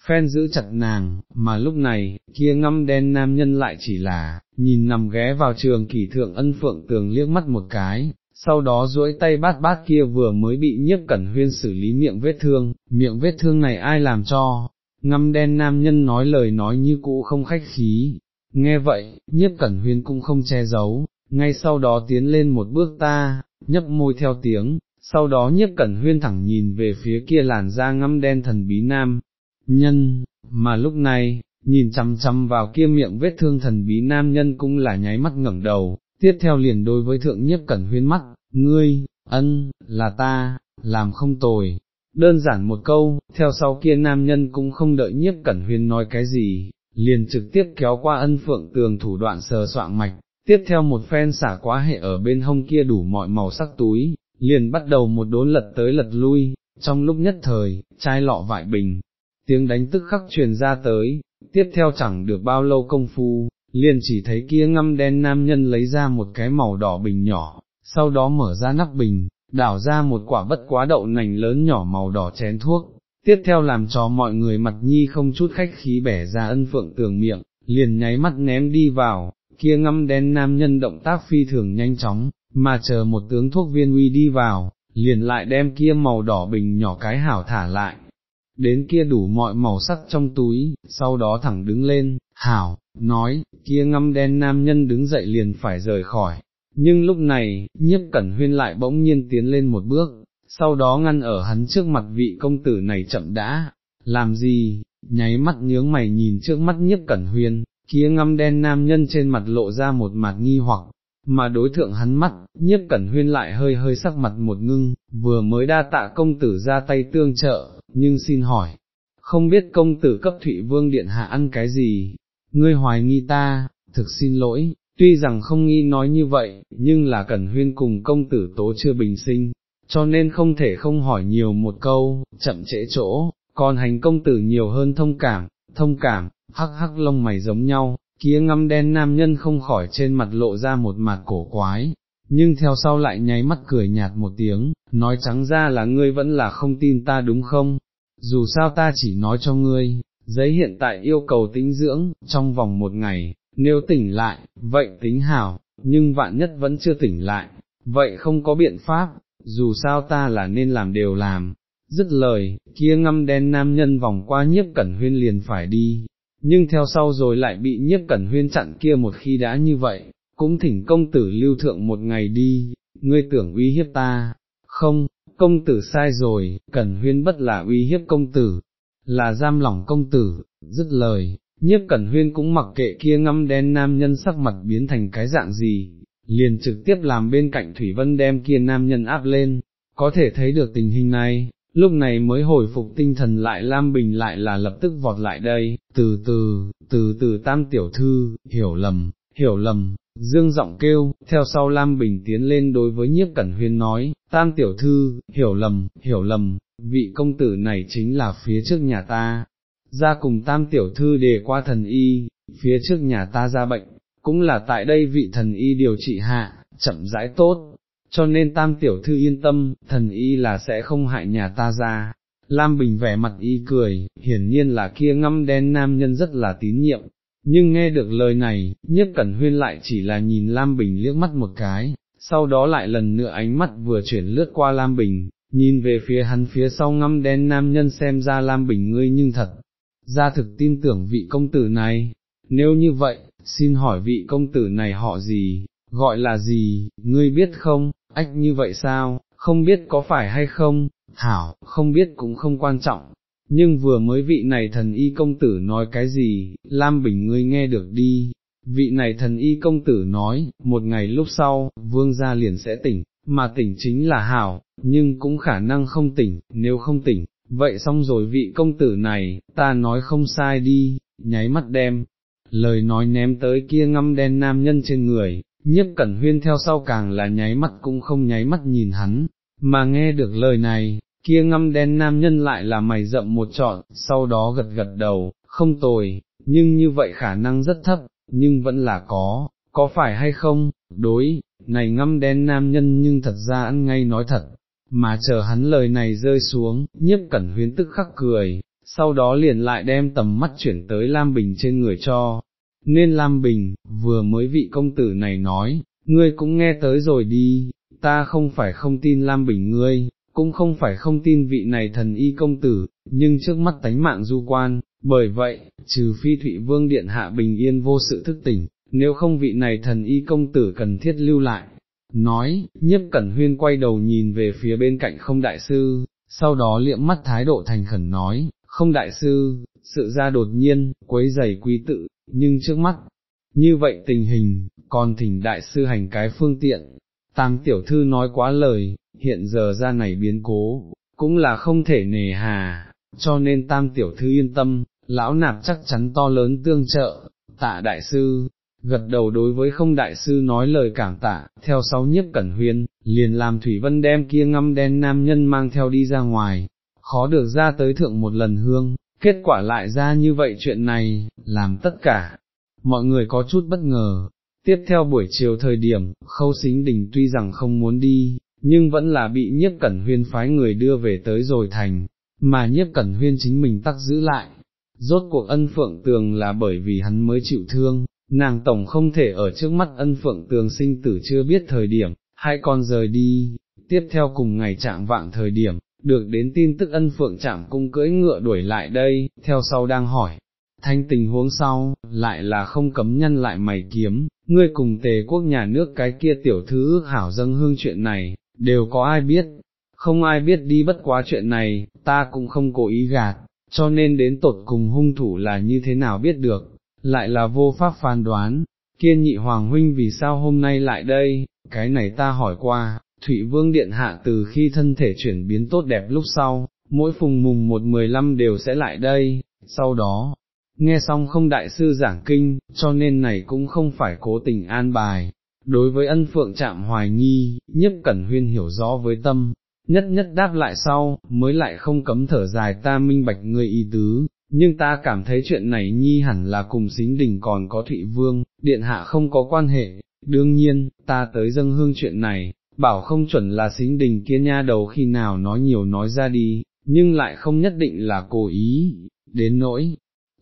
phen giữ chặt nàng, mà lúc này, kia ngâm đen nam nhân lại chỉ là, nhìn nằm ghé vào trường kỷ thượng ân phượng tường liếc mắt một cái, sau đó duỗi tay bát bát kia vừa mới bị nhiếp cẩn huyên xử lý miệng vết thương, miệng vết thương này ai làm cho, ngâm đen nam nhân nói lời nói như cũ không khách khí, nghe vậy, nhiếp cẩn huyên cũng không che giấu, ngay sau đó tiến lên một bước ta, nhấp môi theo tiếng, sau đó nhiếp cẩn huyên thẳng nhìn về phía kia làn da ngâm đen thần bí nam, nhân, mà lúc này, nhìn chăm chăm vào kia miệng vết thương thần bí nam nhân cũng là nháy mắt ngẩng đầu, tiếp theo liền đối với thượng nhiếp cẩn huyên mắt, ngươi, ân, là ta, làm không tồi. Đơn giản một câu, theo sau kia nam nhân cũng không đợi nhiếp cẩn huyên nói cái gì, liền trực tiếp kéo qua ân phượng tường thủ đoạn sờ soạng mạch, tiếp theo một phen xả quá hệ ở bên hông kia đủ mọi màu sắc túi, liền bắt đầu một đốn lật tới lật lui, trong lúc nhất thời, chai lọ vại bình, tiếng đánh tức khắc truyền ra tới, tiếp theo chẳng được bao lâu công phu, liền chỉ thấy kia ngâm đen nam nhân lấy ra một cái màu đỏ bình nhỏ, sau đó mở ra nắp bình, đảo ra một quả bất quá đậu nành lớn nhỏ màu đỏ chén thuốc, tiếp theo làm cho mọi người mặt nhi không chút khách khí bẻ ra ân phượng tường miệng, liền nháy mắt ném đi vào, kia ngâm đen nam nhân động tác phi thường nhanh chóng, mà chờ một tướng thuốc viên uy đi vào, liền lại đem kia màu đỏ bình nhỏ cái hảo thả lại, đến kia đủ mọi màu sắc trong túi, sau đó thẳng đứng lên, hảo, nói, kia ngâm đen nam nhân đứng dậy liền phải rời khỏi, nhưng lúc này, nhiếp cẩn huyên lại bỗng nhiên tiến lên một bước, sau đó ngăn ở hắn trước mặt vị công tử này chậm đã, làm gì, nháy mắt nhướng mày nhìn trước mắt nhiếp cẩn huyên, kia ngâm đen nam nhân trên mặt lộ ra một mặt nghi hoặc, mà đối thượng hắn mắt, nhiếp cẩn huyên lại hơi hơi sắc mặt một ngưng, vừa mới đa tạ công tử ra tay tương trợ, nhưng xin hỏi, không biết công tử cấp thụy vương điện hạ ăn cái gì, ngươi hoài nghi ta, thực xin lỗi, tuy rằng không nghi nói như vậy, nhưng là cẩn huyên cùng công tử tố chưa bình sinh, cho nên không thể không hỏi nhiều một câu, chậm trễ chỗ, còn hành công tử nhiều hơn thông cảm, thông cảm, hắc hắc lông mày giống nhau, kia ngâm đen nam nhân không khỏi trên mặt lộ ra một mặt cổ quái, nhưng theo sau lại nháy mắt cười nhạt một tiếng, nói trắng ra là ngươi vẫn là không tin ta đúng không, dù sao ta chỉ nói cho ngươi, giấy hiện tại yêu cầu tính dưỡng, trong vòng một ngày, nếu tỉnh lại, vậy tính hảo, nhưng vạn nhất vẫn chưa tỉnh lại, vậy không có biện pháp, dù sao ta là nên làm đều làm. Dứt lời, kia ngâm đen nam nhân vòng qua nhiếp cẩn huyên liền phải đi, nhưng theo sau rồi lại bị nhiếp cẩn huyên chặn kia một khi đã như vậy, cũng thỉnh công tử lưu thượng một ngày đi, ngươi tưởng uy hiếp ta, không, công tử sai rồi, cẩn huyên bất là uy hiếp công tử, là giam lỏng công tử, dứt lời, nhiếp cẩn huyên cũng mặc kệ kia ngâm đen nam nhân sắc mặt biến thành cái dạng gì, liền trực tiếp làm bên cạnh Thủy Vân đem kia nam nhân áp lên, có thể thấy được tình hình này, lúc này mới hồi phục tinh thần lại Lam Bình lại là lập tức vọt lại đây, từ từ, từ từ tam tiểu thư, hiểu lầm, hiểu lầm, dương giọng kêu, theo sau Lam Bình tiến lên đối với nhiếp cẩn huyên nói, tam tiểu thư, hiểu lầm, hiểu lầm, vị công tử này chính là phía trước nhà ta, ra cùng tam tiểu thư đề qua thần y, phía trước nhà ta ra bệnh, cũng là tại đây vị thần y điều trị hạ, chậm rãi tốt, cho nên tam tiểu thư yên tâm, thần y là sẽ không hại nhà ta ra. Lam Bình vẻ mặt y cười, hiển nhiên là kia ngâm đen nam nhân rất là tín nhiệm, nhưng nghe được lời này, nhất cẩn huyên lại chỉ là nhìn Lam Bình liếc mắt một cái, sau đó lại lần nữa ánh mắt vừa chuyển lướt qua Lam Bình, nhìn về phía hắn phía sau ngăm đen nam nhân xem ra Lam Bình ngươi nhưng thật, ra thực tin tưởng vị công tử này, nếu như vậy, xin hỏi vị công tử này họ gì, gọi là gì, ngươi biết không, ách như vậy sao, không biết có phải hay không, hảo, không biết cũng không quan trọng, nhưng vừa mới vị này thần y công tử nói cái gì, Lam Bình ngươi nghe được đi, vị này thần y công tử nói, một ngày lúc sau, vương gia liền sẽ tỉnh, mà tỉnh chính là hảo, nhưng cũng khả năng không tỉnh, nếu không tỉnh, vậy xong rồi vị công tử này, ta nói không sai đi, nháy mắt đem, lời nói ném tới kia ngâm đen nam nhân trên người, nhiếp cẩn huyên theo sau càng là nháy mắt cũng không nháy mắt nhìn hắn, mà nghe được lời này, kia ngâm đen nam nhân lại là mày rậm một trọn, sau đó gật gật đầu, không tồi, nhưng như vậy khả năng rất thấp, nhưng vẫn là có, có phải hay không, đối, này ngâm đen nam nhân nhưng thật ra ăn ngay nói thật, mà chờ hắn lời này rơi xuống, nhiếp cẩn huyến tức khắc cười, sau đó liền lại đem tầm mắt chuyển tới Lam Bình trên người cho, nên Lam Bình, vừa mới vị công tử này nói, ngươi cũng nghe tới rồi đi, ta không phải không tin Lam Bình ngươi, cũng không phải không tin vị này thần y công tử, nhưng trước mắt tánh mạng du quan, bởi vậy, trừ phi Thụy Vương Điện Hạ bình yên vô sự thức tỉnh, nếu không vị này thần y công tử cần thiết lưu lại. Nói, nhiếp cẩn huyên quay đầu nhìn về phía bên cạnh không đại sư, sau đó liệm mắt thái độ thành khẩn nói, không đại sư, sự ra đột nhiên, quấy giày quý tự, nhưng trước mắt, như vậy tình hình, còn thỉnh đại sư hành cái phương tiện, tam tiểu thư nói quá lời, hiện giờ ra này biến cố, cũng là không thể nề hà, cho nên tam tiểu thư yên tâm, lão nạp chắc chắn to lớn tương trợ, tạ đại sư, gật đầu đối với không đại sư nói lời cảm tạ, theo sáu nhiếp cẩn huyên, liền làm Thủy Vân đem kia ngâm đen nam nhân mang theo đi ra ngoài, khó được ra tới thượng một lần hương, kết quả lại ra như vậy chuyện này, làm tất cả, mọi người có chút bất ngờ. Tiếp theo buổi chiều thời điểm, khâu xính đình tuy rằng không muốn đi, nhưng vẫn là bị nhiếp cẩn huyên phái người đưa về tới rồi thành, mà nhiếp cẩn huyên chính mình tắc giữ lại. Rốt cuộc ân phượng tường là bởi vì hắn mới chịu thương, nàng tổng không thể ở trước mắt ân phượng tường sinh tử chưa biết thời điểm, hai con rời đi, tiếp theo cùng ngày trạng vạng thời điểm, được đến tin tức ân phượng chạm cung cưỡi ngựa đuổi lại đây, theo sau đang hỏi. Thanh tình huống sau, lại là không cấm nhân lại mày kiếm, ngươi cùng tề quốc nhà nước cái kia tiểu thư ước hảo dâng hương chuyện này, đều có ai biết, không ai biết đi bất quá chuyện này, ta cũng không cố ý gạt, cho nên đến tột cùng hung thủ là như thế nào biết được, lại là vô pháp phán đoán, kiên nhị hoàng huynh vì sao hôm nay lại đây, cái này ta hỏi qua, Thụy Vương Điện Hạ từ khi thân thể chuyển biến tốt đẹp lúc sau, mỗi phùng mùng một mười lăm đều sẽ lại đây, sau đó, nghe xong không đại sư giảng kinh, cho nên này cũng không phải cố tình an bài. Đối với ân phượng chạm hoài nghi, nhất cẩn huyên hiểu rõ với tâm, nhất nhất đáp lại sau, mới lại không cấm thở dài ta minh bạch người y tứ, nhưng ta cảm thấy chuyện này nhi hẳn là cùng xính đình còn có Thụy Vương, điện hạ không có quan hệ, đương nhiên, ta tới dâng hương chuyện này, bảo không chuẩn là xính đình kia nha đầu khi nào nói nhiều nói ra đi, nhưng lại không nhất định là cố ý, đến nỗi,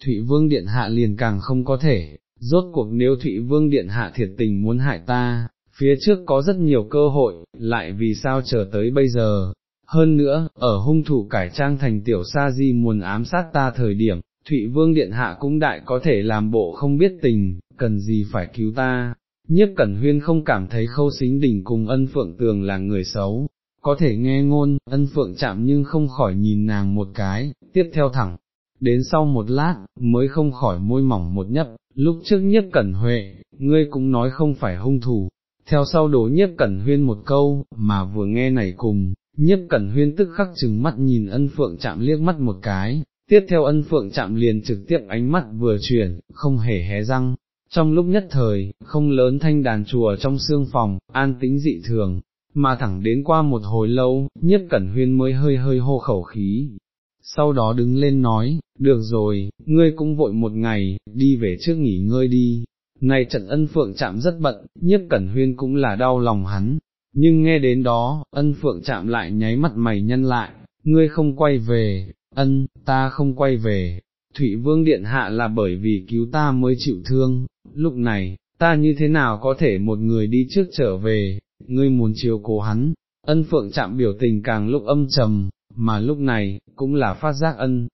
Thụy Vương Điện Hạ liền càng không có thể, rốt cuộc nếu Thụy Vương Điện Hạ thiệt tình muốn hại ta, phía trước có rất nhiều cơ hội, lại vì sao chờ tới bây giờ. Hơn nữa, ở hung thủ cải trang thành tiểu sa di muốn ám sát ta thời điểm, Thụy Vương Điện Hạ cũng đại có thể làm bộ không biết tình, cần gì phải cứu ta, nhiếp cẩn huyên không cảm thấy khâu xính đỉnh cùng ân phượng tường là người xấu, có thể nghe ngôn, ân phượng chạm nhưng không khỏi nhìn nàng một cái, tiếp theo thẳng. Đến sau một lát, mới không khỏi môi mỏng một nhấp, lúc trước nhất cẩn huệ, ngươi cũng nói không phải hung thủ, theo sau đố nhất cẩn huyên một câu, mà vừa nghe này cùng, nhất cẩn huyên tức khắc chừng mắt nhìn ân phượng chạm liếc mắt một cái, tiếp theo ân phượng chạm liền trực tiếp ánh mắt vừa chuyển, không hề hé răng, trong lúc nhất thời, không lớn thanh đàn chùa trong xương phòng, an tĩnh dị thường, mà thẳng đến qua một hồi lâu, nhất cẩn huyên mới hơi hơi hô khẩu khí. Sau đó đứng lên nói, được rồi, ngươi cũng vội một ngày, đi về trước nghỉ ngơi đi. Này trận ân phượng chạm rất bận, nhất cẩn huyên cũng là đau lòng hắn, nhưng nghe đến đó, ân phượng chạm lại nháy mặt mày nhân lại, ngươi không quay về, ân, ta không quay về, Thụy Vương Điện Hạ là bởi vì cứu ta mới chịu thương, lúc này, ta như thế nào có thể một người đi trước trở về, ngươi muốn chiều cố hắn, ân phượng chạm biểu tình càng lúc âm trầm, mà lúc này, cũng là phát giác ân.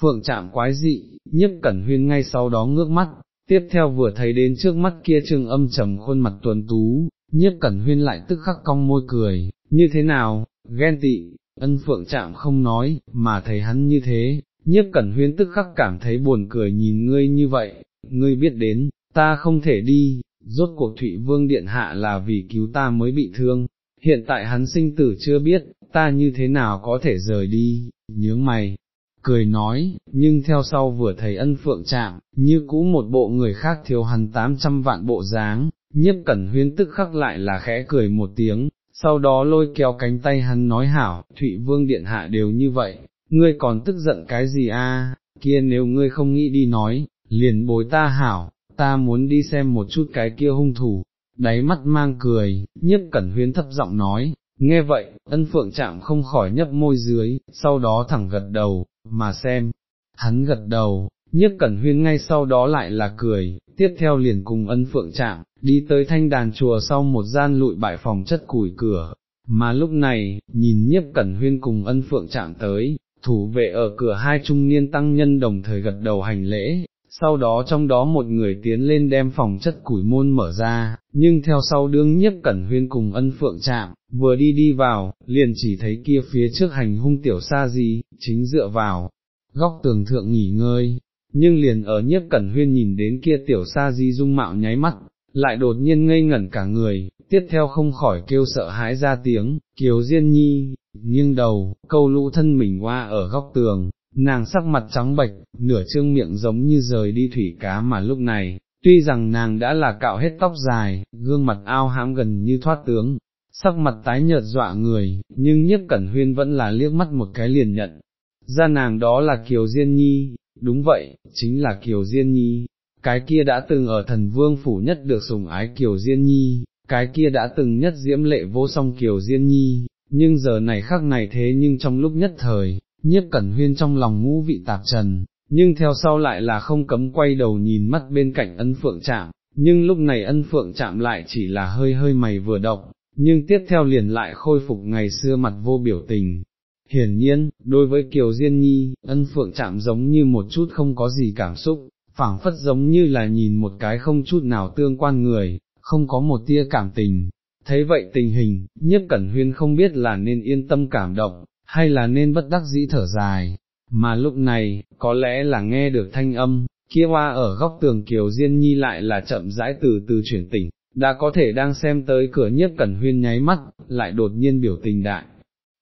Phượng chạm quái dị, nhất cẩn huyên ngay sau đó ngước mắt, tiếp theo vừa thấy đến trước mắt kia trưng âm trầm khuôn mặt tuấn tú, nhất cẩn huyên lại tức khắc cong môi cười, như thế nào, ghen tị, ân phượng chạm không nói, mà thấy hắn như thế, nhất cẩn huyên tức khắc cảm thấy buồn cười nhìn ngươi như vậy, ngươi biết đến, ta không thể đi, rốt cuộc Thụy Vương Điện Hạ là vì cứu ta mới bị thương, hiện tại hắn sinh tử chưa biết, ta như thế nào có thể rời đi, nhướng mày, cười nói, nhưng theo sau vừa thấy ân phượng chạm, như cũ một bộ người khác thiếu hắn 800 vạn bộ dáng, nhiếp cẩn huyên tức khắc lại là khẽ cười một tiếng, sau đó lôi kéo cánh tay hắn nói hảo, Thụy Vương Điện Hạ đều như vậy, ngươi còn tức giận cái gì a? kia nếu ngươi không nghĩ đi nói, liền bối ta hảo, ta muốn đi xem một chút cái kia hung thủ, đáy mắt mang cười, nhiếp cẩn huyến thấp giọng nói, nghe vậy, ân phượng chạm không khỏi nhấp môi dưới, sau đó thẳng gật đầu, mà xem, hắn gật đầu, nhiếp cẩn huyên ngay sau đó lại là cười, tiếp theo liền cùng ân phượng chạm, đi tới thanh đàn chùa sau một gian lụi bại phòng chất củi cửa, mà lúc này, nhìn nhiếp cẩn huyên cùng ân phượng chạm tới, thủ vệ ở cửa hai trung niên tăng nhân đồng thời gật đầu hành lễ, sau đó trong đó một người tiến lên đem phòng chất củi môn mở ra, nhưng theo sau đương nhiếp cẩn huyên cùng ân phượng chạm, vừa đi đi vào, liền chỉ thấy kia phía trước hành hung tiểu sa gì, chính dựa vào, góc tường thượng nghỉ ngơi, nhưng liền ở nhiếp cẩn huyên nhìn đến kia tiểu sa di dung mạo nháy mắt, lại đột nhiên ngây ngẩn cả người, tiếp theo không khỏi kêu sợ hãi ra tiếng, kiều diên nhi, nghiêng đầu, câu lũ thân mình qua ở góc tường, nàng sắc mặt trắng bệch, nửa trương miệng giống như rời đi thủy cá mà lúc này, tuy rằng nàng đã là cạo hết tóc dài, gương mặt ao hãm gần như thoát tướng, sắc mặt tái nhợt dọa người, nhưng nhiếp cẩn huyên vẫn là liếc mắt một cái liền nhận, ra nàng đó là Kiều Diên Nhi, đúng vậy, chính là Kiều Diên Nhi, cái kia đã từng ở thần vương phủ nhất được sủng ái Kiều Diên Nhi, cái kia đã từng nhất diễm lệ vô song Kiều Diên Nhi, nhưng giờ này khắc này thế nhưng trong lúc nhất thời, nhiếp cẩn huyên trong lòng ngũ vị tạp trần, nhưng theo sau lại là không cấm quay đầu nhìn mắt bên cạnh ân phượng chạm, nhưng lúc này ân phượng chạm lại chỉ là hơi hơi mày vừa động, nhưng tiếp theo liền lại khôi phục ngày xưa mặt vô biểu tình. Hiển nhiên, đối với Kiều Diên Nhi, ân phượng chạm giống như một chút không có gì cảm xúc, phảng phất giống như là nhìn một cái không chút nào tương quan người, không có một tia cảm tình. Thấy vậy tình hình, nhất cẩn huyên không biết là nên yên tâm cảm động, hay là nên bất đắc dĩ thở dài, mà lúc này, có lẽ là nghe được thanh âm, kia hoa ở góc tường Kiều Diên Nhi lại là chậm rãi từ từ chuyển tỉnh, đã có thể đang xem tới cửa nhiếp cẩn huyên nháy mắt, lại đột nhiên biểu tình đại.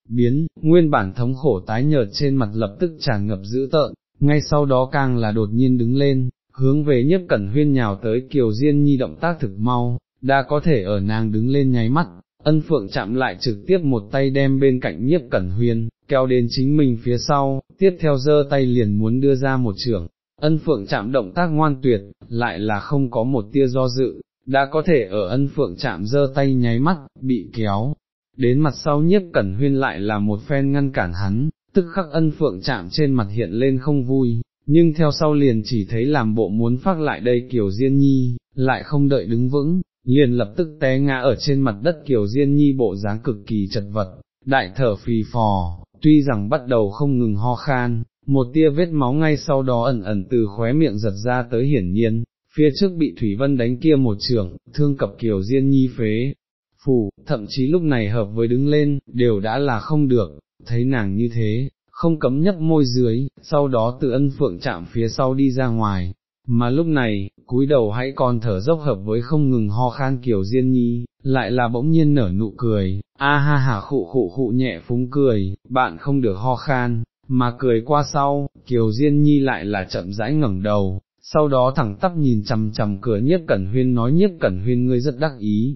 Biến, nguyên bản thống khổ tái nhợt trên mặt lập tức tràn ngập dữ tợn, ngay sau đó càng là đột nhiên đứng lên, hướng về nhiếp cẩn huyên nhào tới Kiều Diên Nhi động tác thực mau, đã có thể ở nàng đứng lên nháy mắt, ân phượng chạm lại trực tiếp một tay đem bên cạnh nhiếp cẩn huyên, kéo đến chính mình phía sau, tiếp theo giơ tay liền muốn đưa ra một trưởng, ân phượng chạm động tác ngoan tuyệt, lại là không có một tia do dự, đã có thể ở ân phượng chạm giơ tay nháy mắt, bị kéo, đến mặt sau nhiếp cẩn huyên lại là một phen ngăn cản hắn, tức khắc ân phượng chạm trên mặt hiện lên không vui, nhưng theo sau liền chỉ thấy làm bộ muốn phát lại đây kiểu diên nhi, lại không đợi đứng vững, liền lập tức té ngã ở trên mặt đất kiểu diên nhi bộ dáng cực kỳ chật vật, đại thở phì phò, tuy rằng bắt đầu không ngừng ho khan, một tia vết máu ngay sau đó ẩn ẩn từ khóe miệng giật ra tới hiển nhiên, phía trước bị Thủy Vân đánh kia một trường, thương cập kiểu diên nhi phế, phủ, thậm chí lúc này hợp với đứng lên, đều đã là không được, thấy nàng như thế, không cấm nhấp môi dưới, sau đó tự ân phượng chạm phía sau đi ra ngoài, mà lúc này, cúi đầu hãy còn thở dốc hợp với không ngừng ho khan kiểu diên nhi, lại là bỗng nhiên nở nụ cười, a ha ha khụ khụ khụ nhẹ phúng cười, bạn không được ho khan, mà cười qua sau, kiều diên nhi lại là chậm rãi ngẩng đầu, sau đó thẳng tắp nhìn chằm chằm cửa nhiếp cẩn huyên nói nhiếp cẩn huyên ngươi rất đắc ý,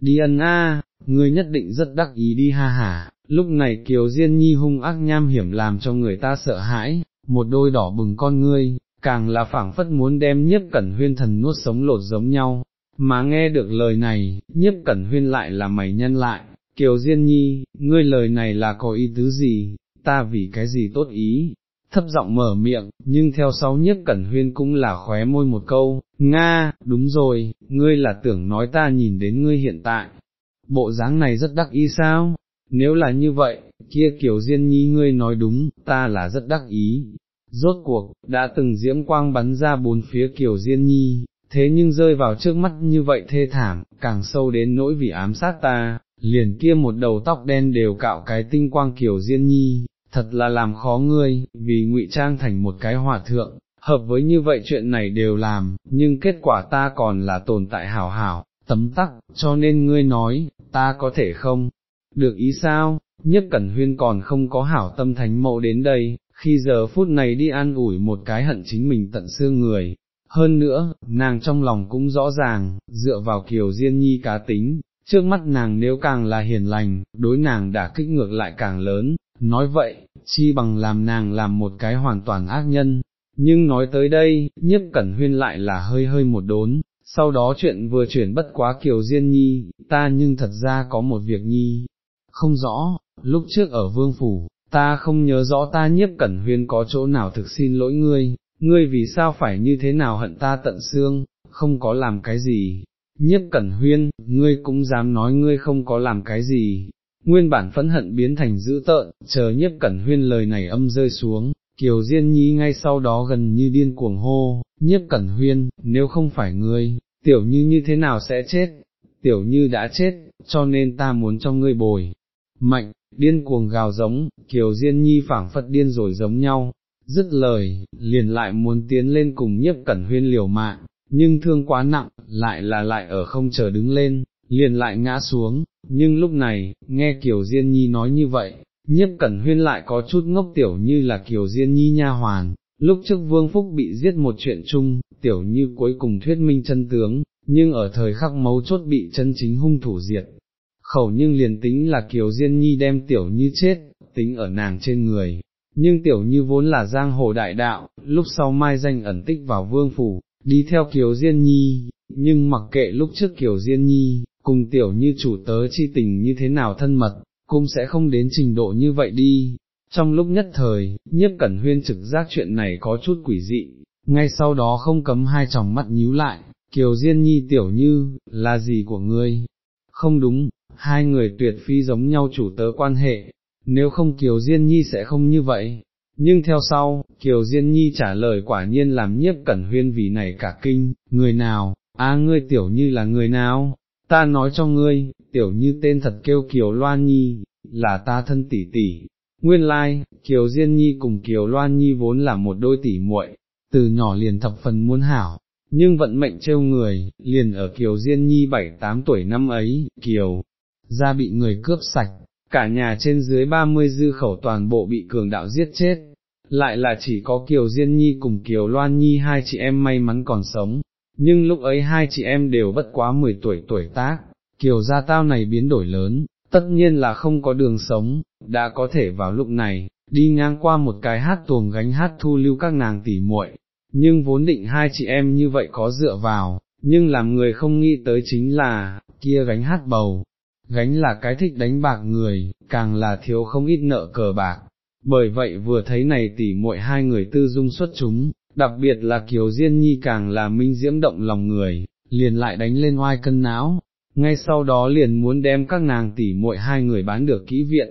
đi ân a, ngươi nhất định rất đắc ý đi ha hả, lúc này kiều diên nhi hung ác nham hiểm làm cho người ta sợ hãi, một đôi đỏ bừng con ngươi, càng là phảng phất muốn đem nhiếp cẩn huyên thần nuốt sống lột giống nhau, mà nghe được lời này, nhiếp cẩn huyên lại là mày nhân lại, kiều diên nhi, ngươi lời này là có ý tứ gì, ta vì cái gì tốt ý, thấp giọng mở miệng, nhưng theo sau nhiếp cẩn huyên cũng là khóe môi một câu, Nga, đúng rồi, ngươi là tưởng nói ta nhìn đến ngươi hiện tại, bộ dáng này rất đắc ý sao, nếu là như vậy, kia kiểu diên nhi ngươi nói đúng, ta là rất đắc ý. Rốt cuộc, đã từng diễm quang bắn ra bốn phía kiểu diên nhi, thế nhưng rơi vào trước mắt như vậy thê thảm, càng sâu đến nỗi vì ám sát ta, liền kia một đầu tóc đen đều cạo cái tinh quang kiểu diên nhi, thật là làm khó ngươi, vì ngụy trang thành một cái hòa thượng, hợp với như vậy chuyện này đều làm, nhưng kết quả ta còn là tồn tại hảo hảo, tấm tắc, cho nên ngươi nói, ta có thể không, được ý sao, nhất cẩn huyên còn không có hảo tâm thánh mộ đến đây, khi giờ phút này đi an ủi một cái hận chính mình tận xương người. Hơn nữa, nàng trong lòng cũng rõ ràng, dựa vào kiều diên nhi cá tính, trước mắt nàng nếu càng là hiền lành, đối nàng đã kích ngược lại càng lớn, nói vậy, chi bằng làm nàng làm một cái hoàn toàn ác nhân, nhưng nói tới đây, nhiếp cẩn huyên lại là hơi hơi một đốn, sau đó chuyện vừa chuyển bất quá kiều diên nhi, ta nhưng thật ra có một việc nhi, không rõ, lúc trước ở vương phủ, ta không nhớ rõ ta nhiếp cẩn huyên có chỗ nào thực xin lỗi ngươi, ngươi vì sao phải như thế nào hận ta tận xương, không có làm cái gì. Nhiếp cẩn huyên, ngươi cũng dám nói ngươi không có làm cái gì, nguyên bản phẫn hận biến thành dữ tợn, chờ nhiếp cẩn huyên lời này âm rơi xuống, Kiều Diên Nhi ngay sau đó gần như điên cuồng hô, nhiếp cẩn huyên, nếu không phải ngươi, tiểu như như thế nào sẽ chết, tiểu như đã chết, cho nên ta muốn cho ngươi bồi. Mạnh, điên cuồng gào giống, Kiều Diên Nhi phảng phật điên rồi giống nhau, dứt lời, liền lại muốn tiến lên cùng nhiếp cẩn huyên liều mạng, nhưng thương quá nặng, lại là lại ở không chờ đứng lên, liền lại ngã xuống, nhưng lúc này, nghe Kiều Diên Nhi nói như vậy, nhiếp cẩn huyên lại có chút ngốc tiểu như là Kiều Diên Nhi nha hoàn, lúc trước Vương Phúc bị giết một chuyện chung, tiểu như cuối cùng thuyết minh chân tướng, nhưng ở thời khắc mấu chốt bị chân chính hung thủ diệt. Khẩu nhưng liền tính là Kiều Diên Nhi đem tiểu như chết, tính ở nàng trên người, nhưng tiểu như vốn là giang hồ đại đạo, lúc sau mai danh ẩn tích vào vương phủ, đi theo Kiều Diên Nhi, nhưng mặc kệ lúc trước Kiều Diên Nhi, cùng tiểu như chủ tớ chi tình như thế nào thân mật, cũng sẽ không đến trình độ như vậy đi. Trong lúc nhất thời, nhiếp cẩn huyên trực giác chuyện này có chút quỷ dị, ngay sau đó không cấm hai tròng mắt nhíu lại, Kiều Diên Nhi tiểu như, là gì của ngươi? Không đúng, hai người tuyệt phi giống nhau chủ tớ quan hệ, nếu không Kiều Diên Nhi sẽ không như vậy. Nhưng theo sau, Kiều Diên Nhi trả lời quả nhiên làm nhiếp cẩn huyên vì này cả kinh, người nào, a ngươi tiểu như là người nào, ta nói cho ngươi, tiểu như tên thật kêu Kiều Loan Nhi, là ta thân tỷ tỷ. Nguyên lai, like, Kiều Diên Nhi cùng Kiều Loan Nhi vốn là một đôi tỷ muội, từ nhỏ liền thập phần muôn hảo, nhưng vận mệnh trêu người, liền ở Kiều Diên Nhi 7-8 tuổi năm ấy, Kiều, ra bị người cướp sạch, cả nhà trên dưới 30 dư khẩu toàn bộ bị cường đạo giết chết, lại là chỉ có Kiều Diên Nhi cùng Kiều Loan Nhi hai chị em may mắn còn sống, nhưng lúc ấy hai chị em đều bất quá 10 tuổi tuổi tác, Kiều gia tao này biến đổi lớn, tất nhiên là không có đường sống, đã có thể vào lúc này, đi ngang qua một cái hát tuồng gánh hát thu lưu các nàng tỉ muội, nhưng vốn định hai chị em như vậy có dựa vào, nhưng làm người không nghĩ tới chính là, kia gánh hát bầu, gánh là cái thích đánh bạc người, càng là thiếu không ít nợ cờ bạc, bởi vậy vừa thấy này tỉ muội hai người tư dung xuất chúng, đặc biệt là Kiều Diên Nhi càng là minh diễm động lòng người, liền lại đánh lên oai cân não, ngay sau đó liền muốn đem các nàng tỉ muội hai người bán được kỹ viện,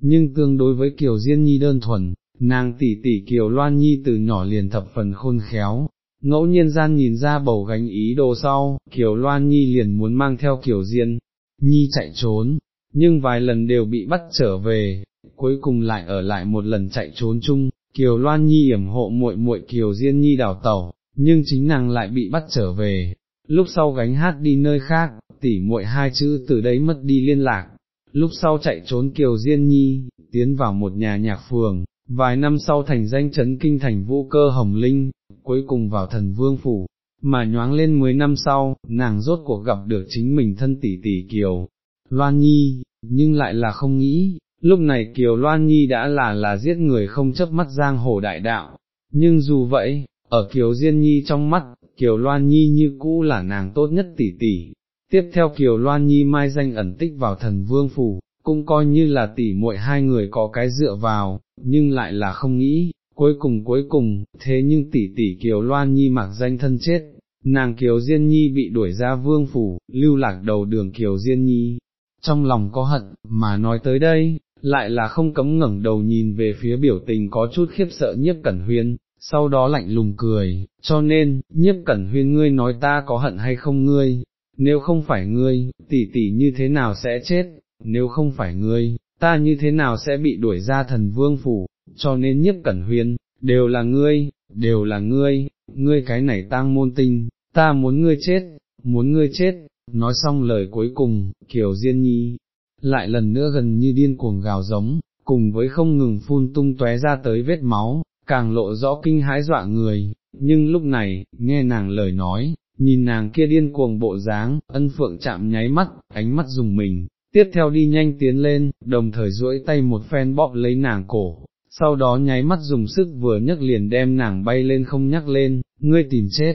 nhưng tương đối với Kiều Diên Nhi đơn thuần, nàng tỷ tỷ Kiều Loan Nhi từ nhỏ liền thập phần khôn khéo, ngẫu nhiên gian nhìn ra bầu gánh ý đồ sau, Kiều Loan Nhi liền muốn mang theo Kiều Diên, Nhi chạy trốn, nhưng vài lần đều bị bắt trở về, cuối cùng lại ở lại một lần chạy trốn chung, Kiều Loan Nhi yểm hộ muội muội Kiều Diên Nhi đào tẩu, nhưng chính nàng lại bị bắt trở về, lúc sau gánh hát đi nơi khác, tỉ muội hai chữ từ đấy mất đi liên lạc, lúc sau chạy trốn Kiều Diên Nhi, tiến vào một nhà nhạc phường, vài năm sau thành danh chấn kinh thành vũ cơ hồng linh, cuối cùng vào thần vương phủ, mà nhoáng lên mười năm sau, nàng rốt cuộc gặp được chính mình thân tỷ tỷ Kiều, Loan Nhi, nhưng lại là không nghĩ, lúc này Kiều Loan Nhi đã là là giết người không chấp mắt giang hồ đại đạo, nhưng dù vậy, ở Kiều Diên Nhi trong mắt, Kiều Loan Nhi như cũ là nàng tốt nhất tỷ tỷ. Tiếp theo Kiều Loan Nhi mai danh ẩn tích vào thần vương phủ, cũng coi như là tỷ muội hai người có cái dựa vào, nhưng lại là không nghĩ, cuối cùng cuối cùng, thế nhưng tỷ tỷ Kiều Loan Nhi mặc danh thân chết, nàng Kiều Diên Nhi bị đuổi ra vương phủ, lưu lạc đầu đường Kiều Diên Nhi, trong lòng có hận, mà nói tới đây, lại là không cấm ngẩng đầu nhìn về phía biểu tình có chút khiếp sợ nhiếp cẩn huyên, sau đó lạnh lùng cười, cho nên, nhiếp cẩn huyên ngươi nói ta có hận hay không ngươi, nếu không phải ngươi, tỷ tỷ như thế nào sẽ chết, nếu không phải ngươi, ta như thế nào sẽ bị đuổi ra thần vương phủ, cho nên nhiếp cẩn huyên, đều là ngươi, đều là ngươi, ngươi cái này tang môn tinh, ta muốn ngươi chết, muốn ngươi chết, nói xong lời cuối cùng, Kiều Diên Nhi, lại lần nữa gần như điên cuồng gào giống, cùng với không ngừng phun tung tóe ra tới vết máu, càng lộ rõ kinh hãi dọa người, nhưng lúc này, nghe nàng lời nói, nhìn nàng kia điên cuồng bộ dáng, ân phượng chạm nháy mắt, ánh mắt dùng mình, tiếp theo đi nhanh tiến lên, đồng thời duỗi tay một phen bóp lấy nàng cổ, sau đó nháy mắt dùng sức vừa nhấc liền đem nàng bay lên không nhắc lên, ngươi tìm chết.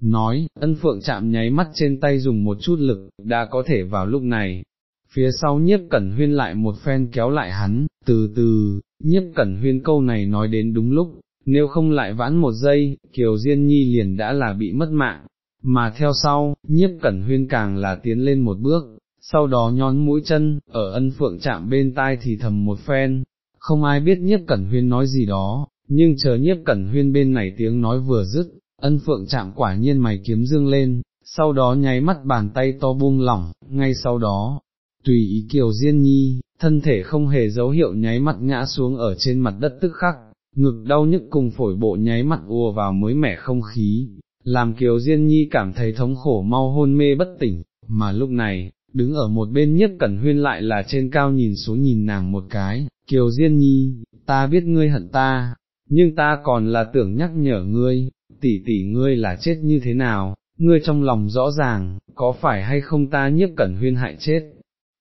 Nói, ân phượng chạm nháy mắt trên tay dùng một chút lực, đã có thể vào lúc này. Phía sau nhiếp cẩn huyên lại một phen kéo lại hắn, từ từ, nhiếp cẩn huyên câu này nói đến đúng lúc, nếu không lại vãn một giây, Kiều Diên Nhi liền đã là bị mất mạng, mà theo sau, nhiếp cẩn huyên càng là tiến lên một bước, sau đó nhón mũi chân, ở ân phượng chạm bên tai thì thầm một phen, không ai biết nhiếp cẩn huyên nói gì đó, nhưng chờ nhiếp cẩn huyên bên này tiếng nói vừa dứt, ân phượng chạm quả nhiên mày kiếm dương lên, sau đó nháy mắt bàn tay to buông lỏng, ngay sau đó, tùy ý kiều diên nhi, thân thể không hề dấu hiệu nháy mắt ngã xuống ở trên mặt đất tức khắc, ngực đau nhức cùng phổi bộ nháy mặt ùa vào mới mẻ không khí, làm Kiều Diên Nhi cảm thấy thống khổ mau hôn mê bất tỉnh, mà lúc này, đứng ở một bên nhất cẩn huyên lại là trên cao nhìn xuống nhìn nàng một cái, Kiều Diên Nhi, ta biết ngươi hận ta, nhưng ta còn là tưởng nhắc nhở ngươi, tỷ tỷ ngươi là chết như thế nào, ngươi trong lòng rõ ràng, có phải hay không ta nhiếp cẩn huyên hại chết,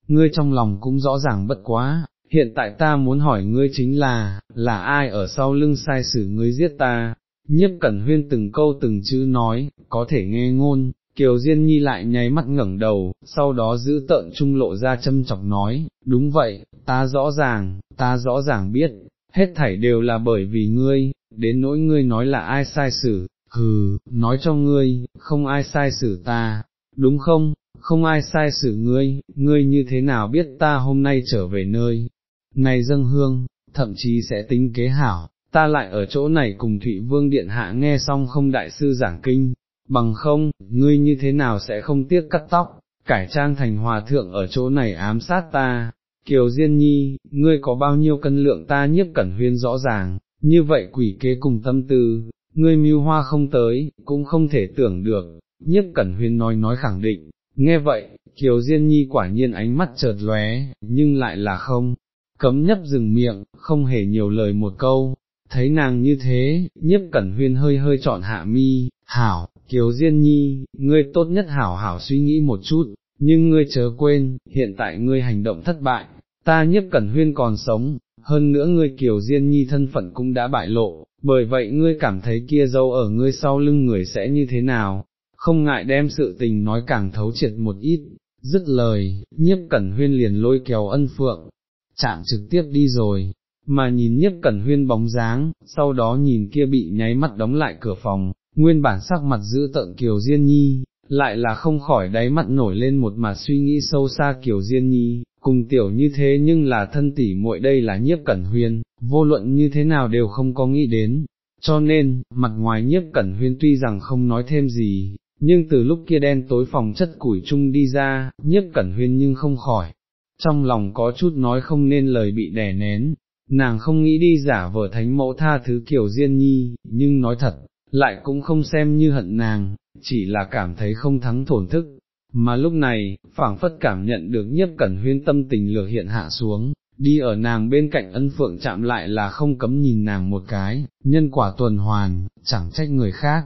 ngươi trong lòng cũng rõ ràng bất quá, hiện tại ta muốn hỏi ngươi chính là, là ai ở sau lưng sai xử ngươi giết ta, nhiếp cẩn huyên từng câu từng chữ nói, có thể nghe ngôn, Kiều Diên Nhi lại nháy mắt ngẩng đầu, sau đó giữ tợn trung lộ ra châm chọc nói, đúng vậy, ta rõ ràng, ta rõ ràng biết, hết thảy đều là bởi vì ngươi, đến nỗi ngươi nói là ai sai xử, hừ, nói cho ngươi, không ai sai xử ta, đúng không, không ai sai xử ngươi, ngươi như thế nào biết ta hôm nay trở về nơi, này dâng hương, thậm chí sẽ tính kế hảo, ta lại ở chỗ này cùng Thụy Vương Điện Hạ nghe xong không đại sư giảng kinh, bằng không, ngươi như thế nào sẽ không tiếc cắt tóc, cải trang thành hòa thượng ở chỗ này ám sát ta, Kiều Diên Nhi, ngươi có bao nhiêu cân lượng ta nhiếp cẩn huyên rõ ràng, như vậy quỷ kế cùng tâm tư, ngươi mưu hoa không tới, cũng không thể tưởng được, nhiếp cẩn huyên nói nói khẳng định, nghe vậy, Kiều Diên Nhi quả nhiên ánh mắt chợt lóe, nhưng lại là không, cấm nhấp dừng miệng, không hề nhiều lời một câu, thấy nàng như thế, nhiếp cẩn huyên hơi hơi chọn hạ mi, hảo, Kiều Diên Nhi, ngươi tốt nhất hảo hảo suy nghĩ một chút, nhưng ngươi chớ quên, hiện tại ngươi hành động thất bại, ta nhiếp cẩn huyên còn sống, hơn nữa ngươi Kiều Diên Nhi thân phận cũng đã bại lộ, bởi vậy ngươi cảm thấy kia dâu ở ngươi sau lưng người sẽ như thế nào, không ngại đem sự tình nói càng thấu triệt một ít, dứt lời, nhiếp cẩn huyên liền lôi kéo ân phượng, chạm trực tiếp đi rồi, mà nhìn nhiếp cẩn huyên bóng dáng, sau đó nhìn kia bị nháy mắt đóng lại cửa phòng, nguyên bản sắc mặt giữ tợn Kiều Diên Nhi, lại là không khỏi đáy mặt nổi lên một mà suy nghĩ sâu xa Kiều Diên Nhi, cùng tiểu như thế nhưng là thân tỷ muội đây là nhiếp cẩn huyên, vô luận như thế nào đều không có nghĩ đến, cho nên, mặt ngoài nhiếp cẩn huyên tuy rằng không nói thêm gì, nhưng từ lúc kia đen tối phòng chất củi chung đi ra, nhiếp cẩn huyên nhưng không khỏi, trong lòng có chút nói không nên lời bị đè nén, nàng không nghĩ đi giả vờ thánh mẫu tha thứ kiểu diên nhi, nhưng nói thật, lại cũng không xem như hận nàng, chỉ là cảm thấy không thắng thổn thức. Mà lúc này, phảng phất cảm nhận được nhiếp cẩn huyên tâm tình lược hiện hạ xuống, đi ở nàng bên cạnh ân phượng chạm lại là không cấm nhìn nàng một cái, nhân quả tuần hoàn, chẳng trách người khác.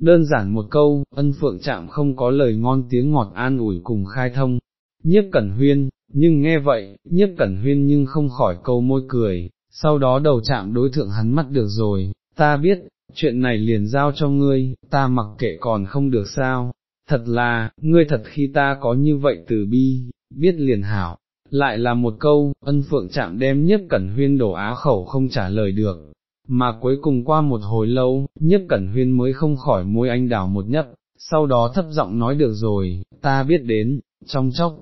Đơn giản một câu, ân phượng chạm không có lời ngon tiếng ngọt an ủi cùng khai thông, nhiếp cẩn huyên, nhưng nghe vậy, nhiếp cẩn huyên nhưng không khỏi câu môi cười, sau đó đầu chạm đối thượng hắn mắt được rồi, ta biết, chuyện này liền giao cho ngươi, ta mặc kệ còn không được sao, thật là, ngươi thật khi ta có như vậy từ bi, biết liền hảo, lại là một câu, ân phượng chạm đem nhiếp cẩn huyên đổ á khẩu không trả lời được, mà cuối cùng qua một hồi lâu, nhiếp cẩn huyên mới không khỏi môi anh đảo một nhấp, sau đó thấp giọng nói được rồi, ta biết đến, trong chốc,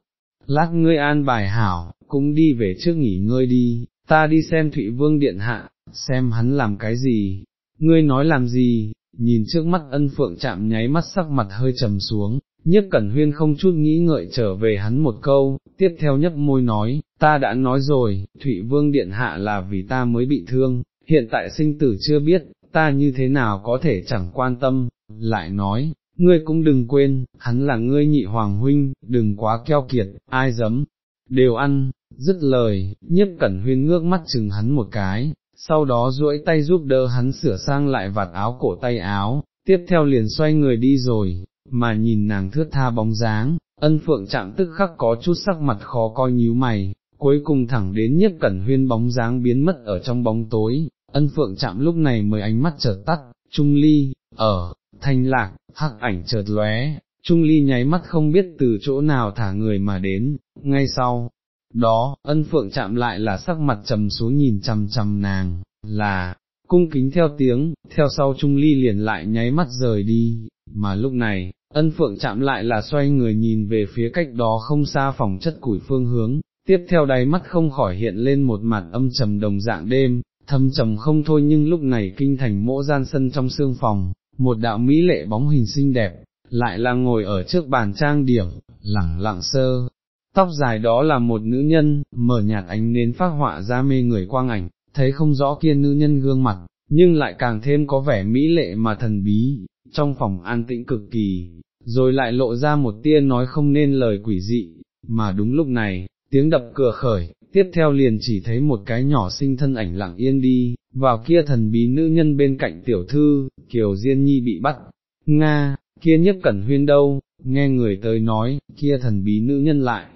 lát ngươi an bài hảo, cũng đi về trước nghỉ ngơi đi, ta đi xem Thụy Vương Điện Hạ, xem hắn làm cái gì, ngươi nói làm gì, nhìn trước mắt ân phượng chạm nháy mắt sắc mặt hơi trầm xuống, nhất cẩn huyên không chút nghĩ ngợi trở về hắn một câu, tiếp theo nhấp môi nói, ta đã nói rồi, Thụy Vương Điện Hạ là vì ta mới bị thương, hiện tại sinh tử chưa biết, ta như thế nào có thể chẳng quan tâm, lại nói, ngươi cũng đừng quên, hắn là ngươi nhị hoàng huynh, đừng quá keo kiệt, ai dấm, đều ăn, dứt lời, nhiếp cẩn huyên ngước mắt chừng hắn một cái, sau đó duỗi tay giúp đỡ hắn sửa sang lại vạt áo cổ tay áo, tiếp theo liền xoay người đi rồi, mà nhìn nàng thướt tha bóng dáng, ân phượng chạm tức khắc có chút sắc mặt khó coi nhíu mày, cuối cùng thẳng đến nhiếp cẩn huyên bóng dáng biến mất ở trong bóng tối, ân phượng chạm lúc này mới ánh mắt chợt tắt, trung ly, ở, thanh lạc, hắc ảnh chợt lóe, Trung Ly nháy mắt không biết từ chỗ nào thả người mà đến, ngay sau, đó, ân phượng chạm lại là sắc mặt trầm xuống nhìn chằm chằm nàng, là, cung kính theo tiếng, theo sau Trung Ly liền lại nháy mắt rời đi, mà lúc này, ân phượng chạm lại là xoay người nhìn về phía cách đó không xa phòng chất củi phương hướng, tiếp theo đáy mắt không khỏi hiện lên một mặt âm trầm đồng dạng đêm, thâm trầm không thôi nhưng lúc này kinh thành mỗ gian sân trong xương phòng, một đạo mỹ lệ bóng hình xinh đẹp, lại là ngồi ở trước bàn trang điểm, lẳng lặng sơ. Tóc dài đó là một nữ nhân, mở nhạt ánh nến phát họa ra mê người quang ảnh, thấy không rõ kia nữ nhân gương mặt, nhưng lại càng thêm có vẻ mỹ lệ mà thần bí, trong phòng an tĩnh cực kỳ, rồi lại lộ ra một tia nói không nên lời quỷ dị, mà đúng lúc này, tiếng đập cửa khởi, tiếp theo liền chỉ thấy một cái nhỏ sinh thân ảnh lặng yên đi, vào kia thần bí nữ nhân bên cạnh tiểu thư, Kiều Diên Nhi bị bắt, Nga, kia nhất cẩn huyên đâu, nghe người tới nói, kia thần bí nữ nhân lại,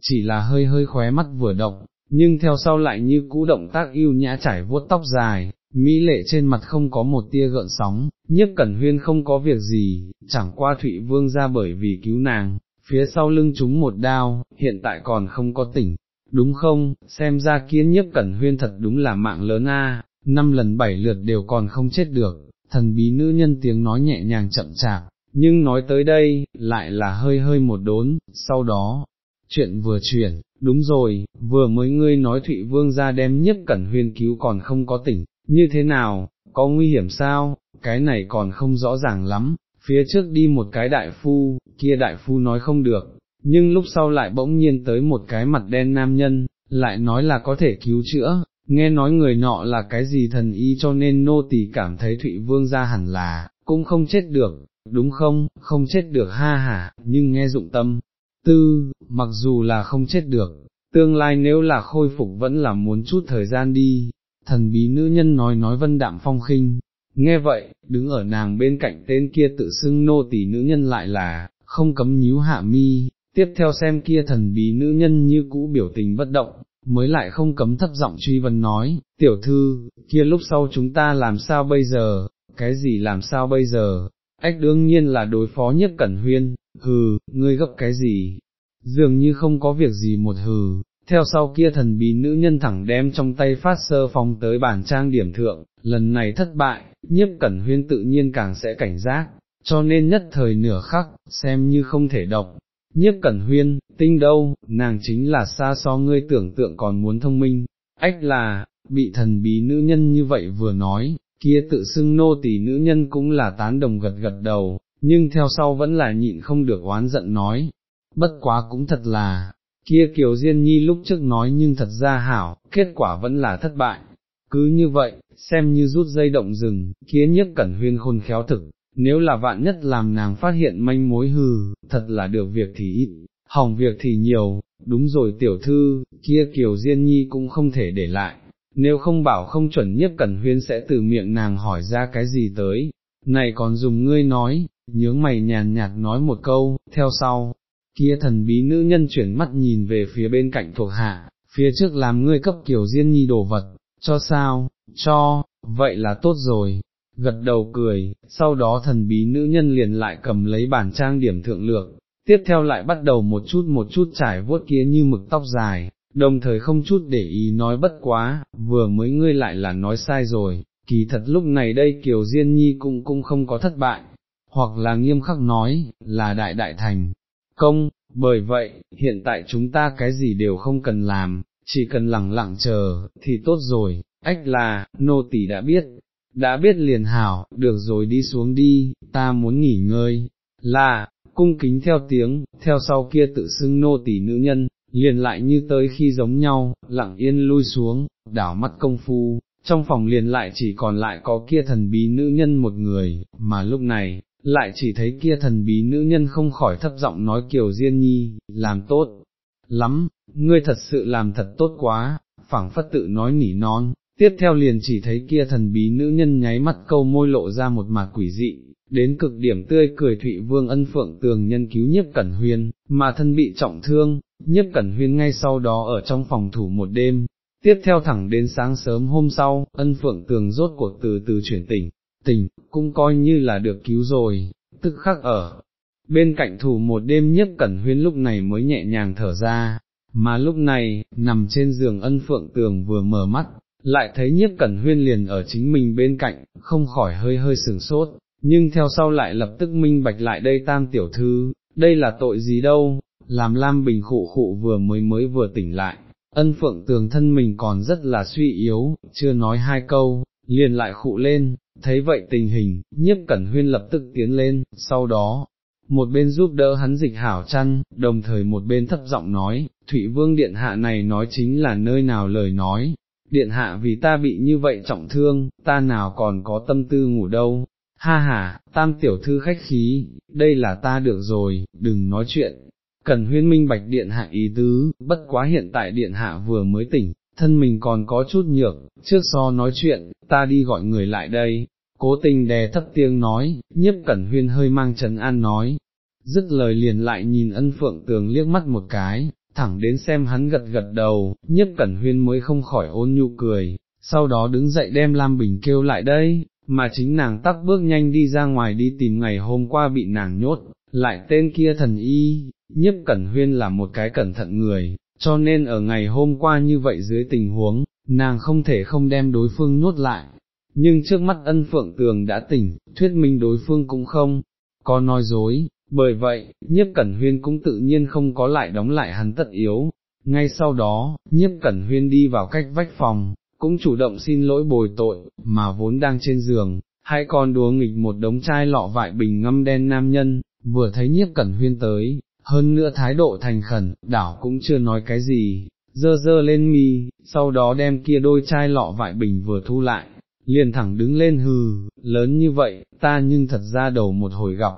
chỉ là hơi hơi khóe mắt vừa động, nhưng theo sau lại như cũ động tác yêu nhã trải vuốt tóc dài, mỹ lệ trên mặt không có một tia gợn sóng, nhất cẩn huyên không có việc gì, chẳng qua Thụy Vương ra bởi vì cứu nàng, phía sau lưng chúng một đao, hiện tại còn không có tỉnh, đúng không, xem ra kiến nhất cẩn huyên thật đúng là mạng lớn a, năm lần bảy lượt đều còn không chết được, thần bí nữ nhân tiếng nói nhẹ nhàng chậm chạp, nhưng nói tới đây, lại là hơi hơi một đốn, sau đó, chuyện vừa chuyển, đúng rồi, vừa mới ngươi nói Thụy Vương ra đem nhất cẩn huyên cứu còn không có tỉnh, như thế nào, có nguy hiểm sao, cái này còn không rõ ràng lắm, phía trước đi một cái đại phu, kia đại phu nói không được, nhưng lúc sau lại bỗng nhiên tới một cái mặt đen nam nhân, lại nói là có thể cứu chữa, nghe nói người nọ là cái gì thần y cho nên nô tỳ cảm thấy Thụy Vương ra hẳn là, cũng không chết được, đúng không, không chết được ha hả, nhưng nghe dụng tâm, tư, mặc dù là không chết được, tương lai nếu là khôi phục vẫn là muốn chút thời gian đi, thần bí nữ nhân nói nói vân đạm phong khinh, nghe vậy, đứng ở nàng bên cạnh tên kia tự xưng nô tỳ nữ nhân lại là, không cấm nhíu hạ mi, tiếp theo xem kia thần bí nữ nhân như cũ biểu tình bất động, mới lại không cấm thấp giọng truy vấn nói, tiểu thư, kia lúc sau chúng ta làm sao bây giờ, cái gì làm sao bây giờ, ách đương nhiên là đối phó nhất cẩn huyên, hừ, ngươi gấp cái gì, dường như không có việc gì một hừ, theo sau kia thần bí nữ nhân thẳng đem trong tay phát sơ phong tới bản trang điểm thượng, lần này thất bại, nhiếp cẩn huyên tự nhiên càng sẽ cảnh giác, cho nên nhất thời nửa khắc, xem như không thể độc. Nhiếp cẩn huyên, tinh đâu, nàng chính là xa so ngươi tưởng tượng còn muốn thông minh, ách là, bị thần bí nữ nhân như vậy vừa nói, kia tự xưng nô tỳ nữ nhân cũng là tán đồng gật gật đầu, nhưng theo sau vẫn là nhịn không được oán giận nói, bất quá cũng thật là, kia Kiều Diên Nhi lúc trước nói nhưng thật ra hảo, kết quả vẫn là thất bại. Cứ như vậy, xem như rút dây động rừng, kia nhất cẩn huyên khôn khéo thực, nếu là vạn nhất làm nàng phát hiện manh mối hư, thật là được việc thì ít, hỏng việc thì nhiều, đúng rồi tiểu thư, kia Kiều Diên Nhi cũng không thể để lại, nếu không bảo không chuẩn nhất cẩn huyên sẽ từ miệng nàng hỏi ra cái gì tới, này còn dùng ngươi nói, nhướng mày nhàn nhạt nói một câu, theo sau, kia thần bí nữ nhân chuyển mắt nhìn về phía bên cạnh thuộc hạ, phía trước làm ngươi cấp kiểu diên nhi đồ vật, cho sao, cho, vậy là tốt rồi, gật đầu cười, sau đó thần bí nữ nhân liền lại cầm lấy bản trang điểm thượng lược, tiếp theo lại bắt đầu một chút một chút trải vuốt kia như mực tóc dài, đồng thời không chút để ý nói bất quá, vừa mới ngươi lại là nói sai rồi, kỳ thật lúc này đây Kiều Diên Nhi cũng cũng không có thất bại, hoặc là nghiêm khắc nói, là đại đại thành, công, bởi vậy, hiện tại chúng ta cái gì đều không cần làm, chỉ cần lặng lặng chờ, thì tốt rồi, ách là, nô tỳ đã biết, đã biết liền hảo, được rồi đi xuống đi, ta muốn nghỉ ngơi, là, cung kính theo tiếng, theo sau kia tự xưng nô tỳ nữ nhân, liền lại như tới khi giống nhau, lặng yên lui xuống, đảo mắt công phu, trong phòng liền lại chỉ còn lại có kia thần bí nữ nhân một người, mà lúc này, lại chỉ thấy kia thần bí nữ nhân không khỏi thấp giọng nói Kiều Diên Nhi, làm tốt, lắm, ngươi thật sự làm thật tốt quá, phảng phất tự nói nỉ non, tiếp theo liền chỉ thấy kia thần bí nữ nhân nháy mắt câu môi lộ ra một mặt quỷ dị, đến cực điểm tươi cười Thụy Vương ân phượng tường nhân cứu nhiếp cẩn huyên, mà thân bị trọng thương, nhiếp cẩn huyên ngay sau đó ở trong phòng thủ một đêm. Tiếp theo thẳng đến sáng sớm hôm sau, ân phượng tường rốt cuộc từ từ chuyển tỉnh, tỉnh, cũng coi như là được cứu rồi, tức khắc ở. Bên cạnh thủ một đêm nhất cẩn huyên lúc này mới nhẹ nhàng thở ra, mà lúc này, nằm trên giường ân phượng tường vừa mở mắt, lại thấy nhiếp cẩn huyên liền ở chính mình bên cạnh, không khỏi hơi hơi sừng sốt, nhưng theo sau lại lập tức minh bạch lại đây tam tiểu thư, đây là tội gì đâu, làm Lam Bình khụ khụ vừa mới mới vừa tỉnh lại, ân phượng tường thân mình còn rất là suy yếu, chưa nói hai câu, liền lại khụ lên, thấy vậy tình hình, nhiếp cẩn huyên lập tức tiến lên, sau đó, một bên giúp đỡ hắn dịch hảo chăn, đồng thời một bên thấp giọng nói, Thụy Vương Điện Hạ này nói chính là nơi nào lời nói, điện hạ vì ta bị như vậy trọng thương, ta nào còn có tâm tư ngủ đâu, ha ha, tam tiểu thư khách khí, đây là ta được rồi, đừng nói chuyện. Cần huyên minh bạch điện hạ ý tứ, bất quá hiện tại điện hạ vừa mới tỉnh, thân mình còn có chút nhược, trước so nói chuyện, ta đi gọi người lại đây, cố tình đè thấp tiếng nói, nhiếp cẩn huyên hơi mang trấn an nói, dứt lời liền lại nhìn ân phượng tường liếc mắt một cái, thẳng đến xem hắn gật gật đầu, Nhất cẩn huyên mới không khỏi ôn nhu cười, sau đó đứng dậy đem Lam Bình kêu lại đây, mà chính nàng tắc bước nhanh đi ra ngoài đi tìm ngày hôm qua bị nàng nhốt, lại tên kia thần y, nhiếp cẩn huyên là một cái cẩn thận người, cho nên ở ngày hôm qua như vậy dưới tình huống, nàng không thể không đem đối phương nhốt lại, nhưng trước mắt ân phượng tường đã tỉnh, thuyết minh đối phương cũng không, có nói dối, bởi vậy, nhiếp cẩn huyên cũng tự nhiên không có lại đóng lại hắn tất yếu. Ngay sau đó, nhiếp cẩn huyên đi vào cách vách phòng, cũng chủ động xin lỗi bồi tội, mà vốn đang trên giường, hai con đùa nghịch một đống chai lọ vại bình ngâm đen nam nhân, vừa thấy nhiếp cẩn huyên tới, hơn nữa thái độ thành khẩn, đảo cũng chưa nói cái gì, dơ dơ lên mi, sau đó đem kia đôi chai lọ vại bình vừa thu lại, liền thẳng đứng lên hừ, lớn như vậy, ta nhưng thật ra đầu một hồi gặp,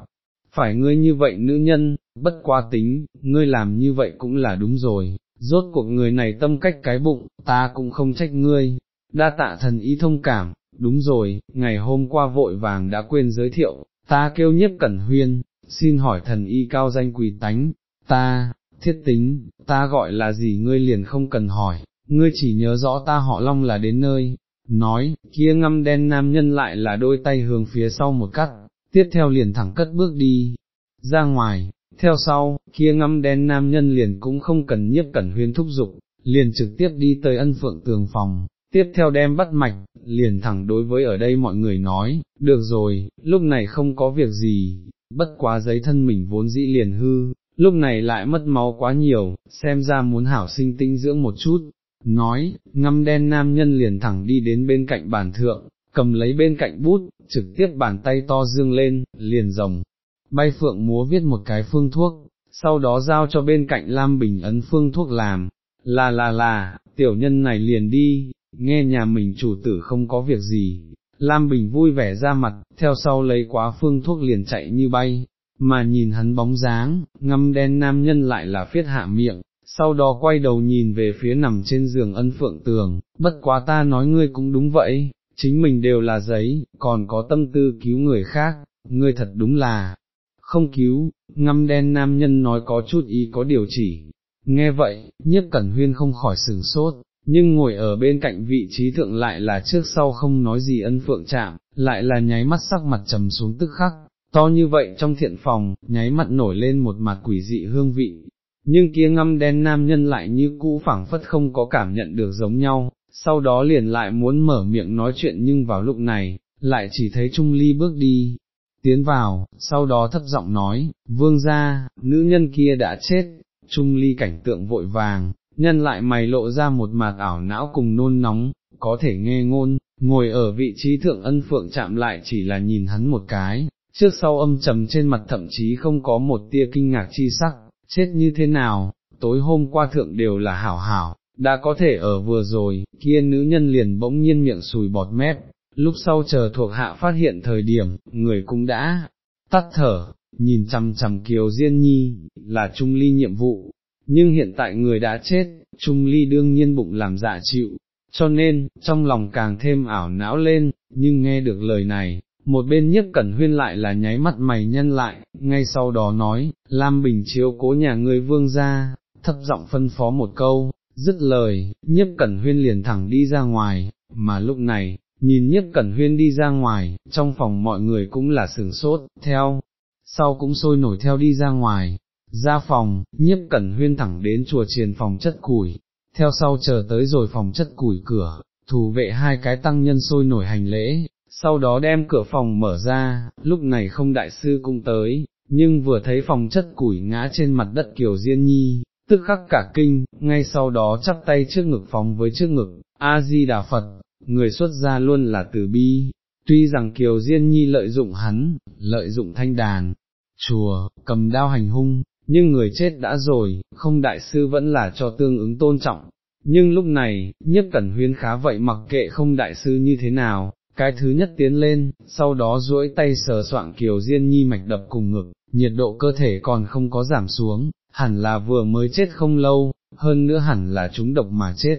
phải ngươi như vậy nữ nhân, bất qua tính, ngươi làm như vậy cũng là đúng rồi, rốt cuộc người này tâm cách cái bụng, ta cũng không trách ngươi, đa tạ thần ý thông cảm, đúng rồi, ngày hôm qua vội vàng đã quên giới thiệu, ta kêu nhiếp cẩn huyên, xin hỏi thần y cao danh quỳ tánh, ta, thiết tính, ta gọi là gì ngươi liền không cần hỏi, ngươi chỉ nhớ rõ ta họ long là đến nơi, nói, kia ngâm đen nam nhân lại là đôi tay hướng phía sau một cắt, tiếp theo liền thẳng cất bước đi, ra ngoài, theo sau, kia ngâm đen nam nhân liền cũng không cần nhiếp cẩn huyên thúc giục, liền trực tiếp đi tới ân phượng tường phòng, tiếp theo đem bắt mạch, liền thẳng đối với ở đây mọi người nói, được rồi, lúc này không có việc gì, bất quá giấy thân mình vốn dĩ liền hư, lúc này lại mất máu quá nhiều, xem ra muốn hảo sinh tinh dưỡng một chút, nói, ngâm đen nam nhân liền thẳng đi đến bên cạnh bàn thượng, cầm lấy bên cạnh bút, trực tiếp bàn tay to dương lên, liền rồng, bay phượng múa viết một cái phương thuốc, sau đó giao cho bên cạnh Lam Bình ấn phương thuốc làm, là là là, tiểu nhân này liền đi, nghe nhà mình chủ tử không có việc gì, Lam Bình vui vẻ ra mặt, theo sau lấy quá phương thuốc liền chạy như bay, mà nhìn hắn bóng dáng, ngâm đen nam nhân lại là phiết hạ miệng, sau đó quay đầu nhìn về phía nằm trên giường ân phượng tường, bất quá ta nói ngươi cũng đúng vậy, chính mình đều là giấy, còn có tâm tư cứu người khác, ngươi thật đúng là, không cứu, ngâm đen nam nhân nói có chút ý có điều chỉ, nghe vậy, nhất cẩn huyên không khỏi sừng sốt, nhưng ngồi ở bên cạnh vị trí thượng lại là trước sau không nói gì ân phượng chạm, lại là nháy mắt sắc mặt trầm xuống tức khắc, to như vậy trong thiện phòng, nháy mặt nổi lên một mặt quỷ dị hương vị, nhưng kia ngâm đen nam nhân lại như cũ phảng phất không có cảm nhận được giống nhau, sau đó liền lại muốn mở miệng nói chuyện nhưng vào lúc này, lại chỉ thấy Trung Ly bước đi, tiến vào, sau đó thấp giọng nói, vương gia, nữ nhân kia đã chết, Trung Ly cảnh tượng vội vàng, nhân lại mày lộ ra một mạc ảo não cùng nôn nóng, có thể nghe ngôn, ngồi ở vị trí thượng ân phượng chạm lại chỉ là nhìn hắn một cái, trước sau âm trầm trên mặt thậm chí không có một tia kinh ngạc chi sắc, chết như thế nào, tối hôm qua thượng đều là hảo hảo, đã có thể ở vừa rồi, kia nữ nhân liền bỗng nhiên miệng sùi bọt mép, lúc sau chờ thuộc hạ phát hiện thời điểm, người cũng đã tắt thở, nhìn chằm chằm Kiều Diên Nhi, là Trung Ly nhiệm vụ, nhưng hiện tại người đã chết, Trung Ly đương nhiên bụng làm dạ chịu, cho nên, trong lòng càng thêm ảo não lên, nhưng nghe được lời này, một bên nhất cẩn huyên lại là nháy mắt mày nhân lại, ngay sau đó nói, Lam Bình chiếu cố nhà ngươi vương ra, thấp giọng phân phó một câu, dứt lời, nhiếp cẩn huyên liền thẳng đi ra ngoài, mà lúc này, nhìn nhiếp cẩn huyên đi ra ngoài, trong phòng mọi người cũng là sừng sốt, theo, sau cũng sôi nổi theo đi ra ngoài, ra phòng, nhiếp cẩn huyên thẳng đến chùa triền phòng chất củi, theo sau chờ tới rồi phòng chất củi cửa, thủ vệ hai cái tăng nhân sôi nổi hành lễ, sau đó đem cửa phòng mở ra, lúc này không đại sư cũng tới, nhưng vừa thấy phòng chất củi ngã trên mặt đất Kiều Diên Nhi, tức khắc cả kinh, ngay sau đó chắp tay trước ngực phóng với trước ngực, A-di-đà Phật, người xuất gia luôn là từ bi, tuy rằng Kiều Diên Nhi lợi dụng hắn, lợi dụng thanh đàn, chùa, cầm đao hành hung, nhưng người chết đã rồi, không đại sư vẫn là cho tương ứng tôn trọng, Nhưng lúc này, nhất cẩn huyên khá vậy mặc kệ không đại sư như thế nào, cái thứ nhất tiến lên, sau đó duỗi tay sờ soạng kiều diên nhi mạch đập cùng ngực, nhiệt độ cơ thể còn không có giảm xuống, hẳn là vừa mới chết không lâu, hơn nữa hẳn là chúng độc mà chết,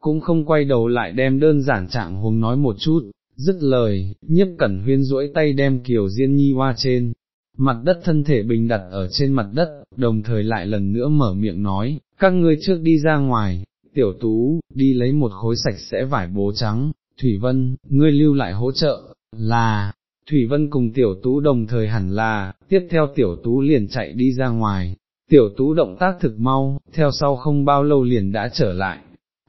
cũng không quay đầu lại đem đơn giản trạng huống nói một chút, dứt lời, nhiếp cẩn huyên duỗi tay đem kiều diên nhi hoa trên, mặt đất thân thể bình đặt ở trên mặt đất, đồng thời lại lần nữa mở miệng nói, các ngươi trước đi ra ngoài, tiểu tú, đi lấy một khối sạch sẽ vải bố trắng, Thủy Vân, ngươi lưu lại hỗ trợ, là, Thủy Vân cùng tiểu tú đồng thời hẳn là, tiếp theo tiểu tú liền chạy đi ra ngoài, tiểu tú động tác thực mau, theo sau không bao lâu liền đã trở lại,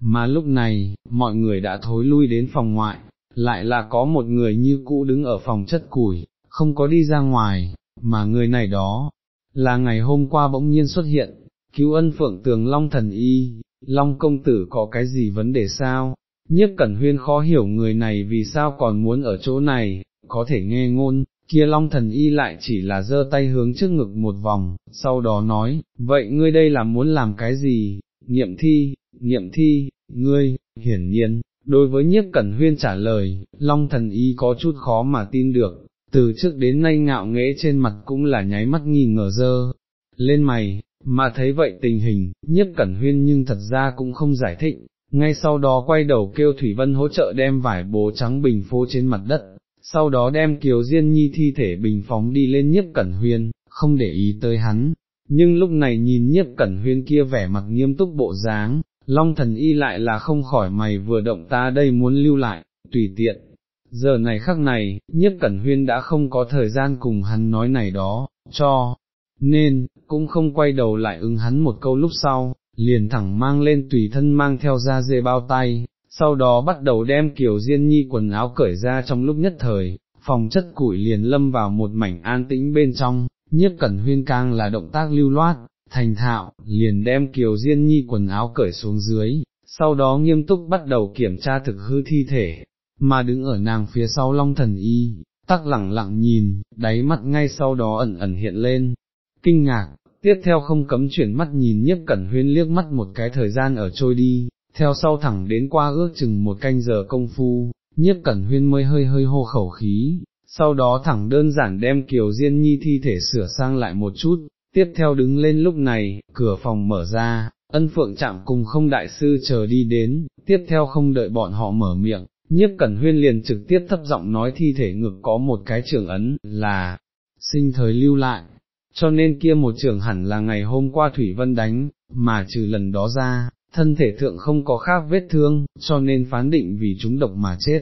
mà lúc này, mọi người đã thối lui đến phòng ngoại, lại là có một người như cũ đứng ở phòng chất củi, không có đi ra ngoài, mà người này đó, là ngày hôm qua bỗng nhiên xuất hiện, cứu ân phượng tường Long thần y, Long công tử có cái gì vấn đề sao? Nhất Cẩn Huyên khó hiểu người này vì sao còn muốn ở chỗ này, có thể nghe ngôn, kia Long thần y lại chỉ là giơ tay hướng trước ngực một vòng, sau đó nói, vậy ngươi đây là muốn làm cái gì? Nghiệm thi, nghiệm thi, ngươi, hiển nhiên, đối với nhiếp cẩn huyên trả lời, Long thần y có chút khó mà tin được, từ trước đến nay ngạo nghễ trên mặt cũng là nháy mắt nghi ngờ dơ, lên mày, mà thấy vậy tình hình, nhiếp cẩn huyên nhưng thật ra cũng không giải thích, ngay sau đó quay đầu kêu Thủy Vân hỗ trợ đem vải bố trắng bình phô trên mặt đất, sau đó đem Kiều Diên Nhi thi thể bình phóng đi lên nhiếp cẩn huyên, không để ý tới hắn, nhưng lúc này nhìn nhiếp cẩn huyên kia vẻ mặt nghiêm túc bộ dáng, Long thần y lại là không khỏi mày vừa động ta đây muốn lưu lại, tùy tiện. Giờ này khắc này, nhiếp cẩn huyên đã không có thời gian cùng hắn nói này đó, cho, nên, cũng không quay đầu lại ứng hắn một câu lúc sau, liền thẳng mang lên tùy thân mang theo ra dê bao tay, sau đó bắt đầu đem kiểu diên nhi quần áo cởi ra trong lúc nhất thời, phòng chất củi liền lâm vào một mảnh an tĩnh bên trong, nhiếp cẩn huyên cang là động tác lưu loát, thành thạo, liền đem kiều diên nhi quần áo cởi xuống dưới, sau đó nghiêm túc bắt đầu kiểm tra thực hư thi thể, mà đứng ở nàng phía sau long thần y, tắc lẳng lặng nhìn, đáy mắt ngay sau đó ẩn ẩn hiện lên, kinh ngạc, tiếp theo không cấm chuyển mắt nhìn nhiếp cẩn huyên liếc mắt một cái thời gian ở trôi đi, theo sau thẳng đến qua ước chừng một canh giờ công phu, nhiếp cẩn huyên mới hơi hơi hô khẩu khí, sau đó thẳng đơn giản đem kiều diên nhi thi thể sửa sang lại một chút, tiếp theo đứng lên lúc này, cửa phòng mở ra, ân phượng chạm cùng không đại sư chờ đi đến, tiếp theo không đợi bọn họ mở miệng, nhiếp cẩn huyên liền trực tiếp thấp giọng nói thi thể ngực có một cái trường ấn, là, sinh thời lưu lại, cho nên kia một trường hẳn là ngày hôm qua Thủy Vân đánh, mà trừ lần đó ra, thân thể thượng không có khác vết thương, cho nên phán định vì chúng độc mà chết.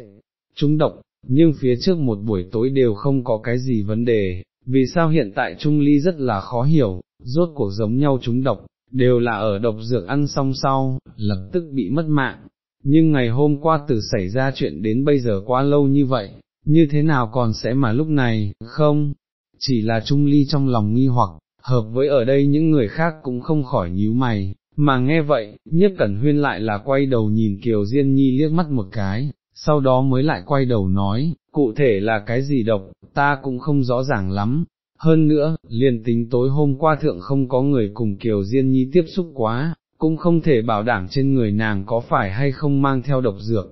Chúng độc, nhưng phía trước một buổi tối đều không có cái gì vấn đề, vì sao hiện tại Trung Ly rất là khó hiểu, rốt cuộc giống nhau chúng độc, đều là ở độc dược ăn xong sau, lập tức bị mất mạng. Nhưng ngày hôm qua từ xảy ra chuyện đến bây giờ quá lâu như vậy, như thế nào còn sẽ mà lúc này, không, chỉ là Trung Ly trong lòng nghi hoặc, hợp với ở đây những người khác cũng không khỏi nhíu mày, mà nghe vậy, nhiếp cẩn huyên lại là quay đầu nhìn Kiều Diên Nhi liếc mắt một cái, sau đó mới lại quay đầu nói, cụ thể là cái gì độc, ta cũng không rõ ràng lắm. Hơn nữa, liền tính tối hôm qua thượng không có người cùng Kiều Diên Nhi tiếp xúc quá, cũng không thể bảo đảm trên người nàng có phải hay không mang theo độc dược.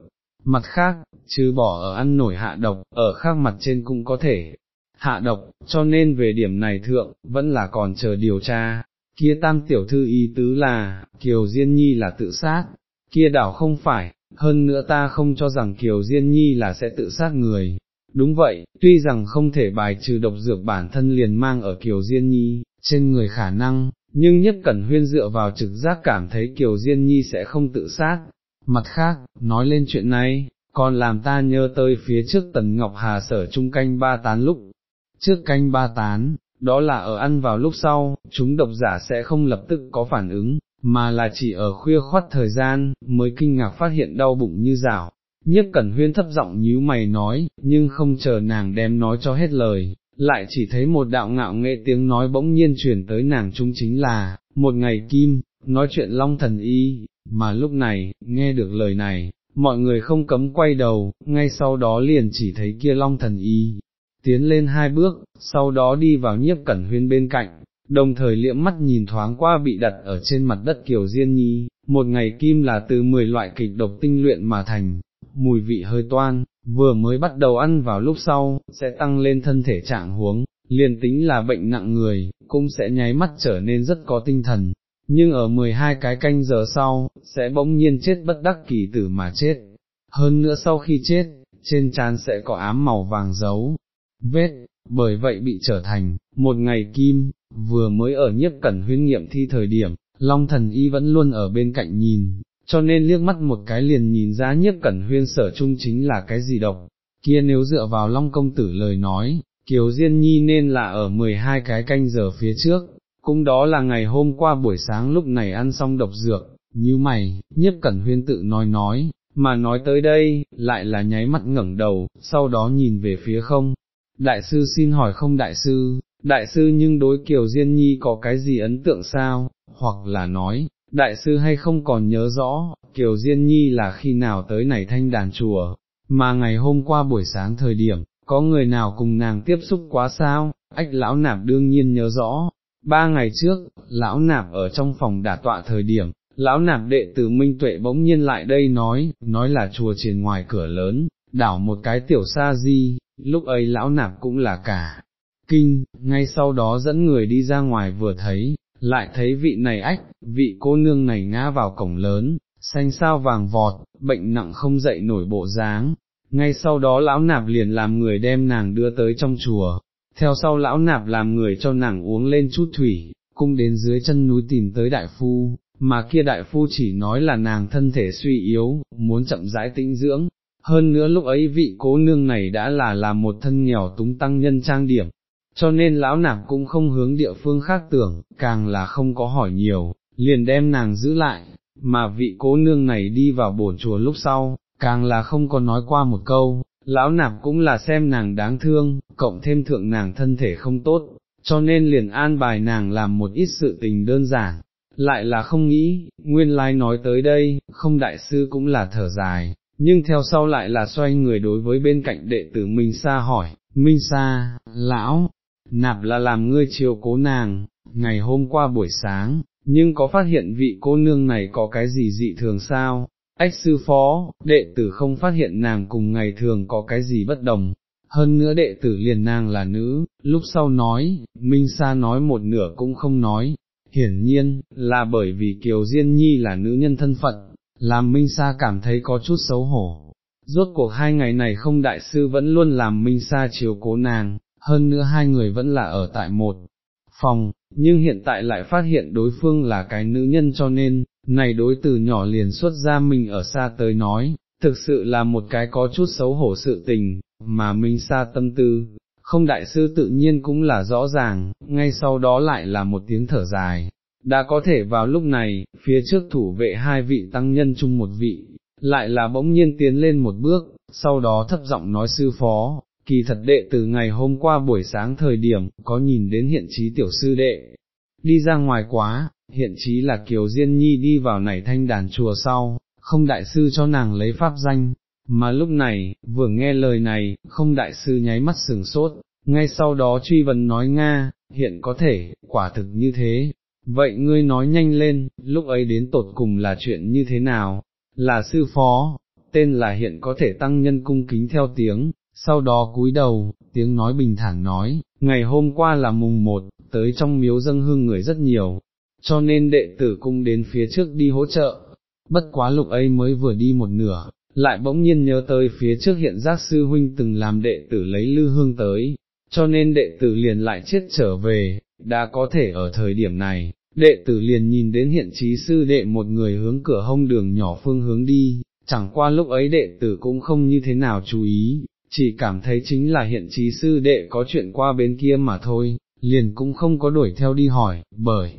Mặt khác, chứ bỏ ở ăn nổi hạ độc, ở khác mặt trên cũng có thể hạ độc, cho nên về điểm này thượng, vẫn là còn chờ điều tra. Kia tam tiểu thư ý tứ là, Kiều Diên Nhi là tự sát, kia đảo không phải, hơn nữa ta không cho rằng Kiều Diên Nhi là sẽ tự sát người. Đúng vậy, tuy rằng không thể bài trừ độc dược bản thân liền mang ở Kiều Diên Nhi, trên người khả năng, nhưng nhất cẩn huyên dựa vào trực giác cảm thấy Kiều Diên Nhi sẽ không tự sát. Mặt khác, nói lên chuyện này, còn làm ta nhớ tới phía trước Tần Ngọc Hà sở trung canh ba tán lúc, trước canh ba tán, đó là ở ăn vào lúc sau, chúng độc giả sẽ không lập tức có phản ứng, mà là chỉ ở khuya khoắt thời gian, mới kinh ngạc phát hiện đau bụng như rào. Nhất cẩn huyên thấp giọng nhíu mày nói, nhưng không chờ nàng đem nói cho hết lời, lại chỉ thấy một đạo ngạo nghệ tiếng nói bỗng nhiên chuyển tới nàng trung chính là, một ngày kim, nói chuyện long thần y, mà lúc này, nghe được lời này, mọi người không cấm quay đầu, ngay sau đó liền chỉ thấy kia long thần y, tiến lên hai bước, sau đó đi vào nhiếp cẩn huyên bên cạnh, đồng thời liễm mắt nhìn thoáng qua bị đặt ở trên mặt đất kiểu Diên Nhi, một ngày kim là từ 10 loại kịch độc tinh luyện mà thành, mùi vị hơi toan, vừa mới bắt đầu ăn vào lúc sau, sẽ tăng lên thân thể trạng huống, liền tính là bệnh nặng người, cũng sẽ nháy mắt trở nên rất có tinh thần, nhưng ở 12 cái canh giờ sau, sẽ bỗng nhiên chết bất đắc kỳ tử mà chết. Hơn nữa sau khi chết, trên trán sẽ có ám màu vàng dấu, vết, bởi vậy bị trở thành, một ngày kim, vừa mới ở nhiếp cẩn huyên nghiệm thi thời điểm, Long thần y vẫn luôn ở bên cạnh nhìn, cho nên liếc mắt một cái liền nhìn ra nhiếp cẩn huyên sở chung chính là cái gì độc, kia nếu dựa vào Long công tử lời nói, Kiều Diên Nhi nên là ở 12 cái canh giờ phía trước, cũng đó là ngày hôm qua buổi sáng lúc này ăn xong độc dược, như mày, nhiếp cẩn huyên tự nói nói, mà nói tới đây, lại là nháy mắt ngẩng đầu, sau đó nhìn về phía không. Đại sư xin hỏi không đại sư, đại sư nhưng đối Kiều Diên Nhi có cái gì ấn tượng sao, hoặc là nói, đại sư hay không còn nhớ rõ, Kiều Diên Nhi là khi nào tới này thanh đàn chùa, mà ngày hôm qua buổi sáng thời điểm, có người nào cùng nàng tiếp xúc quá sao, ách lão nạp đương nhiên nhớ rõ, ba ngày trước, lão nạp ở trong phòng đả tọa thời điểm, lão nạp đệ tử Minh Tuệ bỗng nhiên lại đây nói, nói là chùa triển ngoài cửa lớn, đảo một cái tiểu sa di, lúc ấy lão nạp cũng là cả kinh, ngay sau đó dẫn người đi ra ngoài vừa thấy, lại thấy vị này ách, vị cô nương này ngã vào cổng lớn, xanh sao vàng vọt, bệnh nặng không dậy nổi bộ dáng. Ngay sau đó lão nạp liền làm người đem nàng đưa tới trong chùa, theo sau lão nạp làm người cho nàng uống lên chút thủy, cung đến dưới chân núi tìm tới đại phu, mà kia đại phu chỉ nói là nàng thân thể suy yếu, muốn chậm rãi tĩnh dưỡng, hơn nữa lúc ấy vị cố nương này đã là làm một thân nghèo túng tăng nhân trang điểm, cho nên lão nạp cũng không hướng địa phương khác tưởng, càng là không có hỏi nhiều, liền đem nàng giữ lại, mà vị cố nương này đi vào bổn chùa lúc sau, càng là không có nói qua một câu, lão nạp cũng là xem nàng đáng thương, cộng thêm thượng nàng thân thể không tốt, cho nên liền an bài nàng làm một ít sự tình đơn giản, lại là không nghĩ, nguyên lai nói tới đây, không đại sư cũng là thở dài, nhưng theo sau lại là xoay người đối với bên cạnh đệ tử Minh Sa hỏi, Minh Sa, lão, nạp là làm ngươi chiều cố nàng, ngày hôm qua buổi sáng, nhưng có phát hiện vị cô nương này có cái gì dị thường sao? Ách sư phó, đệ tử không phát hiện nàng cùng ngày thường có cái gì bất đồng, hơn nữa đệ tử liền nàng là nữ, lúc sau nói, Minh Sa nói một nửa cũng không nói, hiển nhiên, là bởi vì Kiều Diên Nhi là nữ nhân thân phận, làm Minh Sa cảm thấy có chút xấu hổ. Rốt cuộc hai ngày này không đại sư vẫn luôn làm Minh Sa chiều cố nàng, hơn nữa hai người vẫn là ở tại một phòng, nhưng hiện tại lại phát hiện đối phương là cái nữ nhân cho nên, này đối từ nhỏ liền xuất ra mình ở xa tới nói, thực sự là một cái có chút xấu hổ sự tình, mà Minh Sa tâm tư, không đại sư tự nhiên cũng là rõ ràng, ngay sau đó lại là một tiếng thở dài. Đã có thể vào lúc này, phía trước thủ vệ hai vị tăng nhân chung một vị, lại là bỗng nhiên tiến lên một bước, sau đó thấp giọng nói sư phó, kỳ thật đệ từ ngày hôm qua buổi sáng thời điểm, có nhìn đến hiện trí tiểu sư đệ, đi ra ngoài quá, hiện trí là Kiều Diên Nhi đi vào nảy thanh đàn chùa sau, không đại sư cho nàng lấy pháp danh, mà lúc này, vừa nghe lời này, không đại sư nháy mắt sừng sốt, ngay sau đó truy vấn nói Nga, hiện có thể, quả thực như thế, vậy ngươi nói nhanh lên, lúc ấy đến tột cùng là chuyện như thế nào, là sư phó, tên là hiện có thể tăng nhân cung kính theo tiếng, sau đó cúi đầu, tiếng nói bình thản nói, ngày hôm qua là mùng một, tới trong miếu dâng hương người rất nhiều, cho nên đệ tử cung đến phía trước đi hỗ trợ, bất quá lục ấy mới vừa đi một nửa, lại bỗng nhiên nhớ tới phía trước hiện giác sư huynh từng làm đệ tử lấy lư hương tới, cho nên đệ tử liền lại chết trở về, đã có thể ở thời điểm này, đệ tử liền nhìn đến hiện trí sư đệ một người hướng cửa hông đường nhỏ phương hướng đi, chẳng qua lúc ấy đệ tử cũng không như thế nào chú ý, chỉ cảm thấy chính là hiện trí sư đệ có chuyện qua bên kia mà thôi, liền cũng không có đuổi theo đi hỏi, bởi.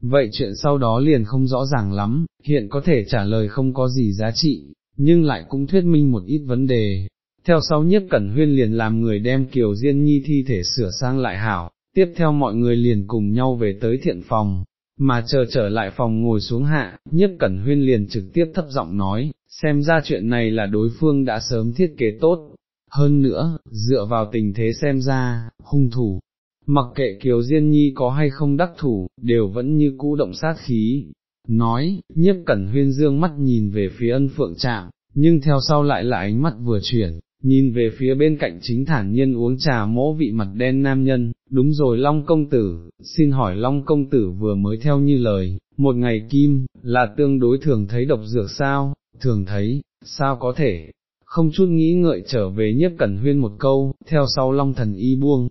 Vậy chuyện sau đó liền không rõ ràng lắm, hiện có thể trả lời không có gì giá trị, nhưng lại cũng thuyết minh một ít vấn đề. Theo sau nhất Cẩn Huyên liền làm người đem Kiều Diên Nhi thi thể sửa sang lại hảo, tiếp theo mọi người liền cùng nhau về tới thiện phòng, mà chờ trở lại phòng ngồi xuống hạ, nhất Cẩn Huyên liền trực tiếp thấp giọng nói, xem ra chuyện này là đối phương đã sớm thiết kế tốt, hơn nữa, dựa vào tình thế xem ra, hung thủ, mặc kệ Kiều Diên Nhi có hay không đắc thủ, đều vẫn như cũ động sát khí, nói, nhiếp cẩn huyên dương mắt nhìn về phía ân phượng trạm, nhưng theo sau lại là ánh mắt vừa chuyển, nhìn về phía bên cạnh chính thản nhiên uống trà mỗ vị mặt đen nam nhân, đúng rồi Long Công Tử, xin hỏi Long Công Tử vừa mới theo như lời, một ngày kim, là tương đối thường thấy độc dược sao, thường thấy, sao có thể, không chút nghĩ ngợi trở về nhiếp cẩn huyên một câu, theo sau Long Thần Y buông,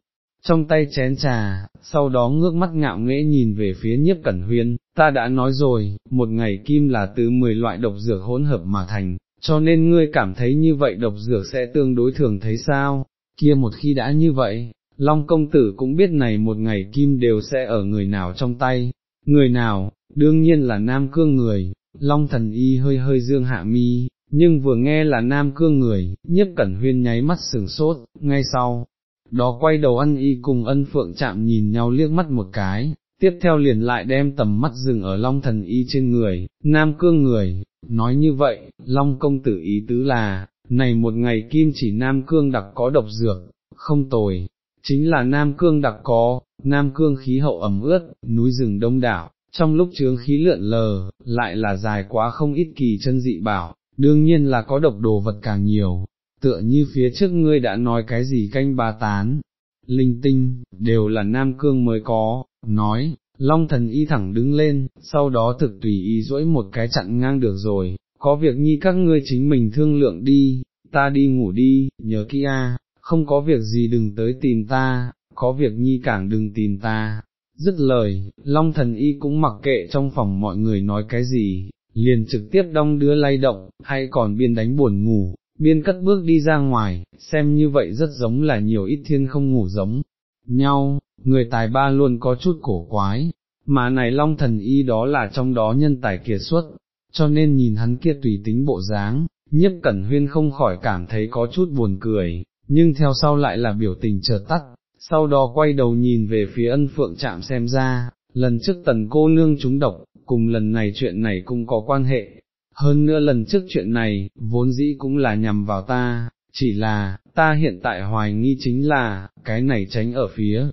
trong tay chén trà, sau đó ngước mắt ngạo nghễ nhìn về phía nhiếp cẩn huyên, ta đã nói rồi, một ngày kim là từ 10 loại độc dược hỗn hợp mà thành, cho nên ngươi cảm thấy như vậy độc dược sẽ tương đối thường thấy sao, kia một khi đã như vậy, Long công tử cũng biết này một ngày kim đều sẽ ở người nào trong tay, người nào, đương nhiên là nam cương người, Long thần y hơi hơi dương hạ mi, nhưng vừa nghe là nam cương người, nhiếp cẩn huyên nháy mắt sừng sốt, ngay sau, đó quay đầu ăn y cùng ân phượng chạm nhìn nhau liếc mắt một cái, tiếp theo liền lại đem tầm mắt dừng ở long thần y trên người, nam cương người, nói như vậy, long công tử ý tứ là, này một ngày kim chỉ nam cương đặc có độc dược, không tồi, chính là nam cương đặc có, nam cương khí hậu ẩm ướt, núi rừng đông đảo, trong lúc chướng khí lượn lờ, lại là dài quá không ít kỳ chân dị bảo, đương nhiên là có độc đồ vật càng nhiều, tựa như phía trước ngươi đã nói cái gì canh ba tán, linh tinh, đều là nam cương mới có, nói, long thần y thẳng đứng lên, sau đó thực tùy ý duỗi một cái chặn ngang được rồi, có việc nhi các ngươi chính mình thương lượng đi, ta đi ngủ đi, nhớ kỹ a, không có việc gì đừng tới tìm ta, có việc nhi càng đừng tìm ta. Dứt lời, Long thần y cũng mặc kệ trong phòng mọi người nói cái gì, liền trực tiếp đong đưa lay động, hay còn biên đánh buồn ngủ, biên cất bước đi ra ngoài, xem như vậy rất giống là nhiều ít thiên không ngủ giống. Nhau, người tài ba luôn có chút cổ quái, mà này long thần y đó là trong đó nhân tài kiệt xuất, cho nên nhìn hắn kia tùy tính bộ dáng, nhiếp cẩn huyên không khỏi cảm thấy có chút buồn cười, nhưng theo sau lại là biểu tình chợt tắt, sau đó quay đầu nhìn về phía ân phượng chạm xem ra, lần trước tần cô nương chúng độc, cùng lần này chuyện này cũng có quan hệ, hơn nữa lần trước chuyện này, vốn dĩ cũng là nhằm vào ta, chỉ là, ta hiện tại hoài nghi chính là, cái này tránh ở phía,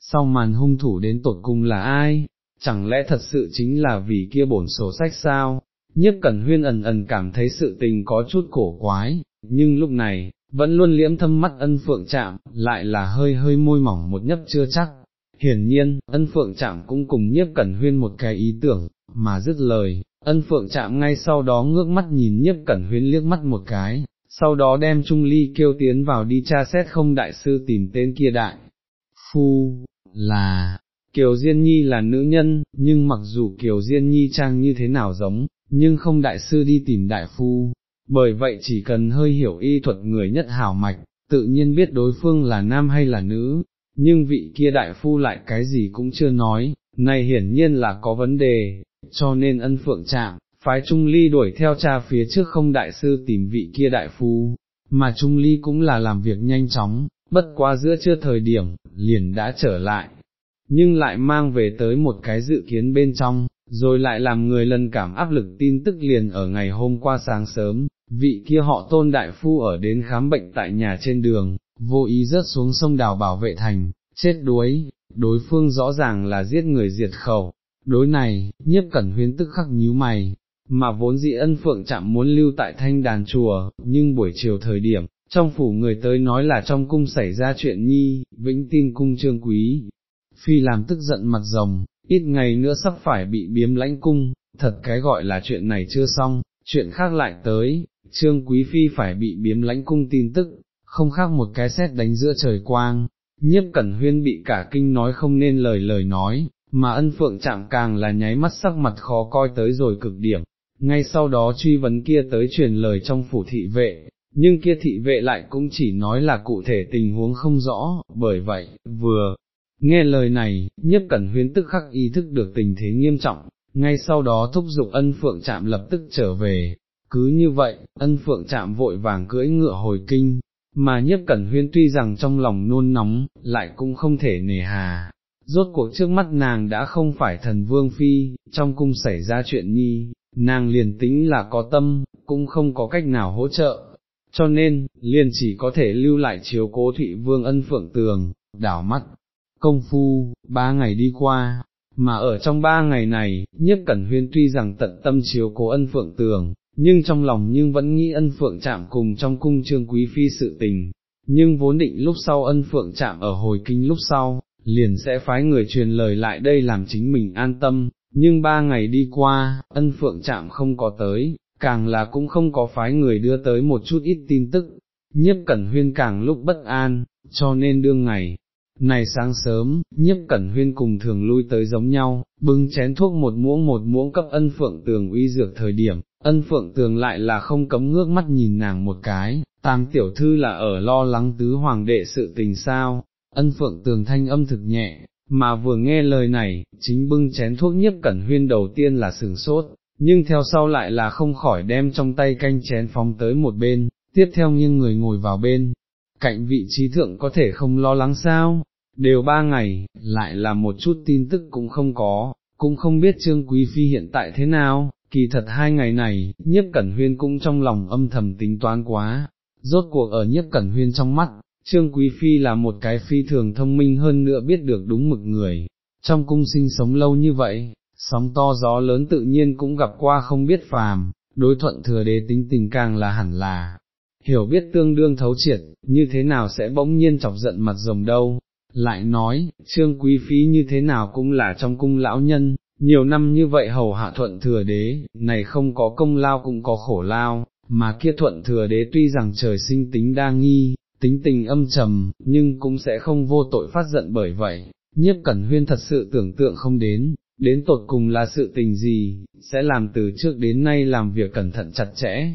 sau màn hung thủ đến tột cùng là ai, chẳng lẽ thật sự chính là vì kia bổn sổ sách sao, nhất cẩn huyên ẩn ẩn cảm thấy sự tình có chút cổ quái, nhưng lúc này, vẫn luôn liễm thâm mắt ân phượng chạm, lại là hơi hơi môi mỏng một nhấp chưa chắc. Hiển nhiên, ân phượng chạm cũng cùng nhiếp cẩn huyên một cái ý tưởng, mà dứt lời, ân phượng chạm ngay sau đó ngước mắt nhìn nhiếp cẩn huyến liếc mắt một cái, sau đó đem Trung Ly kêu tiến vào đi tra xét không đại sư tìm tên kia đại. Phu, là, Kiều Diên Nhi là nữ nhân, nhưng mặc dù Kiều Diên Nhi trang như thế nào giống, nhưng không đại sư đi tìm đại phu, bởi vậy chỉ cần hơi hiểu y thuật người nhất hảo mạch, tự nhiên biết đối phương là nam hay là nữ, nhưng vị kia đại phu lại cái gì cũng chưa nói, này hiển nhiên là có vấn đề, cho nên ân phượng chạm, phái Trung Ly đuổi theo cha phía trước không đại sư tìm vị kia đại phu, mà Trung Ly cũng là làm việc nhanh chóng, bất quá giữa chưa thời điểm, liền đã trở lại, nhưng lại mang về tới một cái dự kiến bên trong, rồi lại làm người lần cảm áp lực tin tức liền ở ngày hôm qua sáng sớm, vị kia họ tôn đại phu ở đến khám bệnh tại nhà trên đường, vô ý rớt xuống sông đào bảo vệ thành, chết đuối, đối phương rõ ràng là giết người diệt khẩu, đối này, nhiếp cẩn huyến tức khắc nhíu mày, mà vốn dị ân phượng chạm muốn lưu tại thanh đàn chùa, nhưng buổi chiều thời điểm, trong phủ người tới nói là trong cung xảy ra chuyện nhi, vĩnh tin cung trương quý, phi làm tức giận mặt rồng, ít ngày nữa sắp phải bị biếm lãnh cung, thật cái gọi là chuyện này chưa xong, chuyện khác lại tới, trương quý phi phải bị biếm lãnh cung tin tức, không khác một cái xét đánh giữa trời quang, nhiếp cẩn huyên bị cả kinh nói không nên lời lời nói, mà ân phượng chạm càng là nháy mắt sắc mặt khó coi tới rồi cực điểm, ngay sau đó truy vấn kia tới truyền lời trong phủ thị vệ, nhưng kia thị vệ lại cũng chỉ nói là cụ thể tình huống không rõ, bởi vậy, vừa, nghe lời này, nhất cẩn huyến tức khắc ý thức được tình thế nghiêm trọng, ngay sau đó thúc giục ân phượng chạm lập tức trở về, cứ như vậy, ân phượng chạm vội vàng cưỡi ngựa hồi kinh, mà nhiếp cẩn huyên tuy rằng trong lòng nôn nóng, lại cũng không thể nề hà, rốt cuộc trước mắt nàng đã không phải thần vương phi, trong cung xảy ra chuyện nhi, nàng liền tính là có tâm, cũng không có cách nào hỗ trợ, cho nên, liền chỉ có thể lưu lại chiếu cố thụy vương ân phượng tường, đảo mắt, công phu, ba ngày đi qua, mà ở trong ba ngày này, nhất cẩn huyên tuy rằng tận tâm chiếu cố ân phượng tường, nhưng trong lòng nhưng vẫn nghĩ ân phượng chạm cùng trong cung trương quý phi sự tình, nhưng vốn định lúc sau ân phượng chạm ở hồi kinh lúc sau, liền sẽ phái người truyền lời lại đây làm chính mình an tâm, nhưng ba ngày đi qua, ân phượng chạm không có tới, càng là cũng không có phái người đưa tới một chút ít tin tức, nhiếp cẩn huyên càng lúc bất an, cho nên đương ngày. Này sáng sớm, nhiếp cẩn huyên cùng thường lui tới giống nhau, bưng chén thuốc một muỗng một muỗng cấp ân phượng tường uy dược thời điểm, ân phượng tường lại là không cấm ngước mắt nhìn nàng một cái, tam tiểu thư là ở lo lắng tứ hoàng đệ sự tình sao, ân phượng tường thanh âm thực nhẹ, mà vừa nghe lời này, chính bưng chén thuốc nhiếp cẩn huyên đầu tiên là sừng sốt, nhưng theo sau lại là không khỏi đem trong tay canh chén phóng tới một bên, tiếp theo nghiêng người ngồi vào bên, cạnh vị trí thượng có thể không lo lắng sao, đều ba ngày, lại là một chút tin tức cũng không có, cũng không biết Trương Quý Phi hiện tại thế nào, kỳ thật hai ngày này, nhiếp cẩn huyên cũng trong lòng âm thầm tính toán quá, rốt cuộc ở nhiếp cẩn huyên trong mắt, Trương Quý Phi là một cái phi thường thông minh hơn nữa biết được đúng mực người, trong cung sinh sống lâu như vậy, sóng to gió lớn tự nhiên cũng gặp qua không biết phàm, đối thuận thừa đế tính tình càng là hẳn là, hiểu biết tương đương thấu triệt, như thế nào sẽ bỗng nhiên chọc giận mặt rồng đâu, lại nói, trương quý phi như thế nào cũng là trong cung lão nhân, nhiều năm như vậy hầu hạ thuận thừa đế, này không có công lao cũng có khổ lao, mà kia thuận thừa đế tuy rằng trời sinh tính đa nghi, tính tình âm trầm, nhưng cũng sẽ không vô tội phát giận bởi vậy, nhiếp cẩn huyên thật sự tưởng tượng không đến, đến tột cùng là sự tình gì, sẽ làm từ trước đến nay làm việc cẩn thận chặt chẽ.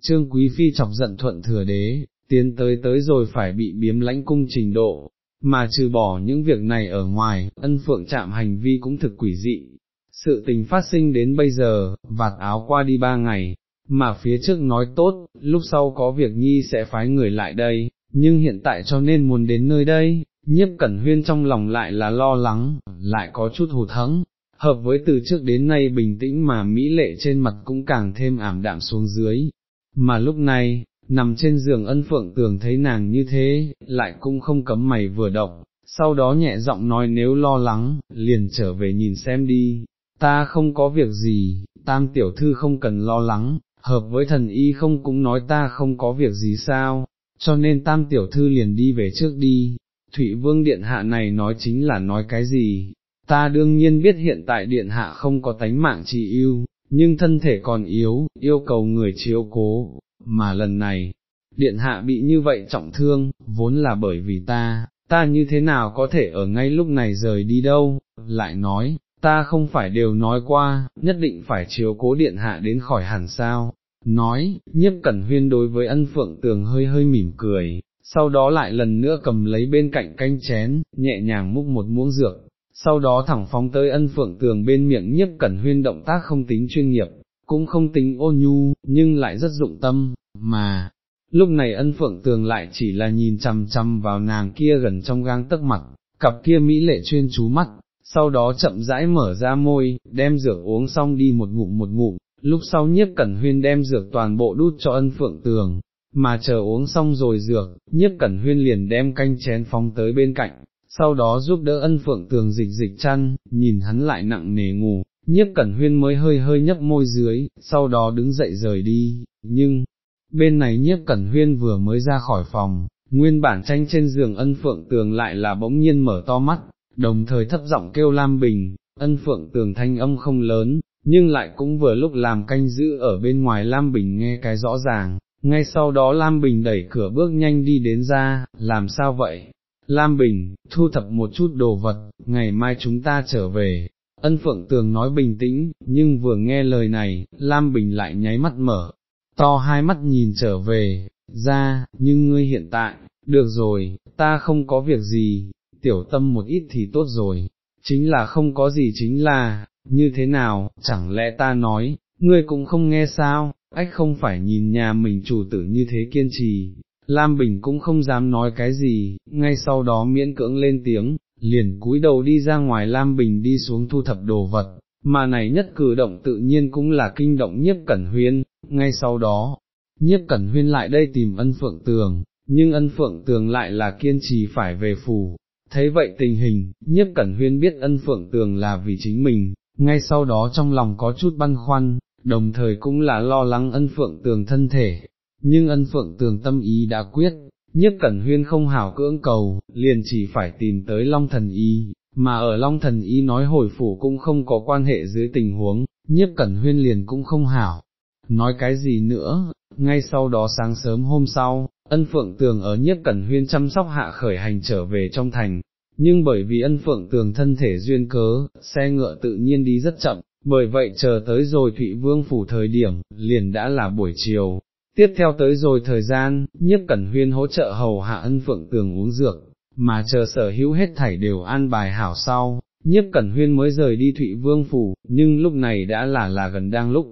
Trương Quý Phi chọc giận thuận thừa đế, tiến tới tới rồi phải bị biếm lãnh cung trình độ, mà trừ bỏ những việc này ở ngoài, ân phượng chạm hành vi cũng thực quỷ dị. Sự tình phát sinh đến bây giờ, vạt áo qua đi ba ngày, mà phía trước nói tốt, lúc sau có việc nhi sẽ phái người lại đây, nhưng hiện tại cho nên muốn đến nơi đây, nhiếp cẩn huyên trong lòng lại là lo lắng, lại có chút hụt hẫng, hợp với từ trước đến nay bình tĩnh mà mỹ lệ trên mặt cũng càng thêm ảm đạm xuống dưới, mà lúc này, nằm trên giường ân phượng tường thấy nàng như thế, lại cũng không cấm mày vừa động, sau đó nhẹ giọng nói nếu lo lắng, liền trở về nhìn xem đi, ta không có việc gì, tam tiểu thư không cần lo lắng, hợp với thần y không cũng nói ta không có việc gì sao, cho nên tam tiểu thư liền đi về trước đi, Thụy Vương Điện Hạ này nói chính là nói cái gì, ta đương nhiên biết hiện tại Điện Hạ không có tánh mạng trị yêu, nhưng thân thể còn yếu, yêu cầu người chiếu cố, mà lần này, Điện Hạ bị như vậy trọng thương, vốn là bởi vì ta, ta như thế nào có thể ở ngay lúc này rời đi đâu, lại nói, ta không phải đều nói qua, nhất định phải chiếu cố Điện Hạ đến khỏi hẳn sao, nói, nhiếp cẩn huyên đối với ân phượng tường hơi hơi mỉm cười, sau đó lại lần nữa cầm lấy bên cạnh canh chén, nhẹ nhàng múc một muỗng dược, sau đó thẳng phóng tới ân phượng tường bên miệng nhiếp cẩn huyên động tác không tính chuyên nghiệp, cũng không tính ô nhu, nhưng lại rất dụng tâm, mà, lúc này ân phượng tường lại chỉ là nhìn chằm chằm vào nàng kia gần trong gang tấc mặt, cặp kia mỹ lệ chuyên chú mắt, sau đó chậm rãi mở ra môi, đem rửa uống xong đi một ngụm một ngụm, lúc sau nhiếp cẩn huyên đem dược toàn bộ đút cho ân phượng tường, mà chờ uống xong rồi dược, nhiếp cẩn huyên liền đem canh chén phóng tới bên cạnh, sau đó giúp đỡ ân phượng tường dịch dịch chăn, nhìn hắn lại nặng nề ngủ, nhiếp cẩn huyên mới hơi hơi nhấp môi dưới, sau đó đứng dậy rời đi, nhưng, bên này nhiếp cẩn huyên vừa mới ra khỏi phòng, nguyên bản tranh trên giường ân phượng tường lại là bỗng nhiên mở to mắt, đồng thời thấp giọng kêu Lam Bình, ân phượng tường thanh âm không lớn, nhưng lại cũng vừa lúc làm canh giữ ở bên ngoài Lam Bình nghe cái rõ ràng, ngay sau đó Lam Bình đẩy cửa bước nhanh đi đến ra, làm sao vậy? Lam Bình, thu thập một chút đồ vật, ngày mai chúng ta trở về. Ân Phượng Tường nói bình tĩnh, nhưng vừa nghe lời này, Lam Bình lại nháy mắt mở, to hai mắt nhìn trở về, ra, nhưng ngươi hiện tại, được rồi, ta không có việc gì, tiểu tâm một ít thì tốt rồi, chính là không có gì chính là, như thế nào, chẳng lẽ ta nói, ngươi cũng không nghe sao, ách không phải nhìn nhà mình chủ tử như thế kiên trì, Lam Bình cũng không dám nói cái gì, ngay sau đó miễn cưỡng lên tiếng, liền cúi đầu đi ra ngoài Lam Bình đi xuống thu thập đồ vật, mà này nhất cử động tự nhiên cũng là kinh động nhiếp cẩn huyên, ngay sau đó, nhiếp cẩn huyên lại đây tìm ân phượng tường, nhưng ân phượng tường lại là kiên trì phải về phủ, Thấy vậy tình hình, nhiếp cẩn huyên biết ân phượng tường là vì chính mình, ngay sau đó trong lòng có chút băn khoăn, đồng thời cũng là lo lắng ân phượng tường thân thể, nhưng ân phượng tường tâm ý đã quyết, nhất cẩn huyên không hảo cưỡng cầu, liền chỉ phải tìm tới Long Thần Y, mà ở Long Thần Y nói hồi phủ cũng không có quan hệ dưới tình huống, nhất cẩn huyên liền cũng không hảo. Nói cái gì nữa, ngay sau đó sáng sớm hôm sau, ân phượng tường ở nhất cẩn huyên chăm sóc hạ khởi hành trở về trong thành, nhưng bởi vì ân phượng tường thân thể duyên cớ, xe ngựa tự nhiên đi rất chậm, bởi vậy chờ tới rồi Thụy Vương phủ thời điểm, liền đã là buổi chiều. Tiếp theo tới rồi thời gian, nhiếp cẩn huyên hỗ trợ hầu hạ ân phượng tường uống dược, mà chờ sở hữu hết thảy đều an bài hảo sau, nhiếp cẩn huyên mới rời đi Thụy Vương phủ, nhưng lúc này đã là là gần đang lúc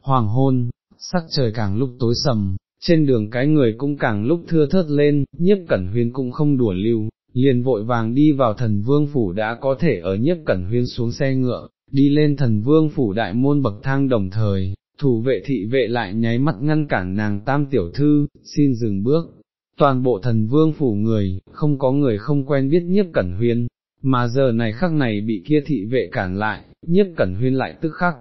hoàng hôn, sắc trời càng lúc tối sầm, trên đường cái người cũng càng lúc thưa thớt lên, nhiếp cẩn huyên cũng không đùa lưu, liền vội vàng đi vào thần vương phủ đã có thể ở nhiếp cẩn huyên xuống xe ngựa, đi lên thần vương phủ đại môn bậc thang đồng thời, thủ vệ thị vệ lại nháy mắt ngăn cản nàng tam tiểu thư, xin dừng bước. Toàn bộ thần vương phủ người, không có người không quen biết nhiếp cẩn huyên, mà giờ này khắc này bị kia thị vệ cản lại, nhiếp cẩn huyên lại tức khắc.